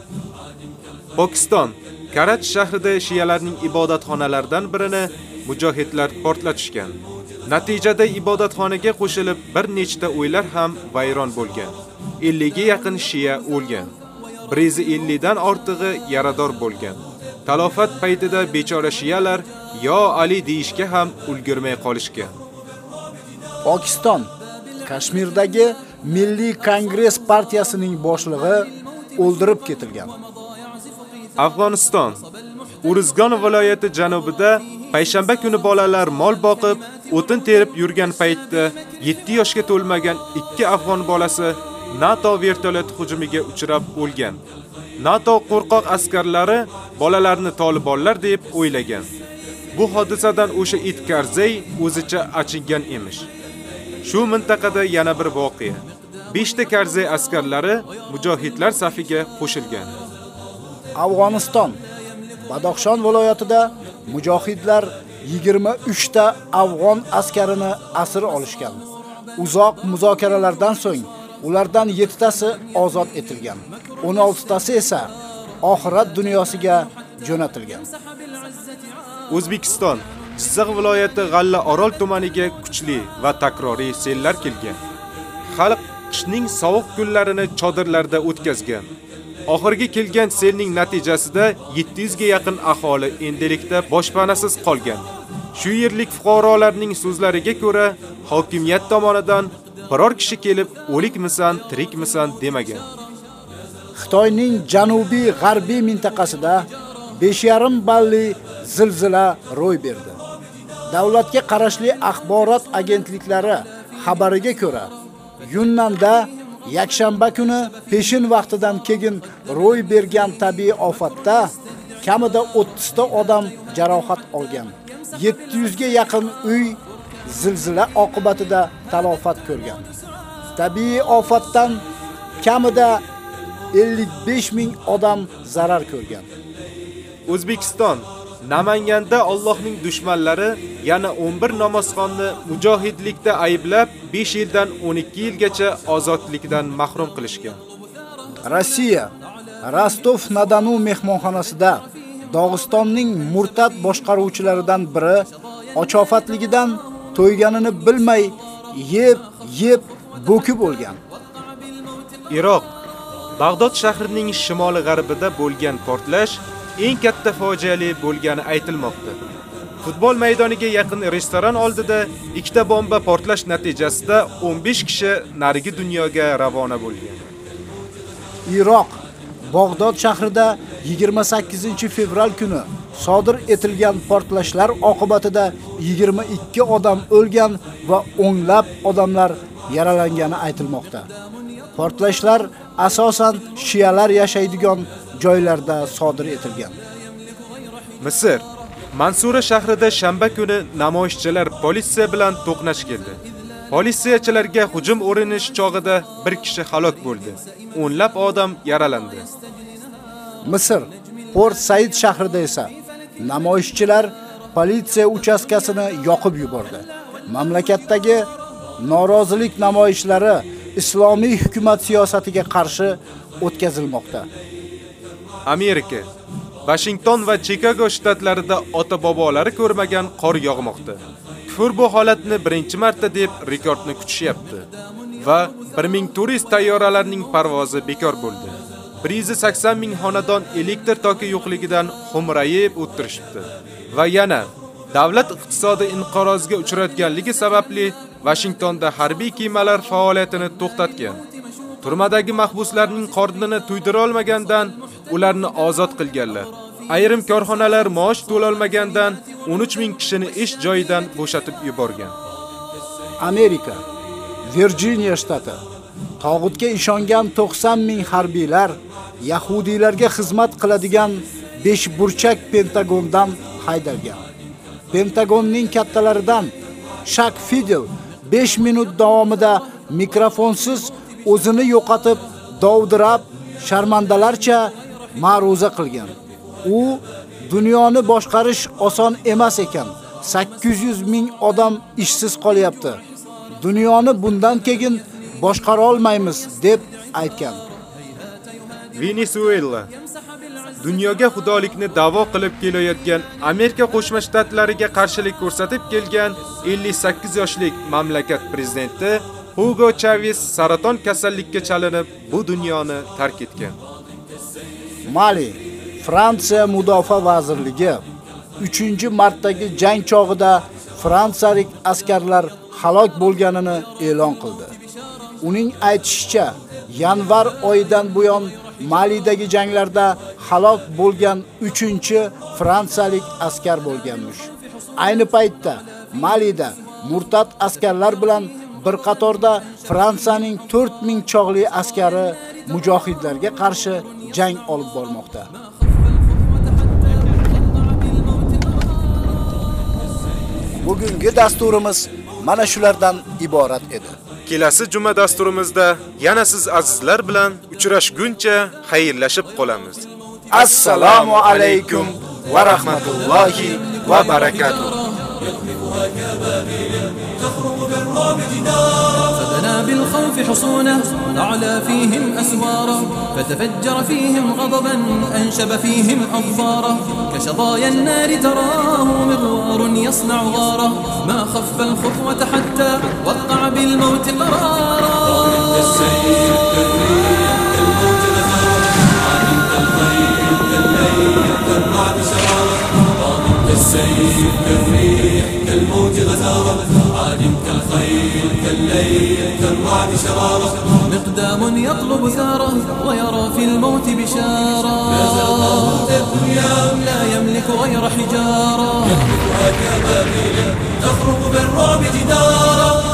Pokiston Karach shahrida shiyalarning ibodatxonalaridan birini mujohidlar portlatishgan. Natijada ibodatxonaga qo'shilib bir nechta uylar ham vayron bo'lgan. 50 ga yaqin shiya o'lgan. 150 dan ortig'i yarador bo'lgan. Talofat paytida bechora shiyalar yo Ali deyishga ham ulgurmay qolishgan. Pokiston Kashmirdagi Milliy Kongress partiyasining boshlig'i o'ldirib ketilgan. Afg'oniston Uruzgon viloyati janubida payshanba kuni bolalar mol boqib, o'tin terib yurgan paytda 7 yoshga to'lmagan ikki afg'on bolasi NATO vertolyot hujumiga uchrab o'lgan. NATO qo'rqoq askarlari bolalarni tolibonlar deb o'ylagan. Bu hodisadan o'sha Itkarzey o'zicha achingan emish. Shu mintaqada yana bir voqea. 5 ta Karzey askarlari mujohidlar safiga qo'shilgan. Afg'oniston Badoqshon viloyatida mujohidlar 23 ta afg'on askarini asir olishgan. Uzoq muzokaralardan so'ng Ulardan 7 tasi ozod etilgan. 16 tasi esa oxirat dunyosiga jo'natilgan. O'zbekiston Jizzax viloyati G'alla Orol tumaniga kuchli va takroriy sellar kelgan. Xalq qishning sovuq kunlarini chodirlarda o'tkazgan. Oxirgi kelgan selning natijasida 700 ga yaqin aholi endilikda boshpanasiz qolgan. Shu yerlik fuqarolarning so'zlariga ko'ra, hokimiyat tomonidan biror kishi kelib o'likmisan, tirikmisan demagan. Xitoyning janubiy g'arbiy mintaqasida 5,5 balli zilzila ro'y berdi. Davlatga qarashli axborot agentliklari xabariga ko'ra, Yunnanda yakshanba kuni peshin vaqtidan keyin ro'y bergan tabiiy ofatda kamida 30 ta odam jarohat olgan. 700 ga yaqin uy zilzila oqibatida talofat ko'rgan. Tabiiy ofatdan kamida 55 ming odam zarar ko'rgan. O'zbekiston Namanganda Allohning dushmanlari yana 11 namozxonni mujohidlikda ayblab 5 yildan 12 yilgacha ozodlikdan mahrum qilishgan. Rossiya Rostov-na-Donu mehmonxonasida Dog'istonning murtad boshqaruvchilaridan biri ochofatligidan to'yganini bilmay yeb yeb bo'kib o'lgan. Iroq Bag'dod shahrining shimoli-g'arbida bo'lgan portlash eng katta fojiali bo'lgani aytilmoqda. Futbol maydoniga yaqin restoran oldida ikkita bomba portlash natijasida 15 kishi narigi dunyoga ravona bo'lgan. Iroq Bag'dod shahrida 28 fevral kuni sodir etilgan portlashlar oqibatida 22 odam o'lgan va o'nlab odamlar yaralangani aytilmoqda. Portlashlar asosan shiyalar yashaydigan joylarda sodir etilgan. Misr Mansura shahrida shanba kuni namoyishchilar politsiya bilan to'qnash keldi. Politsiyachilarga hujum o'rinish chog'ida bir kishi halok bo'ldi. O'nlab odam yaralandi. Misr Port Said shahrida esa namoyishchilar politsiya uchastkasini yoqib yubordi. Mamlakatdagi norozilik namoyishlari islomiy hukumat siyosatiga qarshi o'tkazilmoqda. Amerika Washington va Chicago shtatlarida ota-bobolari ko'rmagan qor yog'moqda. Kufur bu holatni birinchi marta deb rekordni kutishyapti va 1000 turist tayyoralarining parvozi bekor bo'ldi. 180 ming xonadon elektr toki yo'qligidan xumrayib o'tirishibdi. Va yana davlat iqtisodi inqirozga uchratganligi sababli Washingtonda harbiy kemalar faoliyatini to'xtatgan. Turmadagi mahbuslarning qornini to'ydira olmagandan ularni ozod qilganlar. Ayrim korxonalar maosh to'la olmagandan 13 ming kishini ish joyidan bo'shatib yuborgan. Amerika Virginia shtati tog'utga ishongan 90 ming harbiylar yahudiylarga xizmat qiladigan 5 burchak Pentagondan haydalgan. Pentagonning kattalaridan Shak Fidel 5 minut davomida mikrofonsiz o'zini yo'qotib, dovdirab, sharmandalarcha ma'ruza qilgan. U dunyoni boshqarish oson emas ekan. 800 ming odam ishsiz qolyapti. Dunyoni bundan keyin boshqara olmaymiz deb aytgan. Venezuela dunyoga xudolikni da'vo qilib kelayotgan Amerika Qo'shma Shtatlariga qarshilik ko'rsatib kelgan 58 yoshlik mamlakat prezidenti Hugo Chavez saraton kasallikka chalinib, bu dunyoni tark etgan. Mali Fransiya mudofaa vazirligi 3-martdagi jang chog'ida fransiyalik askarlar halok bo'lganini e'lon qildi. Uning aytishicha, yanvar oyidan buyon Malidagi janglarda halok bo'lgan 3-fransiyalik askar bo'lganmish. Ayni paytda Malida murtad askarlar bilan bir qatorda Fransiyaning 4000 chog'li askari mujohidlarga qarshi jang olib bormoqda. Bugungi dasturimiz mana shulardan iborat edi. Kelasi juma dasturimizda yana siz azizlar bilan uchrashguncha xayrlashib qolamiz. Assalomu alaykum va rahmatullohi va barakatuh. تخرج بالرعب جدار بنى بالخوف حصونه أعلى فيهم أسواره فتفجر فيهم غضبا أنشب فيهم أظفاره كشظايا النار تراه مغوار يصنع غاره ما خف الخطوة حتى وقع بالموت قرارا. السيف كالريح كالموت غزارة. عادمت الخيل كالليل كالرعد شرارة. مقدام يطلب ثاره ويرى في الموت بشارة. لا يملك غير حجارة. يهبطها كبابيل تخرق بالرعب جدارا